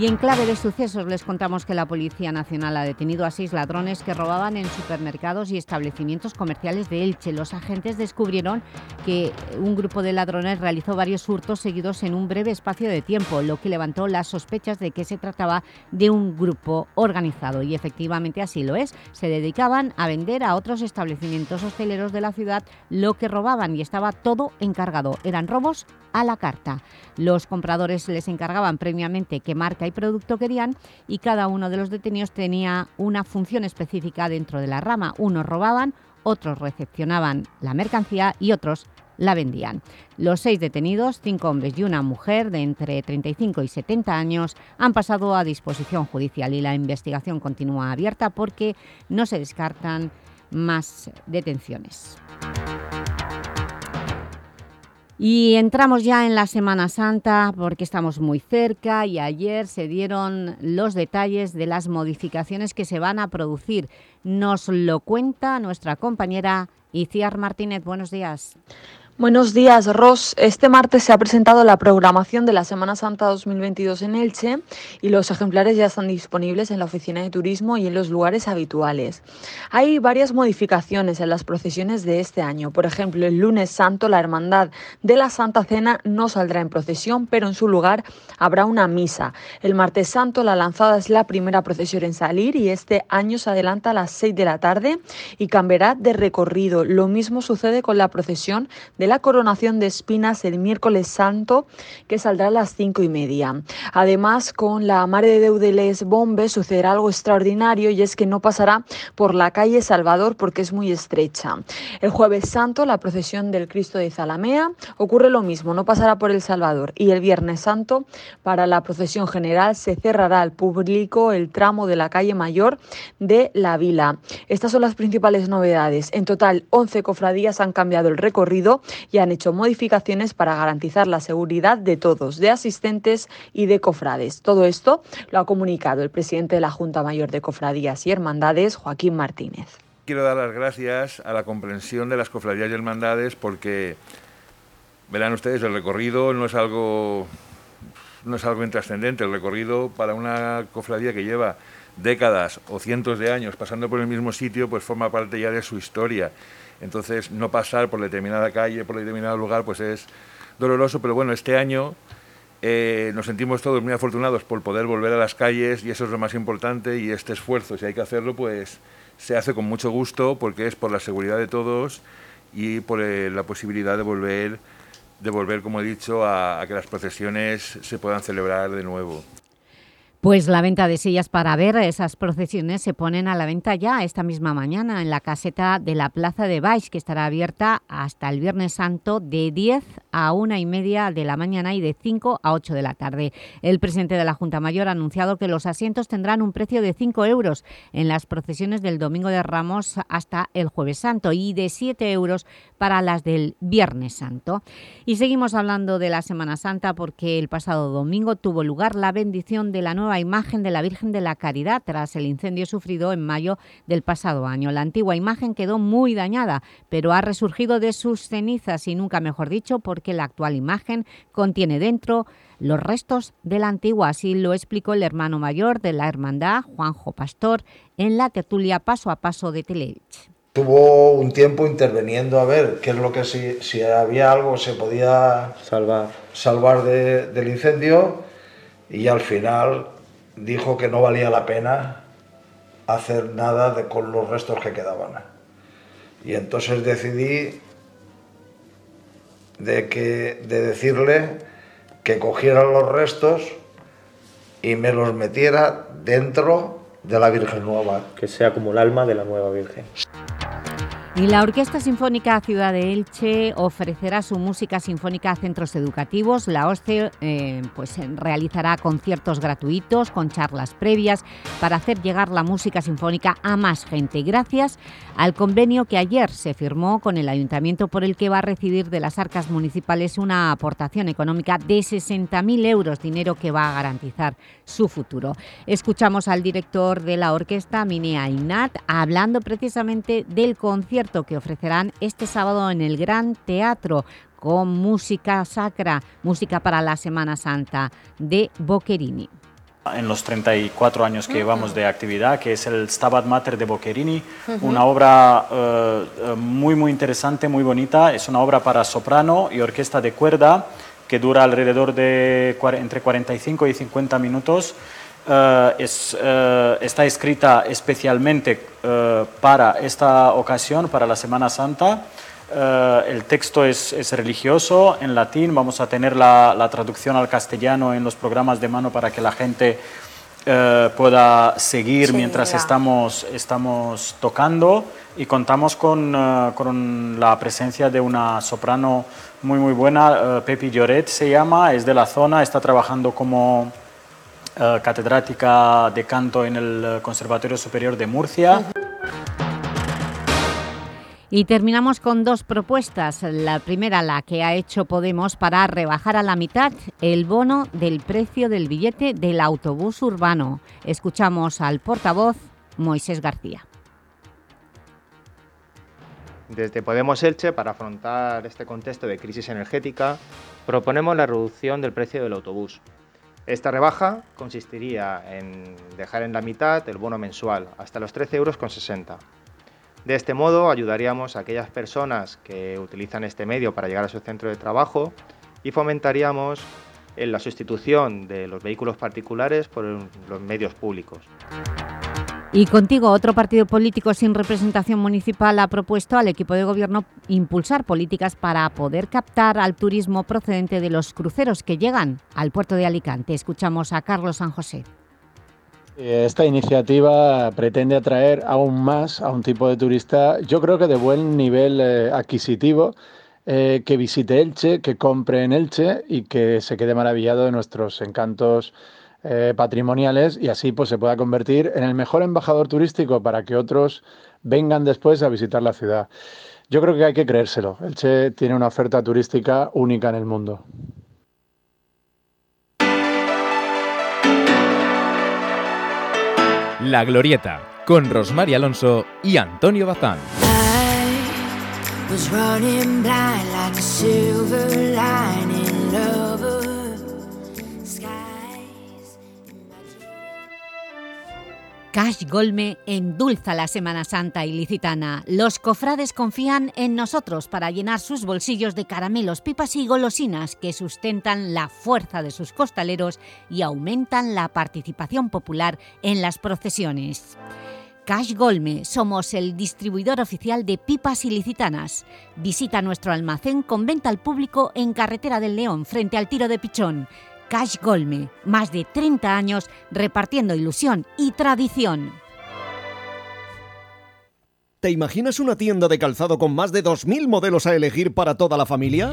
Y en clave de sucesos les contamos que la Policía Nacional ha detenido a seis ladrones que robaban en supermercados y establecimientos comerciales de Elche. Los agentes descubrieron que un grupo de ladrones realizó varios hurtos seguidos en un breve espacio de tiempo, lo que levantó las sospechas de que se trataba de un grupo organizado. Y efectivamente así lo es. Se dedicaban a vender a otros establecimientos hosteleros de la ciudad lo que robaban y estaba todo encargado. Eran robos a la carta. Los compradores les encargaban previamente qué marca y producto querían y cada uno de los detenidos tenía una función específica dentro de la rama. Unos robaban, otros recepcionaban la mercancía y otros la vendían. Los seis detenidos, cinco hombres y una mujer de entre 35 y 70 años, han pasado a disposición judicial y la investigación continúa abierta porque no se descartan más detenciones. Y entramos ya en la Semana Santa porque estamos muy cerca y ayer se dieron los detalles de las modificaciones que se van a producir. Nos lo cuenta nuestra compañera Iciar Martínez. Buenos días. Buenos días, Ross. Este martes se ha presentado la programación de la Semana Santa 2022 en Elche y los ejemplares ya están disponibles en la oficina de turismo y en los lugares habituales. Hay varias modificaciones en las procesiones de este año. Por ejemplo, el lunes santo la Hermandad de la Santa Cena no saldrá en procesión, pero en su lugar habrá una misa. El martes santo la lanzada es la primera procesión en salir y este año se adelanta a las 6 de la tarde y cambiará de recorrido. Lo mismo sucede con la procesión de la coronación de espinas el miércoles santo, que saldrá a las cinco y media. Además, con la Mare de Déu de Bombes sucederá algo extraordinario y es que no pasará por la calle Salvador porque es muy estrecha. El jueves santo, la procesión del Cristo de Zalamea, ocurre lo mismo, no pasará por el Salvador. Y el viernes santo, para la procesión general, se cerrará al público el tramo de la calle Mayor de la Vila. Estas son las principales novedades. En total, 11 cofradías han cambiado el recorrido y han hecho modificaciones para garantizar la seguridad de todos, de asistentes y de cofrades. Todo esto lo ha comunicado el presidente de la Junta Mayor de Cofradías y Hermandades, Joaquín Martínez. Quiero dar las gracias a la comprensión de las cofradías y hermandades porque, verán ustedes, el recorrido no es algo, no es algo intrascendente. El recorrido para una cofradía que lleva décadas o cientos de años pasando por el mismo sitio, pues forma parte ya de su historia. Entonces, no pasar por determinada calle, por determinado lugar, pues es doloroso, pero bueno, este año eh, nos sentimos todos muy afortunados por poder volver a las calles y eso es lo más importante y este esfuerzo, si hay que hacerlo, pues se hace con mucho gusto porque es por la seguridad de todos y por eh, la posibilidad de volver, de volver, como he dicho, a que las procesiones se puedan celebrar de nuevo. Pues la venta de sillas para ver esas procesiones se ponen a la venta ya esta misma mañana en la caseta de la Plaza de Baix, que estará abierta hasta el Viernes Santo de 10 a una y media de la mañana y de 5 a 8 de la tarde. El presidente de la Junta Mayor ha anunciado que los asientos tendrán un precio de 5 euros en las procesiones del Domingo de Ramos hasta el Jueves Santo y de 7 euros para las del Viernes Santo. Y seguimos hablando de la Semana Santa porque el pasado domingo tuvo lugar la bendición de la nueva imagen de la Virgen de la Caridad tras el incendio sufrido en mayo del pasado año. La antigua imagen quedó muy dañada, pero ha resurgido de sus cenizas y nunca mejor dicho porque la actual imagen contiene dentro los restos de la antigua, así lo explicó el hermano mayor de la hermandad, Juanjo Pastor, en la tertulia Paso a Paso de Televich. Tuvo un tiempo interviniendo a ver qué es lo que si, si había algo se podía salvar, salvar del incendio y al final dijo que no valía la pena hacer nada con los restos que quedaban. Y entonces decidí de, que, de decirle que cogieran los restos y me los metiera dentro de la Virgen Nueva. Que sea como el alma de la nueva Virgen. Y la Orquesta Sinfónica Ciudad de Elche ofrecerá su música sinfónica a centros educativos. La OSCE eh, pues, realizará conciertos gratuitos con charlas previas para hacer llegar la música sinfónica a más gente, gracias al convenio que ayer se firmó con el Ayuntamiento por el que va a recibir de las arcas municipales una aportación económica de 60.000 euros, dinero que va a garantizar su futuro. Escuchamos al director de la orquesta, Minea Inat, hablando precisamente del concierto que ofrecerán este sábado en el Gran Teatro con música sacra, música para la Semana Santa de Boccherini. En los 34 años que llevamos de actividad, que es el Stabat Mater de Boccherini, una obra eh, muy muy interesante, muy bonita, es una obra para soprano y orquesta de cuerda que dura alrededor de entre 45 y 50 minutos eh, es, eh, está escrita especialmente eh, para esta ocasión, para la Semana Santa. el texto es, es, religioso en latín, vamos a tener la, la, traducción al castellano en los programas de mano para que la gente pueda seguir mientras estamos, estamos tocando. Y contamos con, con, la presencia de una soprano muy muy buena, Pepi Lloret se llama, es de la zona, está trabajando como catedrática de canto en el Conservatorio Superior de Murcia. Y terminamos con dos propuestas. La primera, la que ha hecho Podemos para rebajar a la mitad el bono del precio del billete del autobús urbano. Escuchamos al portavoz Moisés García. Desde Podemos Elche, para afrontar este contexto de crisis energética, proponemos la reducción del precio del autobús. Esta rebaja consistiría en dejar en la mitad el bono mensual, hasta los 13,60 euros. De este modo ayudaríamos a aquellas personas que utilizan este medio para llegar a su centro de trabajo y fomentaríamos la sustitución de los vehículos particulares por los medios públicos. Y contigo, otro partido político sin representación municipal ha propuesto al equipo de gobierno impulsar políticas para poder captar al turismo procedente de los cruceros que llegan al puerto de Alicante. Escuchamos a Carlos San José. Esta iniciativa pretende atraer aún más a un tipo de turista, yo creo que de buen nivel eh, adquisitivo, eh, que visite Elche, que compre en Elche y que se quede maravillado de nuestros encantos eh, patrimoniales y así pues se pueda convertir en el mejor embajador turístico para que otros vengan después a visitar la ciudad. Yo creo que hay que creérselo. Elche tiene una oferta turística única en el mundo. La Glorieta, con Rosmar Alonso y Antonio Bazán. Cash Golme endulza la Semana Santa ilicitana. Los cofrades confían en nosotros para llenar sus bolsillos de caramelos, pipas y golosinas que sustentan la fuerza de sus costaleros y aumentan la participación popular en las procesiones. Cash Golme, somos el distribuidor oficial de pipas ilicitanas. Visita nuestro almacén con venta al público en Carretera del León, frente al Tiro de Pichón. Cash Golme, más de 30 años repartiendo ilusión y tradición. ¿Te imaginas una tienda de calzado con más de 2.000 modelos a elegir para toda la familia?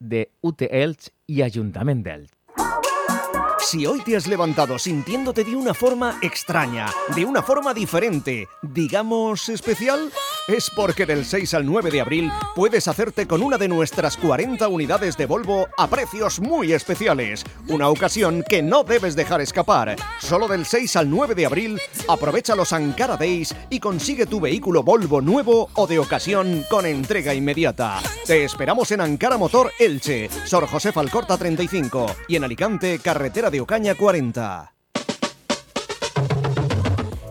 de UT Elx i Ajuntament d'Elx. Si hoy te has levantado sintiéndote de una forma extraña, de una forma diferente, digamos especial, es porque del 6 al 9 de abril puedes hacerte con una de nuestras 40 unidades de Volvo a precios muy especiales. Una ocasión que no debes dejar escapar. Solo del 6 al 9 de abril aprovecha los Ankara Days y consigue tu vehículo Volvo nuevo o de ocasión con entrega inmediata. Te esperamos en Ankara Motor Elche, Sor José Falcorta 35 y en Alicante, carretera de Ocaña 40.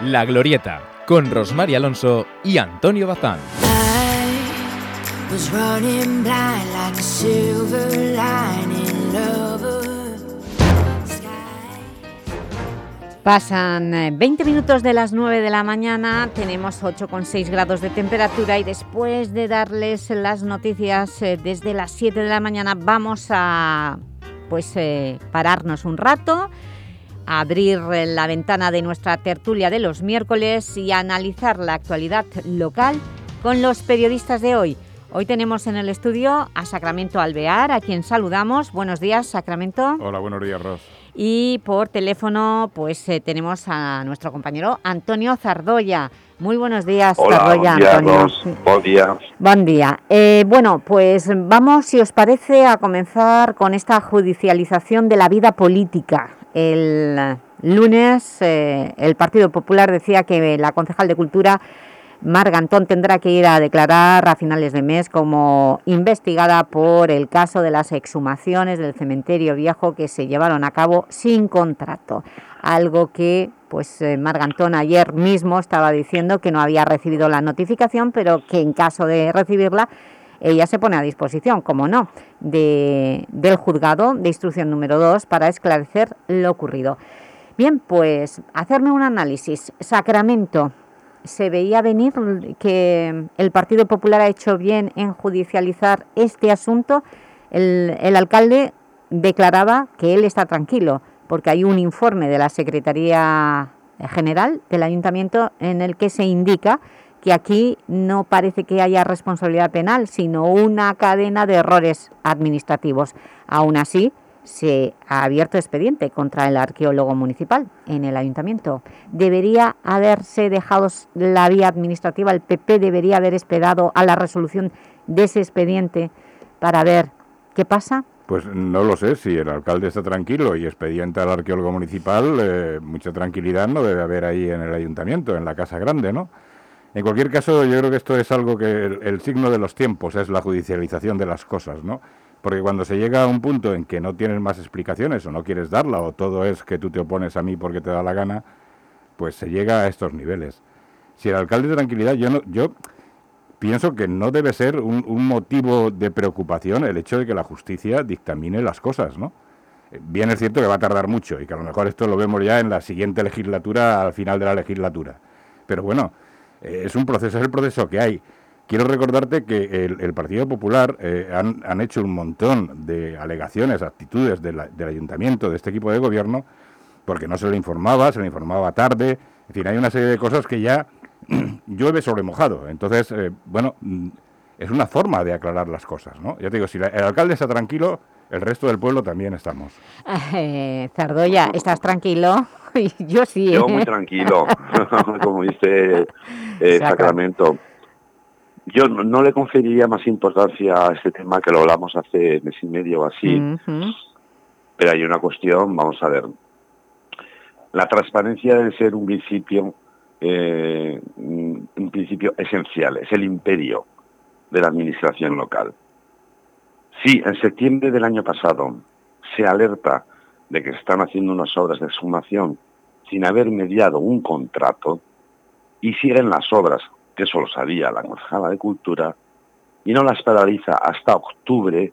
La Glorieta, con Rosmar Alonso y Antonio Bazán. Pasan eh, 20 minutos de las 9 de la mañana, tenemos 8,6 grados de temperatura y después de darles las noticias eh, desde las 7 de la mañana vamos a pues, eh, pararnos un rato, a abrir la ventana de nuestra tertulia de los miércoles y a analizar la actualidad local con los periodistas de hoy. Hoy tenemos en el estudio a Sacramento Alvear, a quien saludamos. Buenos días, Sacramento. Hola, buenos días, Ros. Y por teléfono pues eh, tenemos a nuestro compañero Antonio Zardoya. Muy buenos días, Hola, Zardoya, bon dia, Antonio. Ros. Bon dia. Buen día. Eh, bueno, pues vamos, si os parece, a comenzar con esta judicialización de la vida política. El lunes eh, el Partido Popular decía que la concejal de Cultura Mar Gantón tendrá que ir a declarar a finales de mes como investigada por el caso de las exhumaciones del cementerio viejo que se llevaron a cabo sin contrato. Algo que pues eh, Mar Gantón ayer mismo estaba diciendo que no había recibido la notificación, pero que en caso de recibirla ella se pone a disposición, como no, de, del juzgado de instrucción número 2 para esclarecer lo ocurrido. Bien, pues hacerme un análisis. Sacramento, ¿se veía venir que el Partido Popular ha hecho bien en judicializar este asunto? El, el alcalde declaraba que él está tranquilo, porque hay un informe de la Secretaría General del Ayuntamiento en el que se indica que aquí no parece que haya responsabilidad penal, sino una cadena de errores administrativos. Aún así, se ha abierto expediente contra el arqueólogo municipal en el ayuntamiento. ¿Debería haberse dejado la vía administrativa? ¿El PP debería haber esperado a la resolución de ese expediente para ver qué pasa? Pues no lo sé, si el alcalde está tranquilo y expediente al arqueólogo municipal, eh, mucha tranquilidad no debe haber ahí en el ayuntamiento, en la Casa Grande, ¿no? En cualquier caso, yo creo que esto es algo que el, signo de los tiempos es la judicialización de las cosas, ¿no? Porque cuando se llega a un punto en que no tienes más explicaciones o no quieres darla o todo es que tú te opones a mí porque te da la gana, pues se llega a estos niveles. Si el alcalde de tranquilidad, yo no, yo pienso que no debe ser un, un motivo de preocupación el hecho de que la justicia dictamine las cosas, ¿no? Bien es cierto que va a tardar mucho y que a lo mejor esto lo vemos ya en la siguiente legislatura, al final de la legislatura. Pero bueno, eh, es un proceso, es el proceso que hay. Quiero recordarte que el, Partido Popular eh, han, hecho un montón de alegaciones, actitudes del ayuntamiento, de este equipo de gobierno, porque no se le informaba, se le informaba tarde, en fin, hay una serie de cosas que ya llueve sobre mojado. Entonces, eh, bueno, mm, es una forma de aclarar las cosas, ¿no? Ya te digo, si el alcalde está tranquilo, el resto del pueblo también estamos. Eh, Zardoya, ¿estás tranquilo? Yo sí. Yo ¿eh? muy tranquilo, como dice eh. Sacramento. Yo no, no le conferiría más importancia a este tema que lo hablamos hace mes y medio o así, pero hay una cuestión, vamos a ver. La transparencia debe ser un principio, eh, un principio esencial, es el imperio de la administración local. Si en septiembre del año pasado se alerta de que se están haciendo unas obras de exhumación sin haber mediado un contrato y siguen las obras, que eso lo sabía la Concejala de Cultura, y no las paraliza hasta octubre,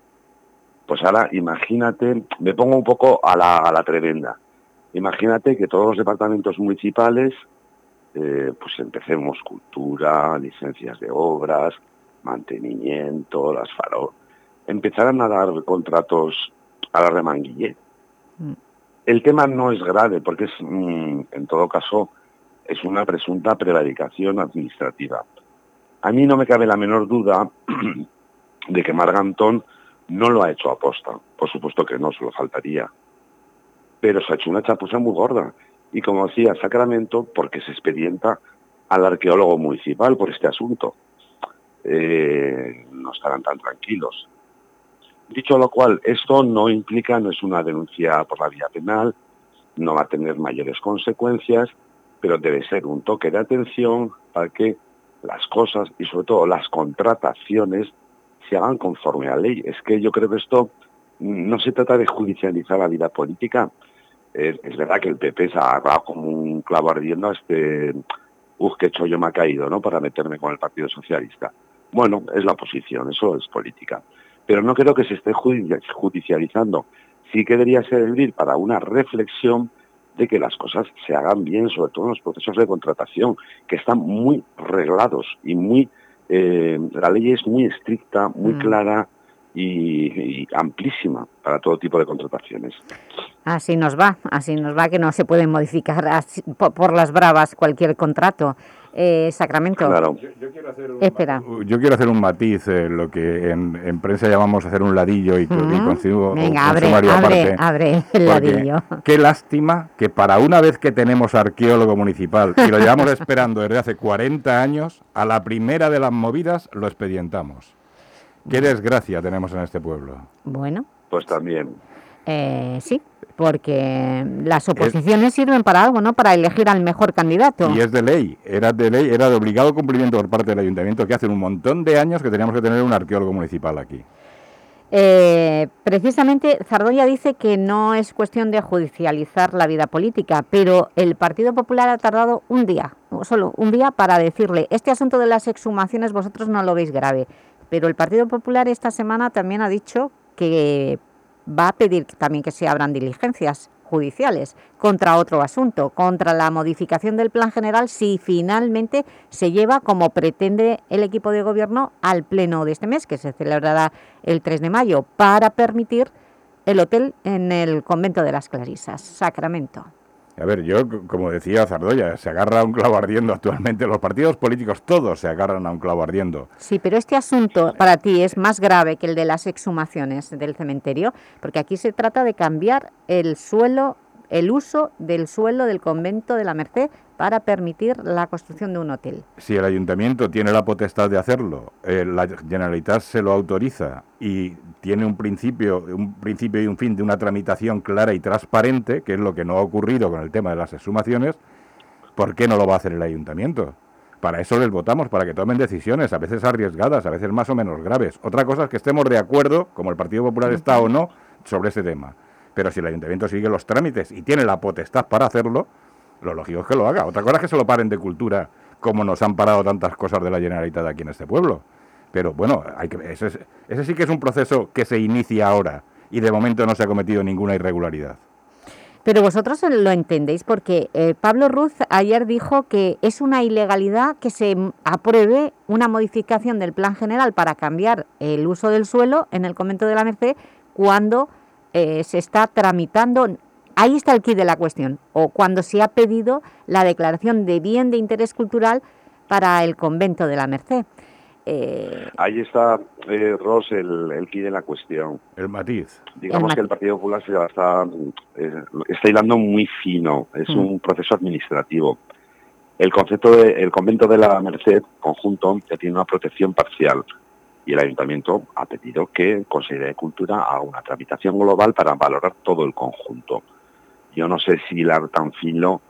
pues ahora imagínate, me pongo un poco a la, a la tremenda. Imagínate que todos los departamentos municipales, eh, pues empecemos cultura, licencias de obras, mantenimiento, las faros, empezaran a dar contratos a la remanguille. El tema no es grave porque es, mm, en todo caso, es una presunta prevaricación administrativa. A mí no me cabe la menor duda de que Margantón no lo ha hecho a posta. Por supuesto que no, se lo faltaría. Pero se ha hecho una chapuza muy gorda. Y como decía Sacramento, porque se expedienta al arqueólogo municipal por este asunto. Eh, no estarán tan tranquilos. Dicho lo cual, esto no implica, no es una denuncia por la vía penal, no va a tener mayores consecuencias, pero debe ser un toque de atención para que las cosas y sobre todo las contrataciones se hagan conforme a ley. Es que yo creo que esto no se trata de judicializar la vida política. Es, verdad que el PP se ha agarrado como un clavo ardiendo a este, uf, qué yo me ha caído, ¿no? Para meterme con el Partido Socialista. Bueno, es la posición, eso es política. Pero no creo que se esté judicializando. Sí que debería servir para una reflexión de que las cosas se hagan bien, sobre todo en los procesos de contratación, que están muy reglados y muy eh, la ley es muy estricta, muy mm. clara y, amplísima para todo tipo de contrataciones. Así nos va, así nos va que no se puede modificar por, las bravas cualquier contrato. Eh, Sacramento. Claro. Yo, quiero hacer un, Espera. Yo quiero hacer un matiz, eh, lo que en, prensa llamamos hacer un ladillo y, consigo Venga, abre, abre, abre, el ladillo. Qué lástima que para una vez que tenemos arqueólogo municipal y lo llevamos esperando desde hace 40 años, a la primera de las movidas lo expedientamos. Qué desgracia tenemos en este pueblo. Bueno. Pues también. Eh, sí, porque las oposiciones sirven para algo, ¿no? Para elegir al mejor candidato. Y es de ley, era de ley, era de obligado cumplimiento por parte del ayuntamiento, que hace un montón de años que teníamos que tener un arqueólogo municipal aquí. Eh, precisamente Zardoya dice que no es cuestión de judicializar la vida política, pero el Partido Popular ha tardado un día, solo un día, para decirle, este asunto de las exhumaciones vosotros no lo veis grave, pero el Partido Popular esta semana también ha dicho que va a pedir también que se abran diligencias judiciales contra otro asunto, contra la modificación del plan general si finalmente se lleva, como pretende el equipo de gobierno, al pleno de este mes, que se celebrará el 3 de mayo, para permitir el hotel en el convento de las Clarisas, Sacramento. A ver, yo, como decía Zardoya, se agarra a un clavo ardiendo actualmente. Los partidos políticos todos se agarran a un clavo ardiendo. Sí, pero este asunto para ti es más grave que el de las exhumaciones del cementerio, porque aquí se trata de cambiar el suelo, el uso del suelo del convento de la Merced para permitir la construcción de un hotel. Si el ayuntamiento tiene la potestad de hacerlo, eh, la Generalitat se lo autoriza y tiene un principio, un principio y un fin de una tramitación clara y transparente, que es lo que no ha ocurrido con el tema de las exhumaciones, ¿por qué no lo va a hacer el ayuntamiento? Para eso les votamos, para que tomen decisiones, a veces arriesgadas, a veces más o menos graves. Otra cosa es que estemos de acuerdo, como el Partido Popular está o no, sobre ese tema. Pero si el ayuntamiento sigue los trámites y tiene la potestad para hacerlo, lo lógico es que lo haga. Otra cosa es que se lo paren de cultura, como nos han parado tantas cosas de la Generalitat aquí en este pueblo. Pero bueno, hay que, ese, sí que es un proceso que se inicia ahora y de momento no se ha cometido ninguna irregularidad. Pero vosotros lo entendéis porque eh, Pablo Ruz ayer dijo que es una ilegalidad que se apruebe una modificación del plan general para cambiar el uso del suelo en el convento de la Merced cuando eh, se está tramitando Ahí está el kit de la cuestión, o cuando se ha pedido la declaración de bien de interés cultural para el convento de la Merced. Eh, Ahí está, eh, Ross, el, el kit de la cuestión. El matiz. Digamos que el Partido Popular se está, eh, está hilando muy fino, es mm. un proceso administrativo. El concepto de, el convento de la Merced conjunto ya tiene una protección parcial y el ayuntamiento ha pedido que Consejería de Cultura haga una tramitación global para valorar todo el conjunto yo no sé si hilar tan fino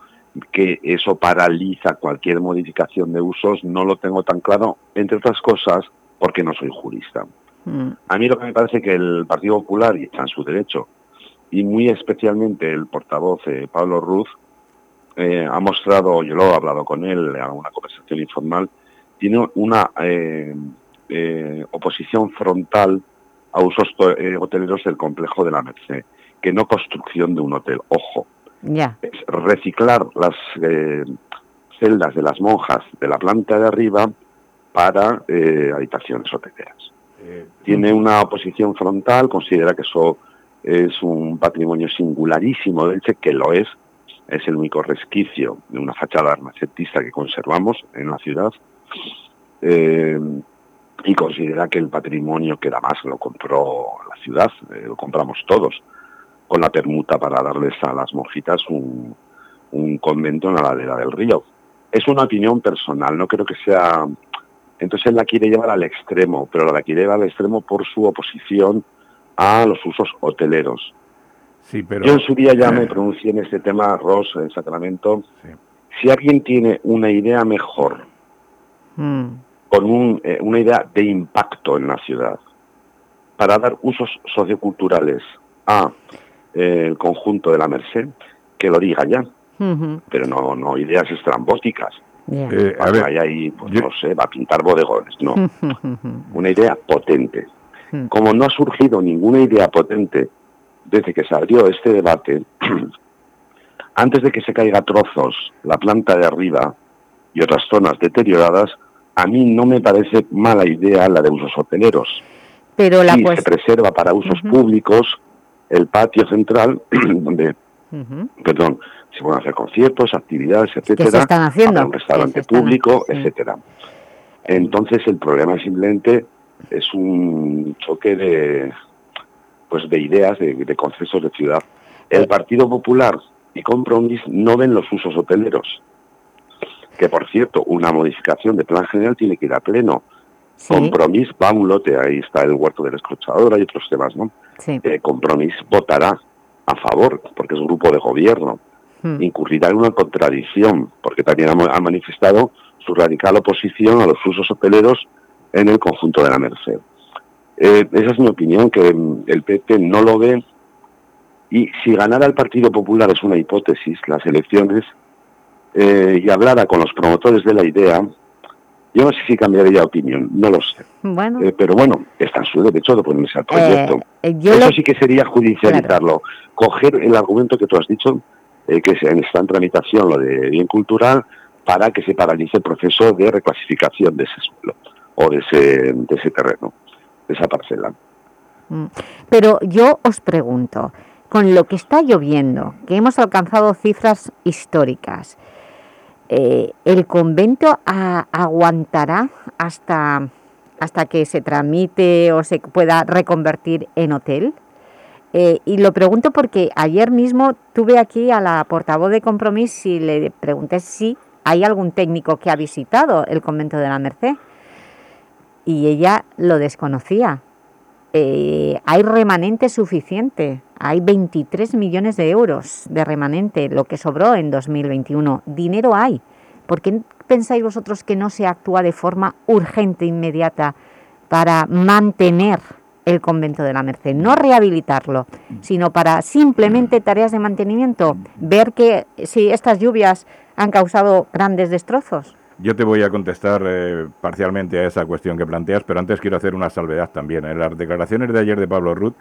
que eso paraliza cualquier modificación de usos, no lo tengo tan claro, entre otras cosas, porque no soy jurista. Mm. A mí lo que me parece que el Partido Popular, y está en su derecho, y muy especialmente el portavoz eh, Pablo Ruz, eh, ha mostrado, yo lo he hablado con él en una conversación informal, tiene una eh, oposición frontal a usos hoteleros del complejo de la Merced, que no construcción de un hotel. Ojo, Ya. es reciclar las eh, celdas de las monjas de la planta de arriba para eh, habitaciones hoteleras. Tiene una oposición frontal, considera que eso es un patrimonio singularísimo de Elche, que lo es, es el único resquicio de una fachada armacetista que conservamos en la ciudad, eh, y considera que el patrimonio que además lo compró la ciudad, eh, lo compramos todos, con la permuta para darles a las monjitas un, un convento en la ladera del río. Es una opinión personal, no creo que sea... Entonces él la quiere llevar al extremo, pero la quiere llevar al extremo por su oposición a los usos hoteleros. Sí, pero... Yo en su día ya me pronuncié en este tema, Ross, en Sacramento. Si alguien tiene una idea mejor, Mm. con un, eh, una idea de impacto en la ciudad, para dar usos socioculturales a eh, el conjunto de la Merced, que lo diga ya, pero no, no ideas estrambóticas. Ya. Eh, a Va- ver, vaya ahí, pues, no sé, va a pintar bodegones, no. Una idea potente. Mm. Como no ha surgido ninguna idea potente desde que se abrió este debate, antes de que se caiga a trozos la planta de arriba y otras zonas deterioradas, a mí no me parece mala idea la de usos hoteleros. Pero la Sí, pues... se preserva para usos públicos el patio central, donde, perdón, se pueden hacer conciertos, actividades, etcétera. Se están haciendo, un restaurante están público, sí. etcétera. Entonces el problema simplemente es un choque de pues de ideas, de, de conceptos de ciudad. El Partido Popular y Compromís no ven los usos hoteleros. Que por cierto, una modificación de plan general tiene que ir a pleno. Compromís va a un lote, ahí está el huerto de la escruchadora y otros temas, ¿no? Sí. Eh, Compromís votará a favor, porque es grupo de gobierno. Mm. Incurrirá en una contradicción, porque también ha manifestado su radical oposición a los usos hoteleros en el conjunto de la Merced. Eh, esa es mi opinión, que mm, el PP no lo ve. Y si ganara el Partido Popular, es una hipótesis, las elecciones, eh, y hablara con los promotores de la idea, yo no sé si cambiaría de opinión, no lo sé. Bueno, Eh, pero bueno, está en su derecho de ponerse al proyecto. eh, yo Eso lo- sí que sería judicializarlo. Coger el argumento que tú has dicho, eh, que está en tramitación lo de bien cultural, para que se paralice el proceso de reclasificación de ese suelo o de ese, de ese terreno, de esa parcela. Mm. Pero yo os pregunto, con lo que está lloviendo, que hemos alcanzado cifras históricas, eh, ¿el convento aguantará hasta, hasta que se tramite o se pueda reconvertir en hotel? Eh, y lo pregunto porque ayer mismo tuve aquí a la portavoz de Compromís y le pregunté si hay algún técnico que ha visitado el convento de la Merced y ella lo desconocía. Eh, hay remanente suficiente, hay 23 millones de euros de remanente, lo que sobró en 2021. Dinero hay. ¿Por qué pensáis vosotros que no se actúa de forma urgente, inmediata, para mantener el convento de la Merced? No rehabilitarlo, sino para simplemente tareas de mantenimiento, ver que si estas lluvias han causado grandes destrozos. Yo te voy a contestar eh, parcialmente a esa cuestión que planteas, pero antes quiero hacer una salvedad también. En las declaraciones de ayer de Pablo Ruth,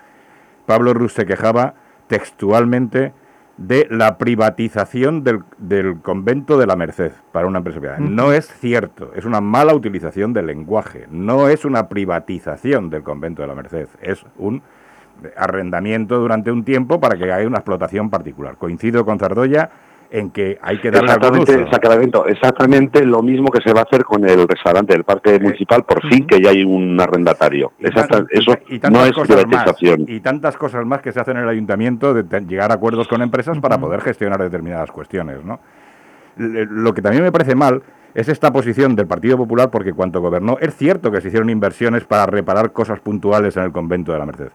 Pablo Ruth se quejaba textualmente de la privatización del, del convento de la Merced para una empresa privada. No es cierto, es una mala utilización del lenguaje. No es una privatización del convento de la Merced, es un arrendamiento durante un tiempo para que haya una explotación particular. Coincido con Zardoya en que hay que algún Exactamente. Sacramento, exactamente lo mismo que se va a hacer con el restaurante del Parque Municipal, por fin que ya hay un arrendatario. Exacta- eso y tantas no es cosas más, privatización. y tantas cosas más que se hacen en el ayuntamiento de llegar a acuerdos con empresas para poder gestionar determinadas cuestiones, ¿no? Lo que también me parece mal es esta posición del Partido Popular porque cuando gobernó es cierto que se hicieron inversiones para reparar cosas puntuales en el convento de la Merced,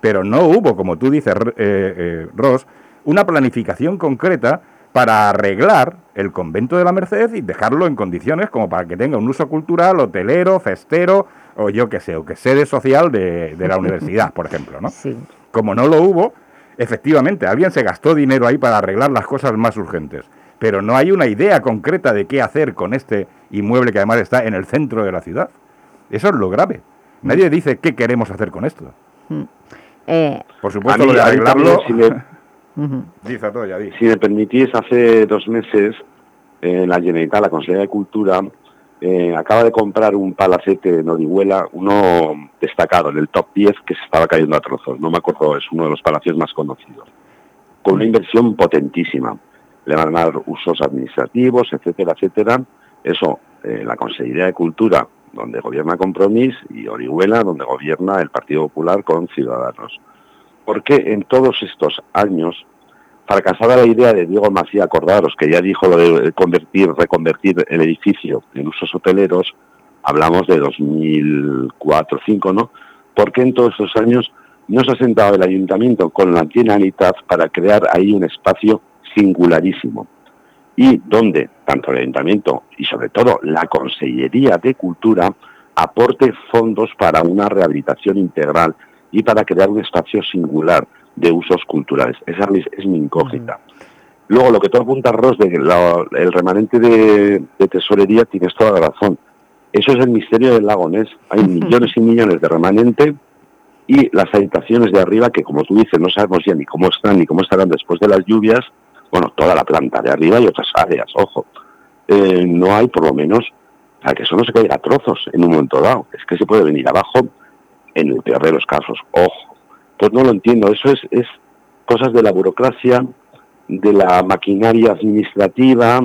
pero no hubo, como tú dices, eh, eh, Ross, una planificación concreta para arreglar el convento de la Merced y dejarlo en condiciones como para que tenga un uso cultural, hotelero, festero o yo que sé, o que sede social de, de la universidad, por ejemplo, ¿no? Como no lo hubo, efectivamente, alguien se gastó dinero ahí para arreglar las cosas más urgentes, pero no hay una idea concreta de qué hacer con este inmueble que además está en el centro de la ciudad. Eso es lo grave. Nadie dice qué queremos hacer con esto. Mm. Eh, por supuesto, lo de arreglarlo... Si me, si me permitís, hace dos meses en la Generalitat, la Consejería de Cultura, eh, acaba de comprar un palacete en Orihuela, uno destacado en el top 10 que se estaba cayendo a trozos. No me acuerdo, es uno de los palacios más conocidos. Con una inversión potentísima. Le van a dar usos administrativos, etcétera, etcétera. Eso, eh, la Consejería de Cultura, donde gobierna Compromís, y Orihuela, donde gobierna el Partido Popular con Ciudadanos. Porque en todos estos años fracasada la idea de Diego Macía, acordaros que ya dijo lo de convertir, reconvertir el edificio en usos hoteleros, hablamos de 2004-2005, ¿no? ¿Por qué en todos esos años no se ha sentado el ayuntamiento con la Generalitat para crear ahí un espacio singularísimo? Y donde tanto el ayuntamiento y sobre todo la Consellería de Cultura aporte fondos para una rehabilitación integral y para crear un espacio singular de usos culturales. Esa es mi incógnita. Luego, lo que tú apuntas, Ross, de que el remanente de, tesorería, tienes toda la razón. Eso es el misterio del lago Ness. Hay millones y millones de remanente y las habitaciones de arriba, que como tú dices, no sabemos ya ni cómo están ni cómo estarán después de las lluvias, bueno, toda la planta de arriba y otras áreas, ojo. Eh, no hay, por lo menos, para que eso no se caiga a trozos en un momento dado. Es que se puede venir abajo en el peor de los casos, ojo. Pues no lo entiendo. Eso es, es cosas de la burocracia, de la maquinaria administrativa,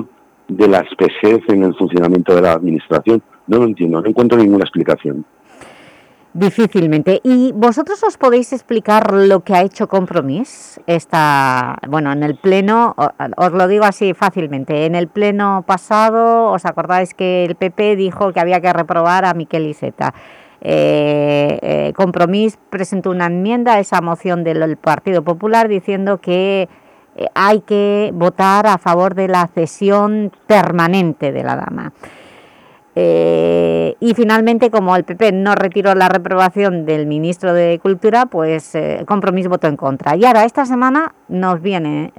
de la espesez en el funcionamiento de la administración. No lo entiendo, no encuentro ninguna explicación. Difícilmente. ¿Y vosotros os podéis explicar lo que ha hecho Compromís? Esta, bueno, en el pleno, os lo digo así fácilmente, en el pleno pasado, ¿os acordáis que el PP dijo que había que reprobar a Miquel Iseta? Eh, eh Compromís presentó una enmienda a esa moción del Partido Popular diciendo que eh, hay que votar a favor de la cesión permanente de la dama. Eh, y finalmente, como el PP no retiró la reprobación del ministro de Cultura, pues Compromís votó en contra. Y ahora, esta semana, nos vienen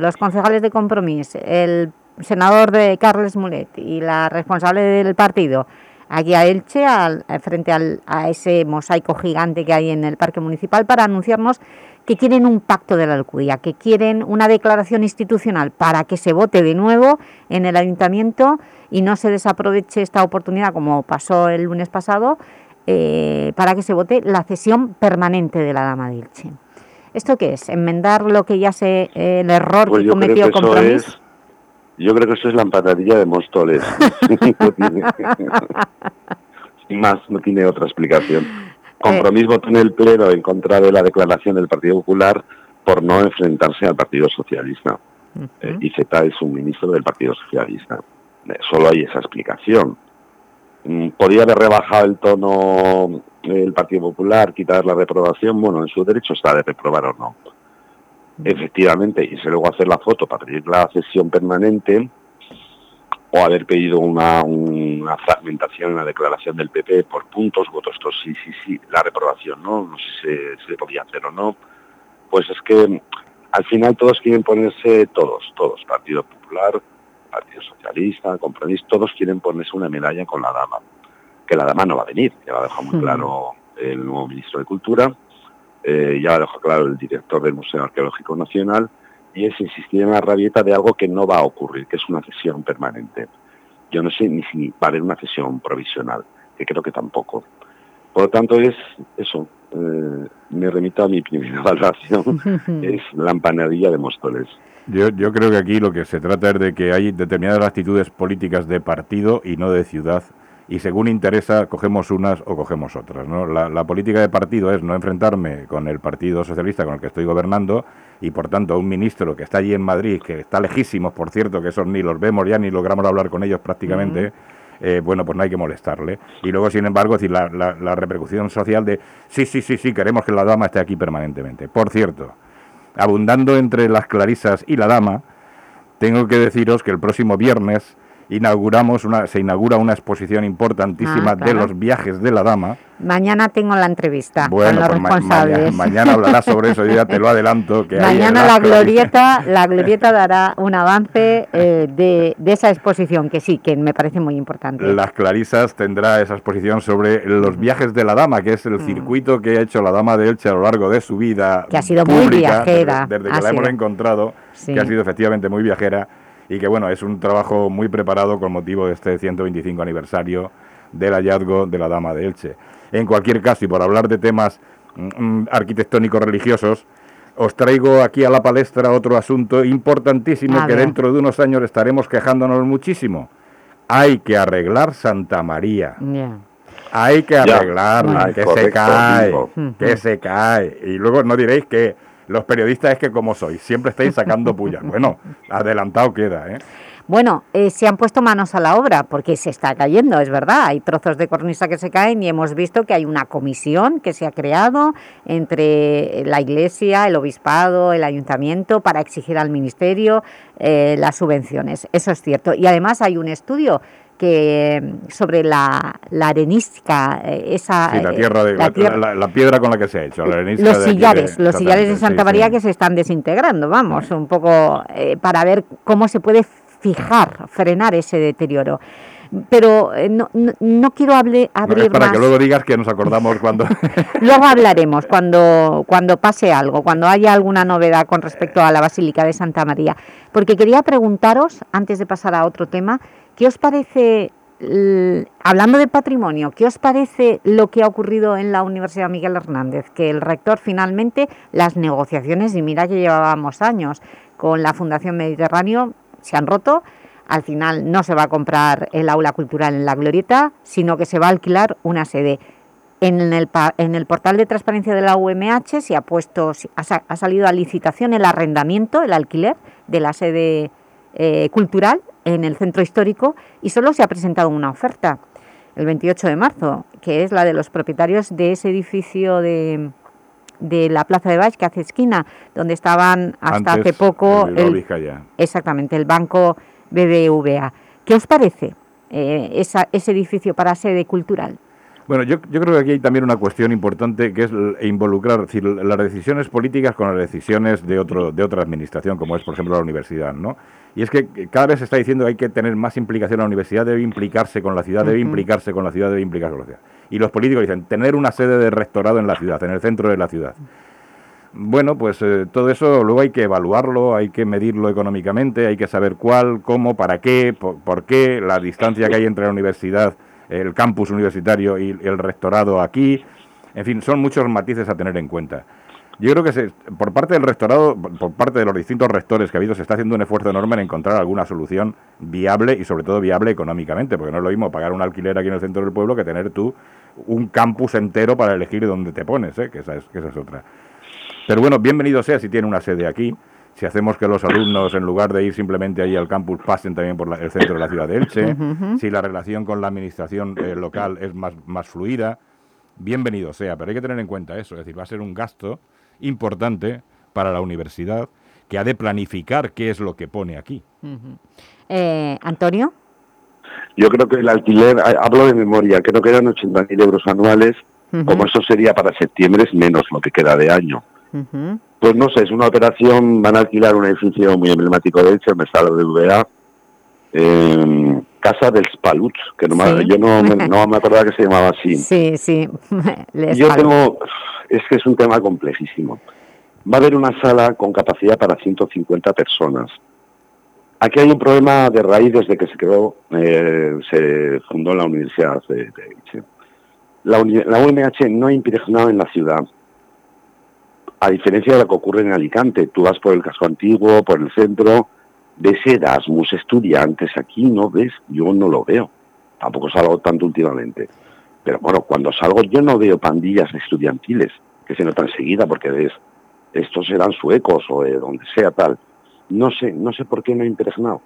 los concejales de Compromís, el senador de Carles Mulet y la responsable del partido, aquí a Elche, al, frente al, a ese mosaico gigante que hay en el Parque Municipal, para anunciarnos que quieren un pacto de la Alcudia, que quieren una declaración institucional para que se vote de nuevo en el Ayuntamiento y no se desaproveche esta oportunidad, como pasó el lunes pasado, eh, para que se vote la cesión permanente de la Dama de Elche. ¿Esto qué es? ¿Enmendar lo que ya se... el error pues que cometió Compromís? Yo creo que eso es la empanadilla de Móstoles. Sin más, no tiene otra explicación. Compromiso votó en el Pleno en contra de la declaración del Partido Popular por no enfrentarse al Partido Socialista. Eh, y Z es un ministro del Partido Socialista. Eh, solo hay esa explicación. Mm, ¿Podría haber rebajado el tono el Partido Popular, quitar la reprobación? Bueno, en su derecho está de reprobar o no efectivamente, y se luego hacer la foto para pedir la cesión permanente, o haber pedido una, una fragmentación en la declaración del PP por puntos, votos, esto sí, sí, sí, la reprobación, ¿no? No sé si se, podía hacer o no. Pues es que al final todos quieren ponerse, todos, todos, Partido Popular, Partido Socialista, Compromiso, todos quieren ponerse una medalla con la dama, que la dama no va a venir, ya lo ha dejado muy claro el nuevo ministro de Cultura, eh, ya lo dejó claro el director del Museo Arqueológico Nacional, y es insistir en la rabieta de algo que no va a ocurrir, que es una cesión permanente. Yo no sé ni si va a haber una cesión provisional, que creo que tampoco. Por lo tanto, es eso. Eh, me remito a mi primera valoración, es la empanadilla de Móstoles. Yo, yo creo que aquí lo que se trata es de que hay determinadas actitudes políticas de partido y no de ciudad y según interesa cogemos unas o cogemos otras. ¿no? La, política de partido es no enfrentarme con el Partido Socialista con el que estoy gobernando y por tanto un ministro que está allí en Madrid, que está lejísimos, por cierto, que esos ni los vemos ya ni logramos hablar con ellos prácticamente. Eh, bueno, pues no hay que molestarle. Y luego, sin embargo, decir, la, la, repercusión social de sí, sí, sí, sí, queremos que la dama esté aquí permanentemente. Por cierto, abundando entre las clarisas y la dama, tengo que deciros que el próximo viernes inauguramos una, se inaugura una exposición importantísima Ah, de claro. los viajes de la dama. Mañana tengo la entrevista Bueno, con los pues ma- responsables. mañana, mañana hablarás sobre eso, yo ya te lo adelanto. Que Mañana la glorieta, la glorieta dará un avance eh, de, de esa exposición, que sí, que me parece muy importante. Las Clarisas tendrá esa exposición sobre los viajes de la dama, que es el circuito que ha hecho la dama de Elche a lo largo de su vida. Que ha sido muy pública, viajera, Desde, desde ha que la hemos sido. encontrado, Sí. que ha sido efectivamente muy viajera y que, bueno, es un trabajo muy preparado con motivo de este 125 aniversario del hallazgo de la dama de Elche. En cualquier caso, y por hablar de temas mm, mm, arquitectónicos religiosos, os traigo aquí a la palestra otro asunto importantísimo A que ver. dentro de unos años estaremos quejándonos muchísimo. Hay que arreglar Santa María. Hay que arreglarla, que se correcto, cae, que se cae. Y luego no diréis que los periodistas es que como sois, siempre estáis sacando pullas. Bueno, adelantado queda, ¿eh? Bueno, eh, se han puesto manos a la obra porque se está cayendo, es verdad. Hay trozos de cornisa que se caen y hemos visto que hay una comisión que se ha creado entre la Iglesia, el Obispado, el Ayuntamiento para exigir al Ministerio eh, las subvenciones. Eso es cierto. Y además hay un estudio que sobre la, la arenística, eh, esa Sí, la eh, tierra de, la la, tierra- la- la piedra con la que se ha hecho, la arenisca los aquí de- sillares, los sillares de Santa sí, María sí. que se están desintegrando, vamos, un poco eh, para ver cómo se puede fijar, frenar ese deterioro. Pero no, no, no quiero hable- No, abrir es para más. que luego digas que nos acordamos cuando... Luego hablaremos cuando, cuando pase algo, cuando haya alguna novedad con respecto a la Basílica de Santa María. Porque quería preguntaros, antes de pasar a otro tema, ¿qué os parece, hablando de patrimonio, qué os parece lo que ha ocurrido en la Universidad Miguel Hernández? Que el rector finalmente, las negociaciones, y mira que llevábamos años con la Fundación Mediterráneo, se han roto. Al final no se va a comprar el aula cultural en la Glorieta, sino que se va a alquilar una sede. En el, portal de transparencia de la UMH se ha puesto, ha salido a licitación el arrendamiento, el alquiler de la sede eh, cultural en el centro histórico y solo se ha presentado una oferta el 28 de marzo, que es la de los propietarios de ese edificio de, de la Plaza de Baix, que hace esquina, donde estaban hasta Antes, hace poco el exactamente el banco BBVA. ¿Qué os parece eh, esa- ese edificio para sede cultural? Bueno, yo, yo creo que aquí hay también una cuestión importante que es involucrar es decir, las decisiones políticas con las decisiones de otro de otra administración, como es, por ejemplo, la universidad, ¿no? Y es que cada vez se está diciendo que hay que tener más implicación, la universidad debe implicarse con la ciudad, debe implicarse con la ciudad, debe implicarse con la ciudad. Y los políticos dicen, tener una sede de rectorado en la ciudad, en el centro de la ciudad. Bueno, pues eh, todo eso luego hay que evaluarlo, hay que medirlo económicamente, hay que saber cuál, cómo, para qué, por, por qué, la distancia que hay entre la universidad, el campus universitario y el rectorado aquí. En fin, son muchos matices a tener en cuenta. Yo creo que se- por parte del rectorado, por parte de los distintos rectores que ha habido, se está haciendo un esfuerzo enorme en encontrar alguna solución viable y sobre todo viable económicamente, porque no es lo mismo pagar un alquiler aquí en el centro del pueblo que tener tú un campus entero para elegir dónde te pones, ¿eh? que, esa es, que esa es otra. Pero bueno, bienvenido sea si tiene una sede aquí. Si hacemos que los alumnos, en lugar de ir simplemente ahí al campus, pasen también por la- el centro de la ciudad de Elche. Si la relación con la administración eh, local es más, más fluida, bienvenido sea. Pero hay que tener en cuenta eso. Es decir, va a ser un gasto importante para la universidad que ha de planificar qué es lo que pone aquí. Eh, Antonio. Yo creo que el alquiler, ha- hablo de memoria, creo que eran 80.000 euros anuales, como eso sería para septiembre es menos lo que queda de año. Pues no sé, es una operación, van a alquilar un edificio muy emblemático de Elche, me sale de VA, eh, Casa del Spalut, que no me- Sí. yo no, me- no me acordaba que se llamaba así. Sí, sí. Yo tengo, es que es un tema complejísimo. Va a haber una sala con capacidad para 150 personas. Aquí hay un problema de raíz desde que se creó, eh, se fundó la Universidad de, de. La, la UMH no ha impregnado en la ciudad, a diferencia de lo que ocurre en Alicante. Tú vas por el casco antiguo, por el centro, ves Erasmus, estudiantes, aquí no ves, yo no lo veo. Tampoco salgo tanto últimamente. Pero bueno, cuando salgo yo no veo pandillas estudiantiles, que se notan enseguida porque ves, estos serán suecos o de donde sea tal. No sé, no sé por qué no he impregnado.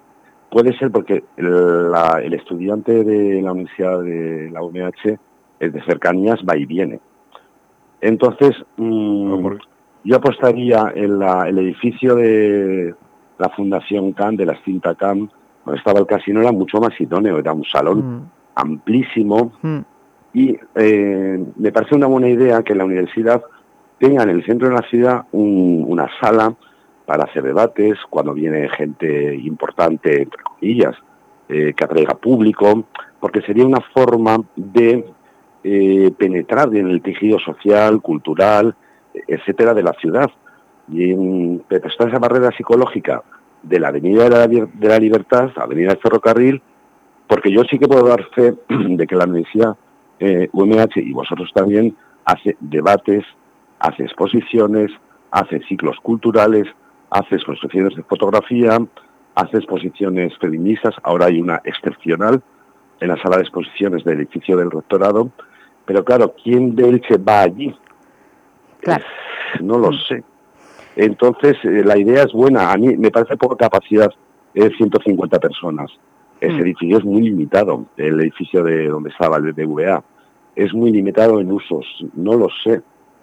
Puede ser porque el, la- el estudiante de la Universidad de la UMH es de cercanías, va y viene. Entonces, mm, Yo apostaría en la, el edificio de la Fundación CAN, de la extinta CAN, donde estaba el casino, era mucho más idóneo, era un salón Mm. amplísimo y eh, me parece una buena idea que la universidad tenga en el centro de la ciudad un- una sala para hacer debates, cuando viene gente importante, entre comillas, eh, que atraiga público, porque sería una forma de eh, penetrar en el tejido social, cultural, etcétera, de la ciudad. Y pero está esa barrera psicológica de la Avenida de la, de la Libertad, Avenida del Ferrocarril, porque yo sí que puedo dar fe de que la Universidad eh, UMH y vosotros también hace debates, hace exposiciones, hace ciclos culturales, hace exposiciones de fotografía, hace exposiciones feministas, ahora hay una excepcional en la sala de exposiciones del edificio del rectorado, pero claro, ¿quién de Elche va allí? Claro. Eh, No lo sé. Entonces, eh, la idea es buena. A mí me parece poca capacidad, es 150 personas. Ese Mm. edificio es muy limitado, el edificio de donde estaba el BBVA. Es muy limitado en usos, no lo sé.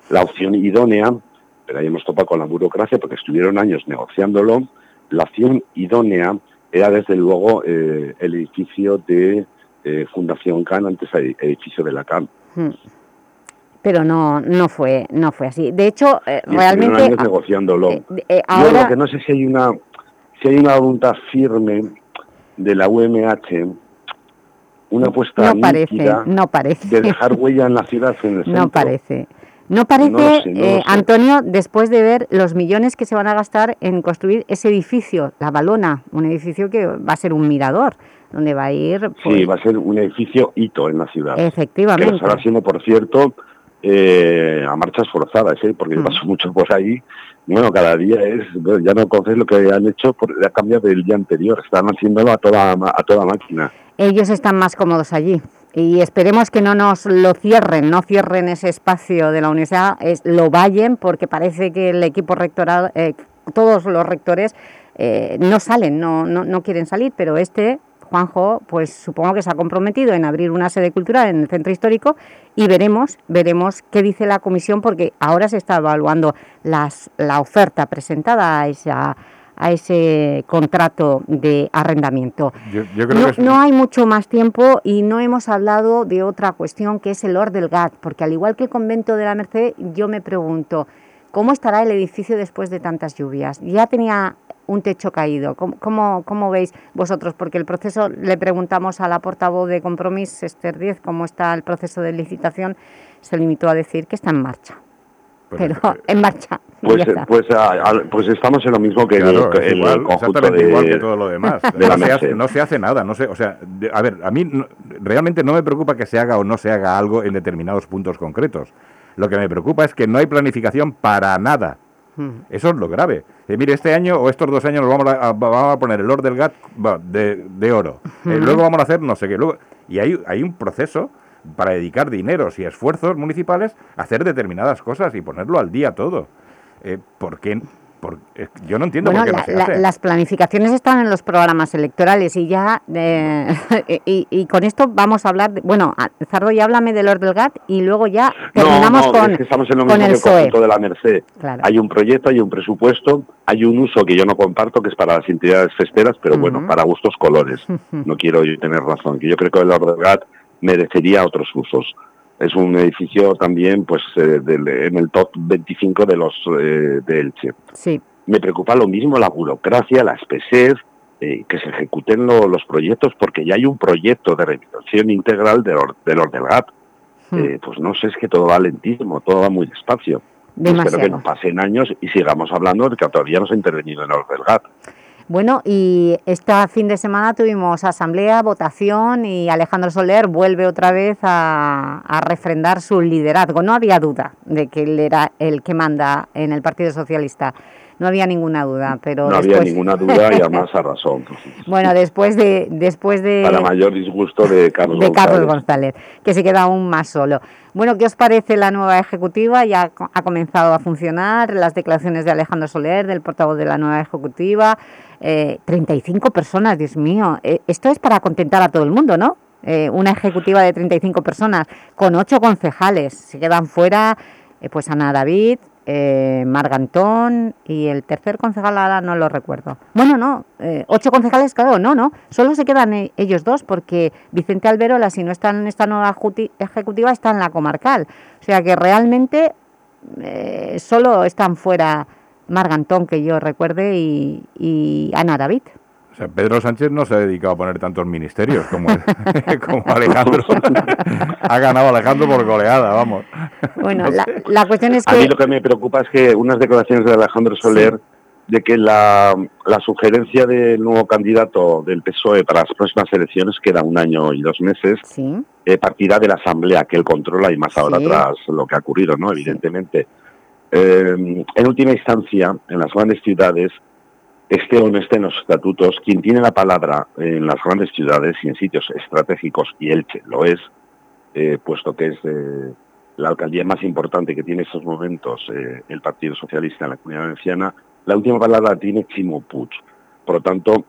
La opción idónea, pero ahí hemos topado con la burocracia porque estuvieron años negociándolo, la opción idónea era desde luego eh, el edificio de eh, Fundación CAN, antes el edificio de la CAN. Mm. Pero no, no, fue, no fue así. De hecho, eh, realmente... años negociándolo. eh, ahora- lo que no sé si hay una si hay una voluntad firme de la UMH, una apuesta No parece, no parece. de dejar huella en la ciudad, en el centro. No parece. No parece, No lo sé, no lo eh. Antonio, después de ver los millones que se van a gastar en construir ese edificio, La Balona, un edificio que va a ser un mirador, donde va a ir... pues, Sí, va a ser un edificio hito en la ciudad. Efectivamente. Que lo estará siendo, por cierto, eh, a marchas forzadas, ¿eh? porque yo paso mucho por ahí. Bueno, cada día es, bueno, ya no conoces lo que han hecho, por, ha cambiado del día anterior, están haciéndolo a toda, a toda máquina. ellos están más cómodos allí. Y esperemos que no nos lo cierren, no cierren ese espacio de la universidad, es, lo vallen, porque parece que el equipo rectoral, eh, todos los rectores eh, no salen, no, no, no quieren salir, pero este, Juanjo, pues supongo que se ha comprometido en abrir una sede cultural en el centro histórico y veremos, veremos qué dice la comisión, porque ahora se está evaluando las, la oferta presentada a esa a ese contrato de arrendamiento. Yo, yo creo No, que es- no hay mucho más tiempo y no hemos hablado de otra cuestión que es el Or del Gat, porque al igual que el convento de la Merced, yo me pregunto, ¿cómo estará el edificio después de tantas lluvias? Ya tenía un techo caído, ¿cómo, cómo, cómo veis vosotros? Porque el proceso, le preguntamos a la portavoz de Compromís, Esther Díez, cómo está el proceso de licitación, se limitó a decir que está en marcha. Pero en marcha. Pues, pues, a- a- pues estamos en lo mismo que Claro, el, es el igual, conjunto exactamente de, igual que todo lo demás. de no, se hace, Merced. no se hace nada, no sé, o sea, de- a ver, a mí no- realmente no me preocupa que se haga o no se haga algo en determinados puntos concretos. Lo que me preocupa es que no hay planificación para nada. Eso es lo grave. Eh, mire, este año o estos dos años nos vamos a, a- vamos a poner el Lord del GAT de, de oro. Eh, luego vamos a hacer no sé qué. Luego, y hay, hay un proceso para dedicar dineros y esfuerzos municipales a hacer determinadas cosas y ponerlo al día todo. Eh, ¿Por qué? Por- yo no entiendo Bueno, por qué la- no se la- hace. las planificaciones están en los programas electorales y ya, eh, y, y con esto vamos a hablar, de- bueno, a- Zardo, ya háblame del Lord del Gat y luego ya terminamos no, con, es que estamos en lo con mismo que el conjunto de la Merced. Claro. Hay un proyecto, hay un presupuesto, hay un uso que yo no comparto, que es para las entidades festeras, pero bueno, para gustos colores. No quiero yo tener razón, que yo creo que el Ordegat merecería otros usos. Es un edificio también pues eh, del- en el top 25 de los eh, de Elche. Sí. Me preocupa lo mismo la burocracia, la espesez, eh, que se ejecuten lo- los proyectos, porque ya hay un proyecto de rehabilitación integral del, Or- del Ordegat. Hmm. Eh, pues no sé, es que todo va lentísimo, todo va muy despacio. Y Espero que Demasiado. no pasen años y sigamos hablando de que todavía no se ha intervenido en el Ordelgat. Bueno, y este fin de semana tuvimos asamblea, votación y Alejandro Soler vuelve otra vez a, a refrendar su liderazgo. No había duda de que él era el que manda en el Partido Socialista. No había ninguna duda, pero No había ninguna duda y además a razón. Bueno, después de, después de, Para mayor disgusto de Carlos de Carlos González. González, que se queda aún más solo. Bueno, ¿qué os parece la nueva ejecutiva? Ya ha comenzado a funcionar, las declaraciones de Alejandro Soler, del portavoz de la nueva ejecutiva, eh, 35 personas, Dios mío, Eh, esto es para contentar a todo el mundo, ¿no? Eh, una ejecutiva de 35 personas, con ocho concejales, se quedan fuera eh, pues Ana David, eh, Margantón y el tercer concejal ahora no lo recuerdo. Bueno, no, eh, ocho concejales, claro, no, no, solo se quedan e, ellos dos porque Vicente Alberola, si no está en esta nueva ejecutiva, está en la comarcal. O sea que realmente eh, solo están fuera Margantón, que yo recuerde, y Ana David. O sea, Pedro Sánchez no se ha dedicado a poner tantos ministerios como, como Alejandro. ha ganado Alejandro por goleada, vamos. Bueno, la, cuestión es que... A mí lo que me preocupa es que unas declaraciones de Alejandro Soler de que la, sugerencia del nuevo candidato del PSOE para las próximas elecciones, queda un año y dos meses, eh, partirá de la Asamblea que él controla y más ahora tras lo que ha ocurrido, ¿no? Evidentemente. Eh, en última instancia, en las grandes ciudades, esté o no esté en los estatutos, quien tiene la palabra en las grandes ciudades y en sitios estratégicos, y Elche lo es, eh, puesto que es eh, la alcaldía más importante que tiene en estos momentos eh, el Partido Socialista en la Comunidad Valenciana, la última palabra tiene Chimo Puig. Por lo tanto,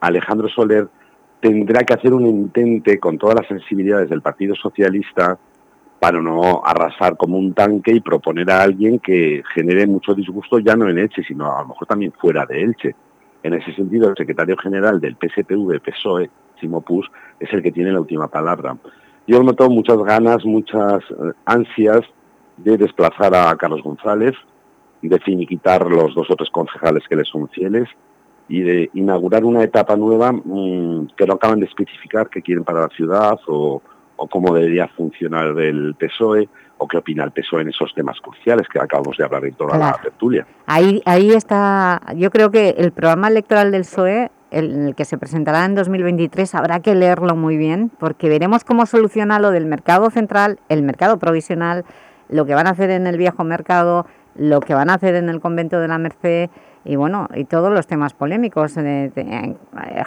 Alejandro Soler tendrá que hacer un intente con todas las sensibilidades del Partido Socialista para no arrasar como un tanque y proponer a alguien que genere mucho disgusto ya no en Elche, sino a lo mejor también fuera de Elche. En ese sentido, el secretario general del PSPV, PSOE, Simo Pus, es el que tiene la última palabra. Yo noto muchas ganas, muchas eh, ansias de desplazar a Carlos González, de finiquitar los dos o tres concejales que le son fieles y de inaugurar una etapa nueva mm, que no acaban de especificar qué quieren para la ciudad o, o cómo debería funcionar el PSOE o qué opina el PSOE en esos temas cruciales que acabamos de hablar en toda la tertulia. Ahí, ahí está, yo creo que el programa electoral del PSOE, el, que se presentará en 2023, habrá que leerlo muy bien porque veremos cómo soluciona lo del mercado central, el mercado provisional, lo que van a hacer en el viejo mercado, lo que van a hacer en el convento de la Merced y bueno, y todos los temas polémicos de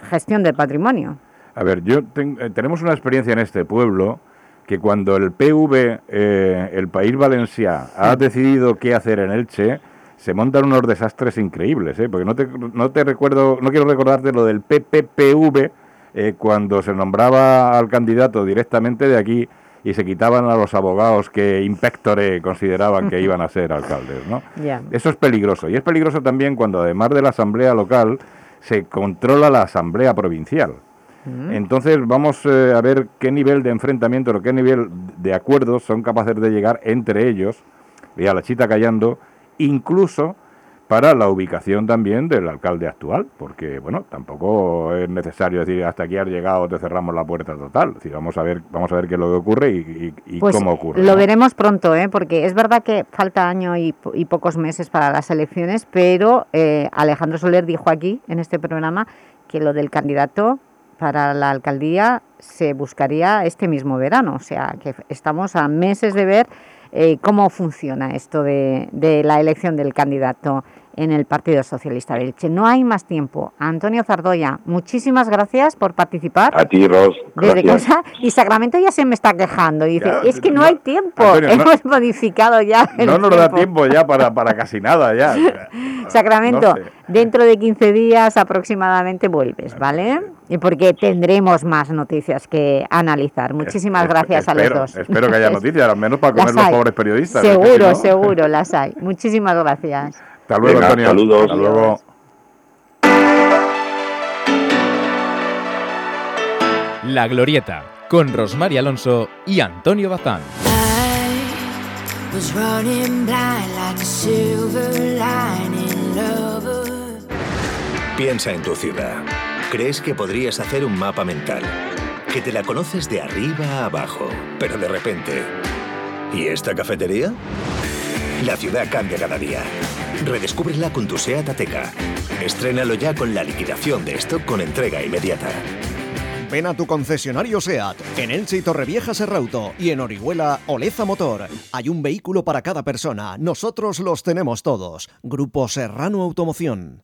gestión del patrimonio. A ver, yo eh, tenemos una experiencia en este pueblo que cuando el PV, eh, el País Valencia, ha decidido qué hacer en Elche, se montan unos desastres increíbles, ¿eh? porque no te, no te recuerdo, no quiero recordarte lo del PPPV, eh, cuando se nombraba al candidato directamente de aquí y se quitaban a los abogados que Inspectore consideraban que iban a ser alcaldes, ¿no? Eso es peligroso. Y es peligroso también cuando además de la asamblea local se controla la asamblea provincial. Entonces vamos eh, a ver qué nivel de enfrentamiento o qué nivel de acuerdos son capaces de llegar entre ellos, y a la chita callando, incluso para la ubicación también del alcalde actual, porque bueno, tampoco es necesario decir hasta aquí has llegado, te cerramos la puerta total. vamos a ver, vamos a ver qué es lo que ocurre y, pues cómo ocurre. Lo veremos pronto, ¿eh? porque es verdad que falta año y, pocos meses para las elecciones, pero eh, Alejandro Soler dijo aquí en este programa que lo del candidato para la alcaldía se buscaría este mismo verano, o sea que estamos a meses de ver eh, cómo funciona esto de, de la elección del candidato en el Partido Socialista de Elche. No hay más tiempo. Antonio Zardoya, muchísimas gracias por participar. A ti, Ros. Desde casa, y Sacramento ya se me está quejando. Y dice, es que no, hay tiempo. Hemos modificado ya No nos da tiempo ya para, para casi nada ya. Sacramento, dentro de 15 días aproximadamente vuelves, ¿vale? Y porque tendremos más noticias que analizar. Muchísimas gracias a los dos. Espero que haya noticias, al menos para comer los pobres periodistas. Seguro, seguro, las hay. Muchísimas gracias. Hasta luego, Antonio. Saludos. Hasta luego. La Glorieta, con Rosmar Alonso y Antonio Bazán. Piensa en tu ciudad. ¿Crees que podrías hacer un mapa mental? Que te la conoces de arriba a abajo, pero de repente... ¿Y esta cafetería? La ciudad cambia cada día. Redescúbrela con tu SEAT Ateca. Estrénalo ya con la liquidación de stock con entrega inmediata. Ven a tu concesionario SEAT, en Elche y Torrevieja Serrauto y en Orihuela Oleza Motor. Hay un vehículo para cada persona, nosotros los tenemos todos. Grupo Serrano Automoción.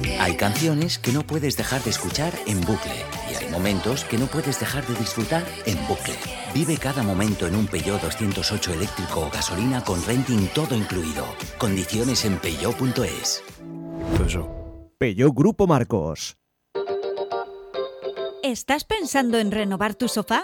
Hay canciones que no puedes dejar de escuchar en bucle y hay momentos que no puedes dejar de disfrutar en bucle. Vive cada momento en un Peugeot 208 eléctrico o gasolina con renting todo incluido. Condiciones en peugeot.es. Peugeot Grupo Marcos. ¿Estás pensando en renovar tu sofá?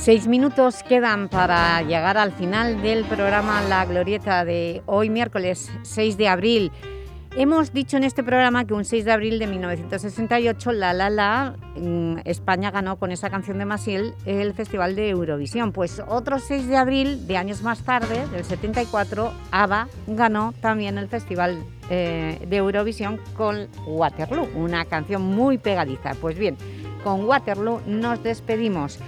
Seis minutos quedan para llegar al final del programa La Glorieta de hoy miércoles 6 de abril. Hemos dicho en este programa que un 6 de abril de 1968 La La La, mm, España ganó con esa canción de Masiel el Festival de Eurovisión. Pues otro 6 de abril de años más tarde, del 74, ABBA ganó también el Festival eh, de Eurovisión con Waterloo, una canción muy pegadiza. Pues bien, con Waterloo nos despedimos.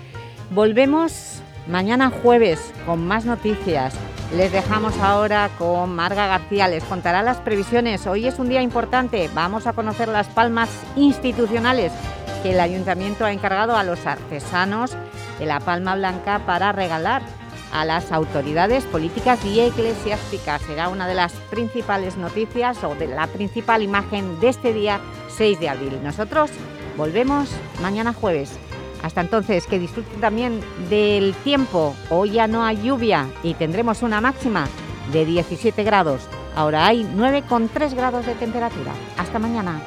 Volvemos mañana jueves con más noticias. Les dejamos ahora con Marga García, les contará las previsiones. Hoy es un día importante, vamos a conocer las palmas institucionales que el Ayuntamiento ha encargado a los artesanos de la Palma Blanca para regalar a las autoridades políticas y eclesiásticas. Será una de las principales noticias o de la principal imagen de este día 6 de abril. Nosotros volvemos mañana jueves. Hasta entonces, que disfruten también del tiempo. Hoy ya no hay lluvia y tendremos una máxima de 17 grados. Ahora hay 9,3 grados de temperatura. Hasta mañana.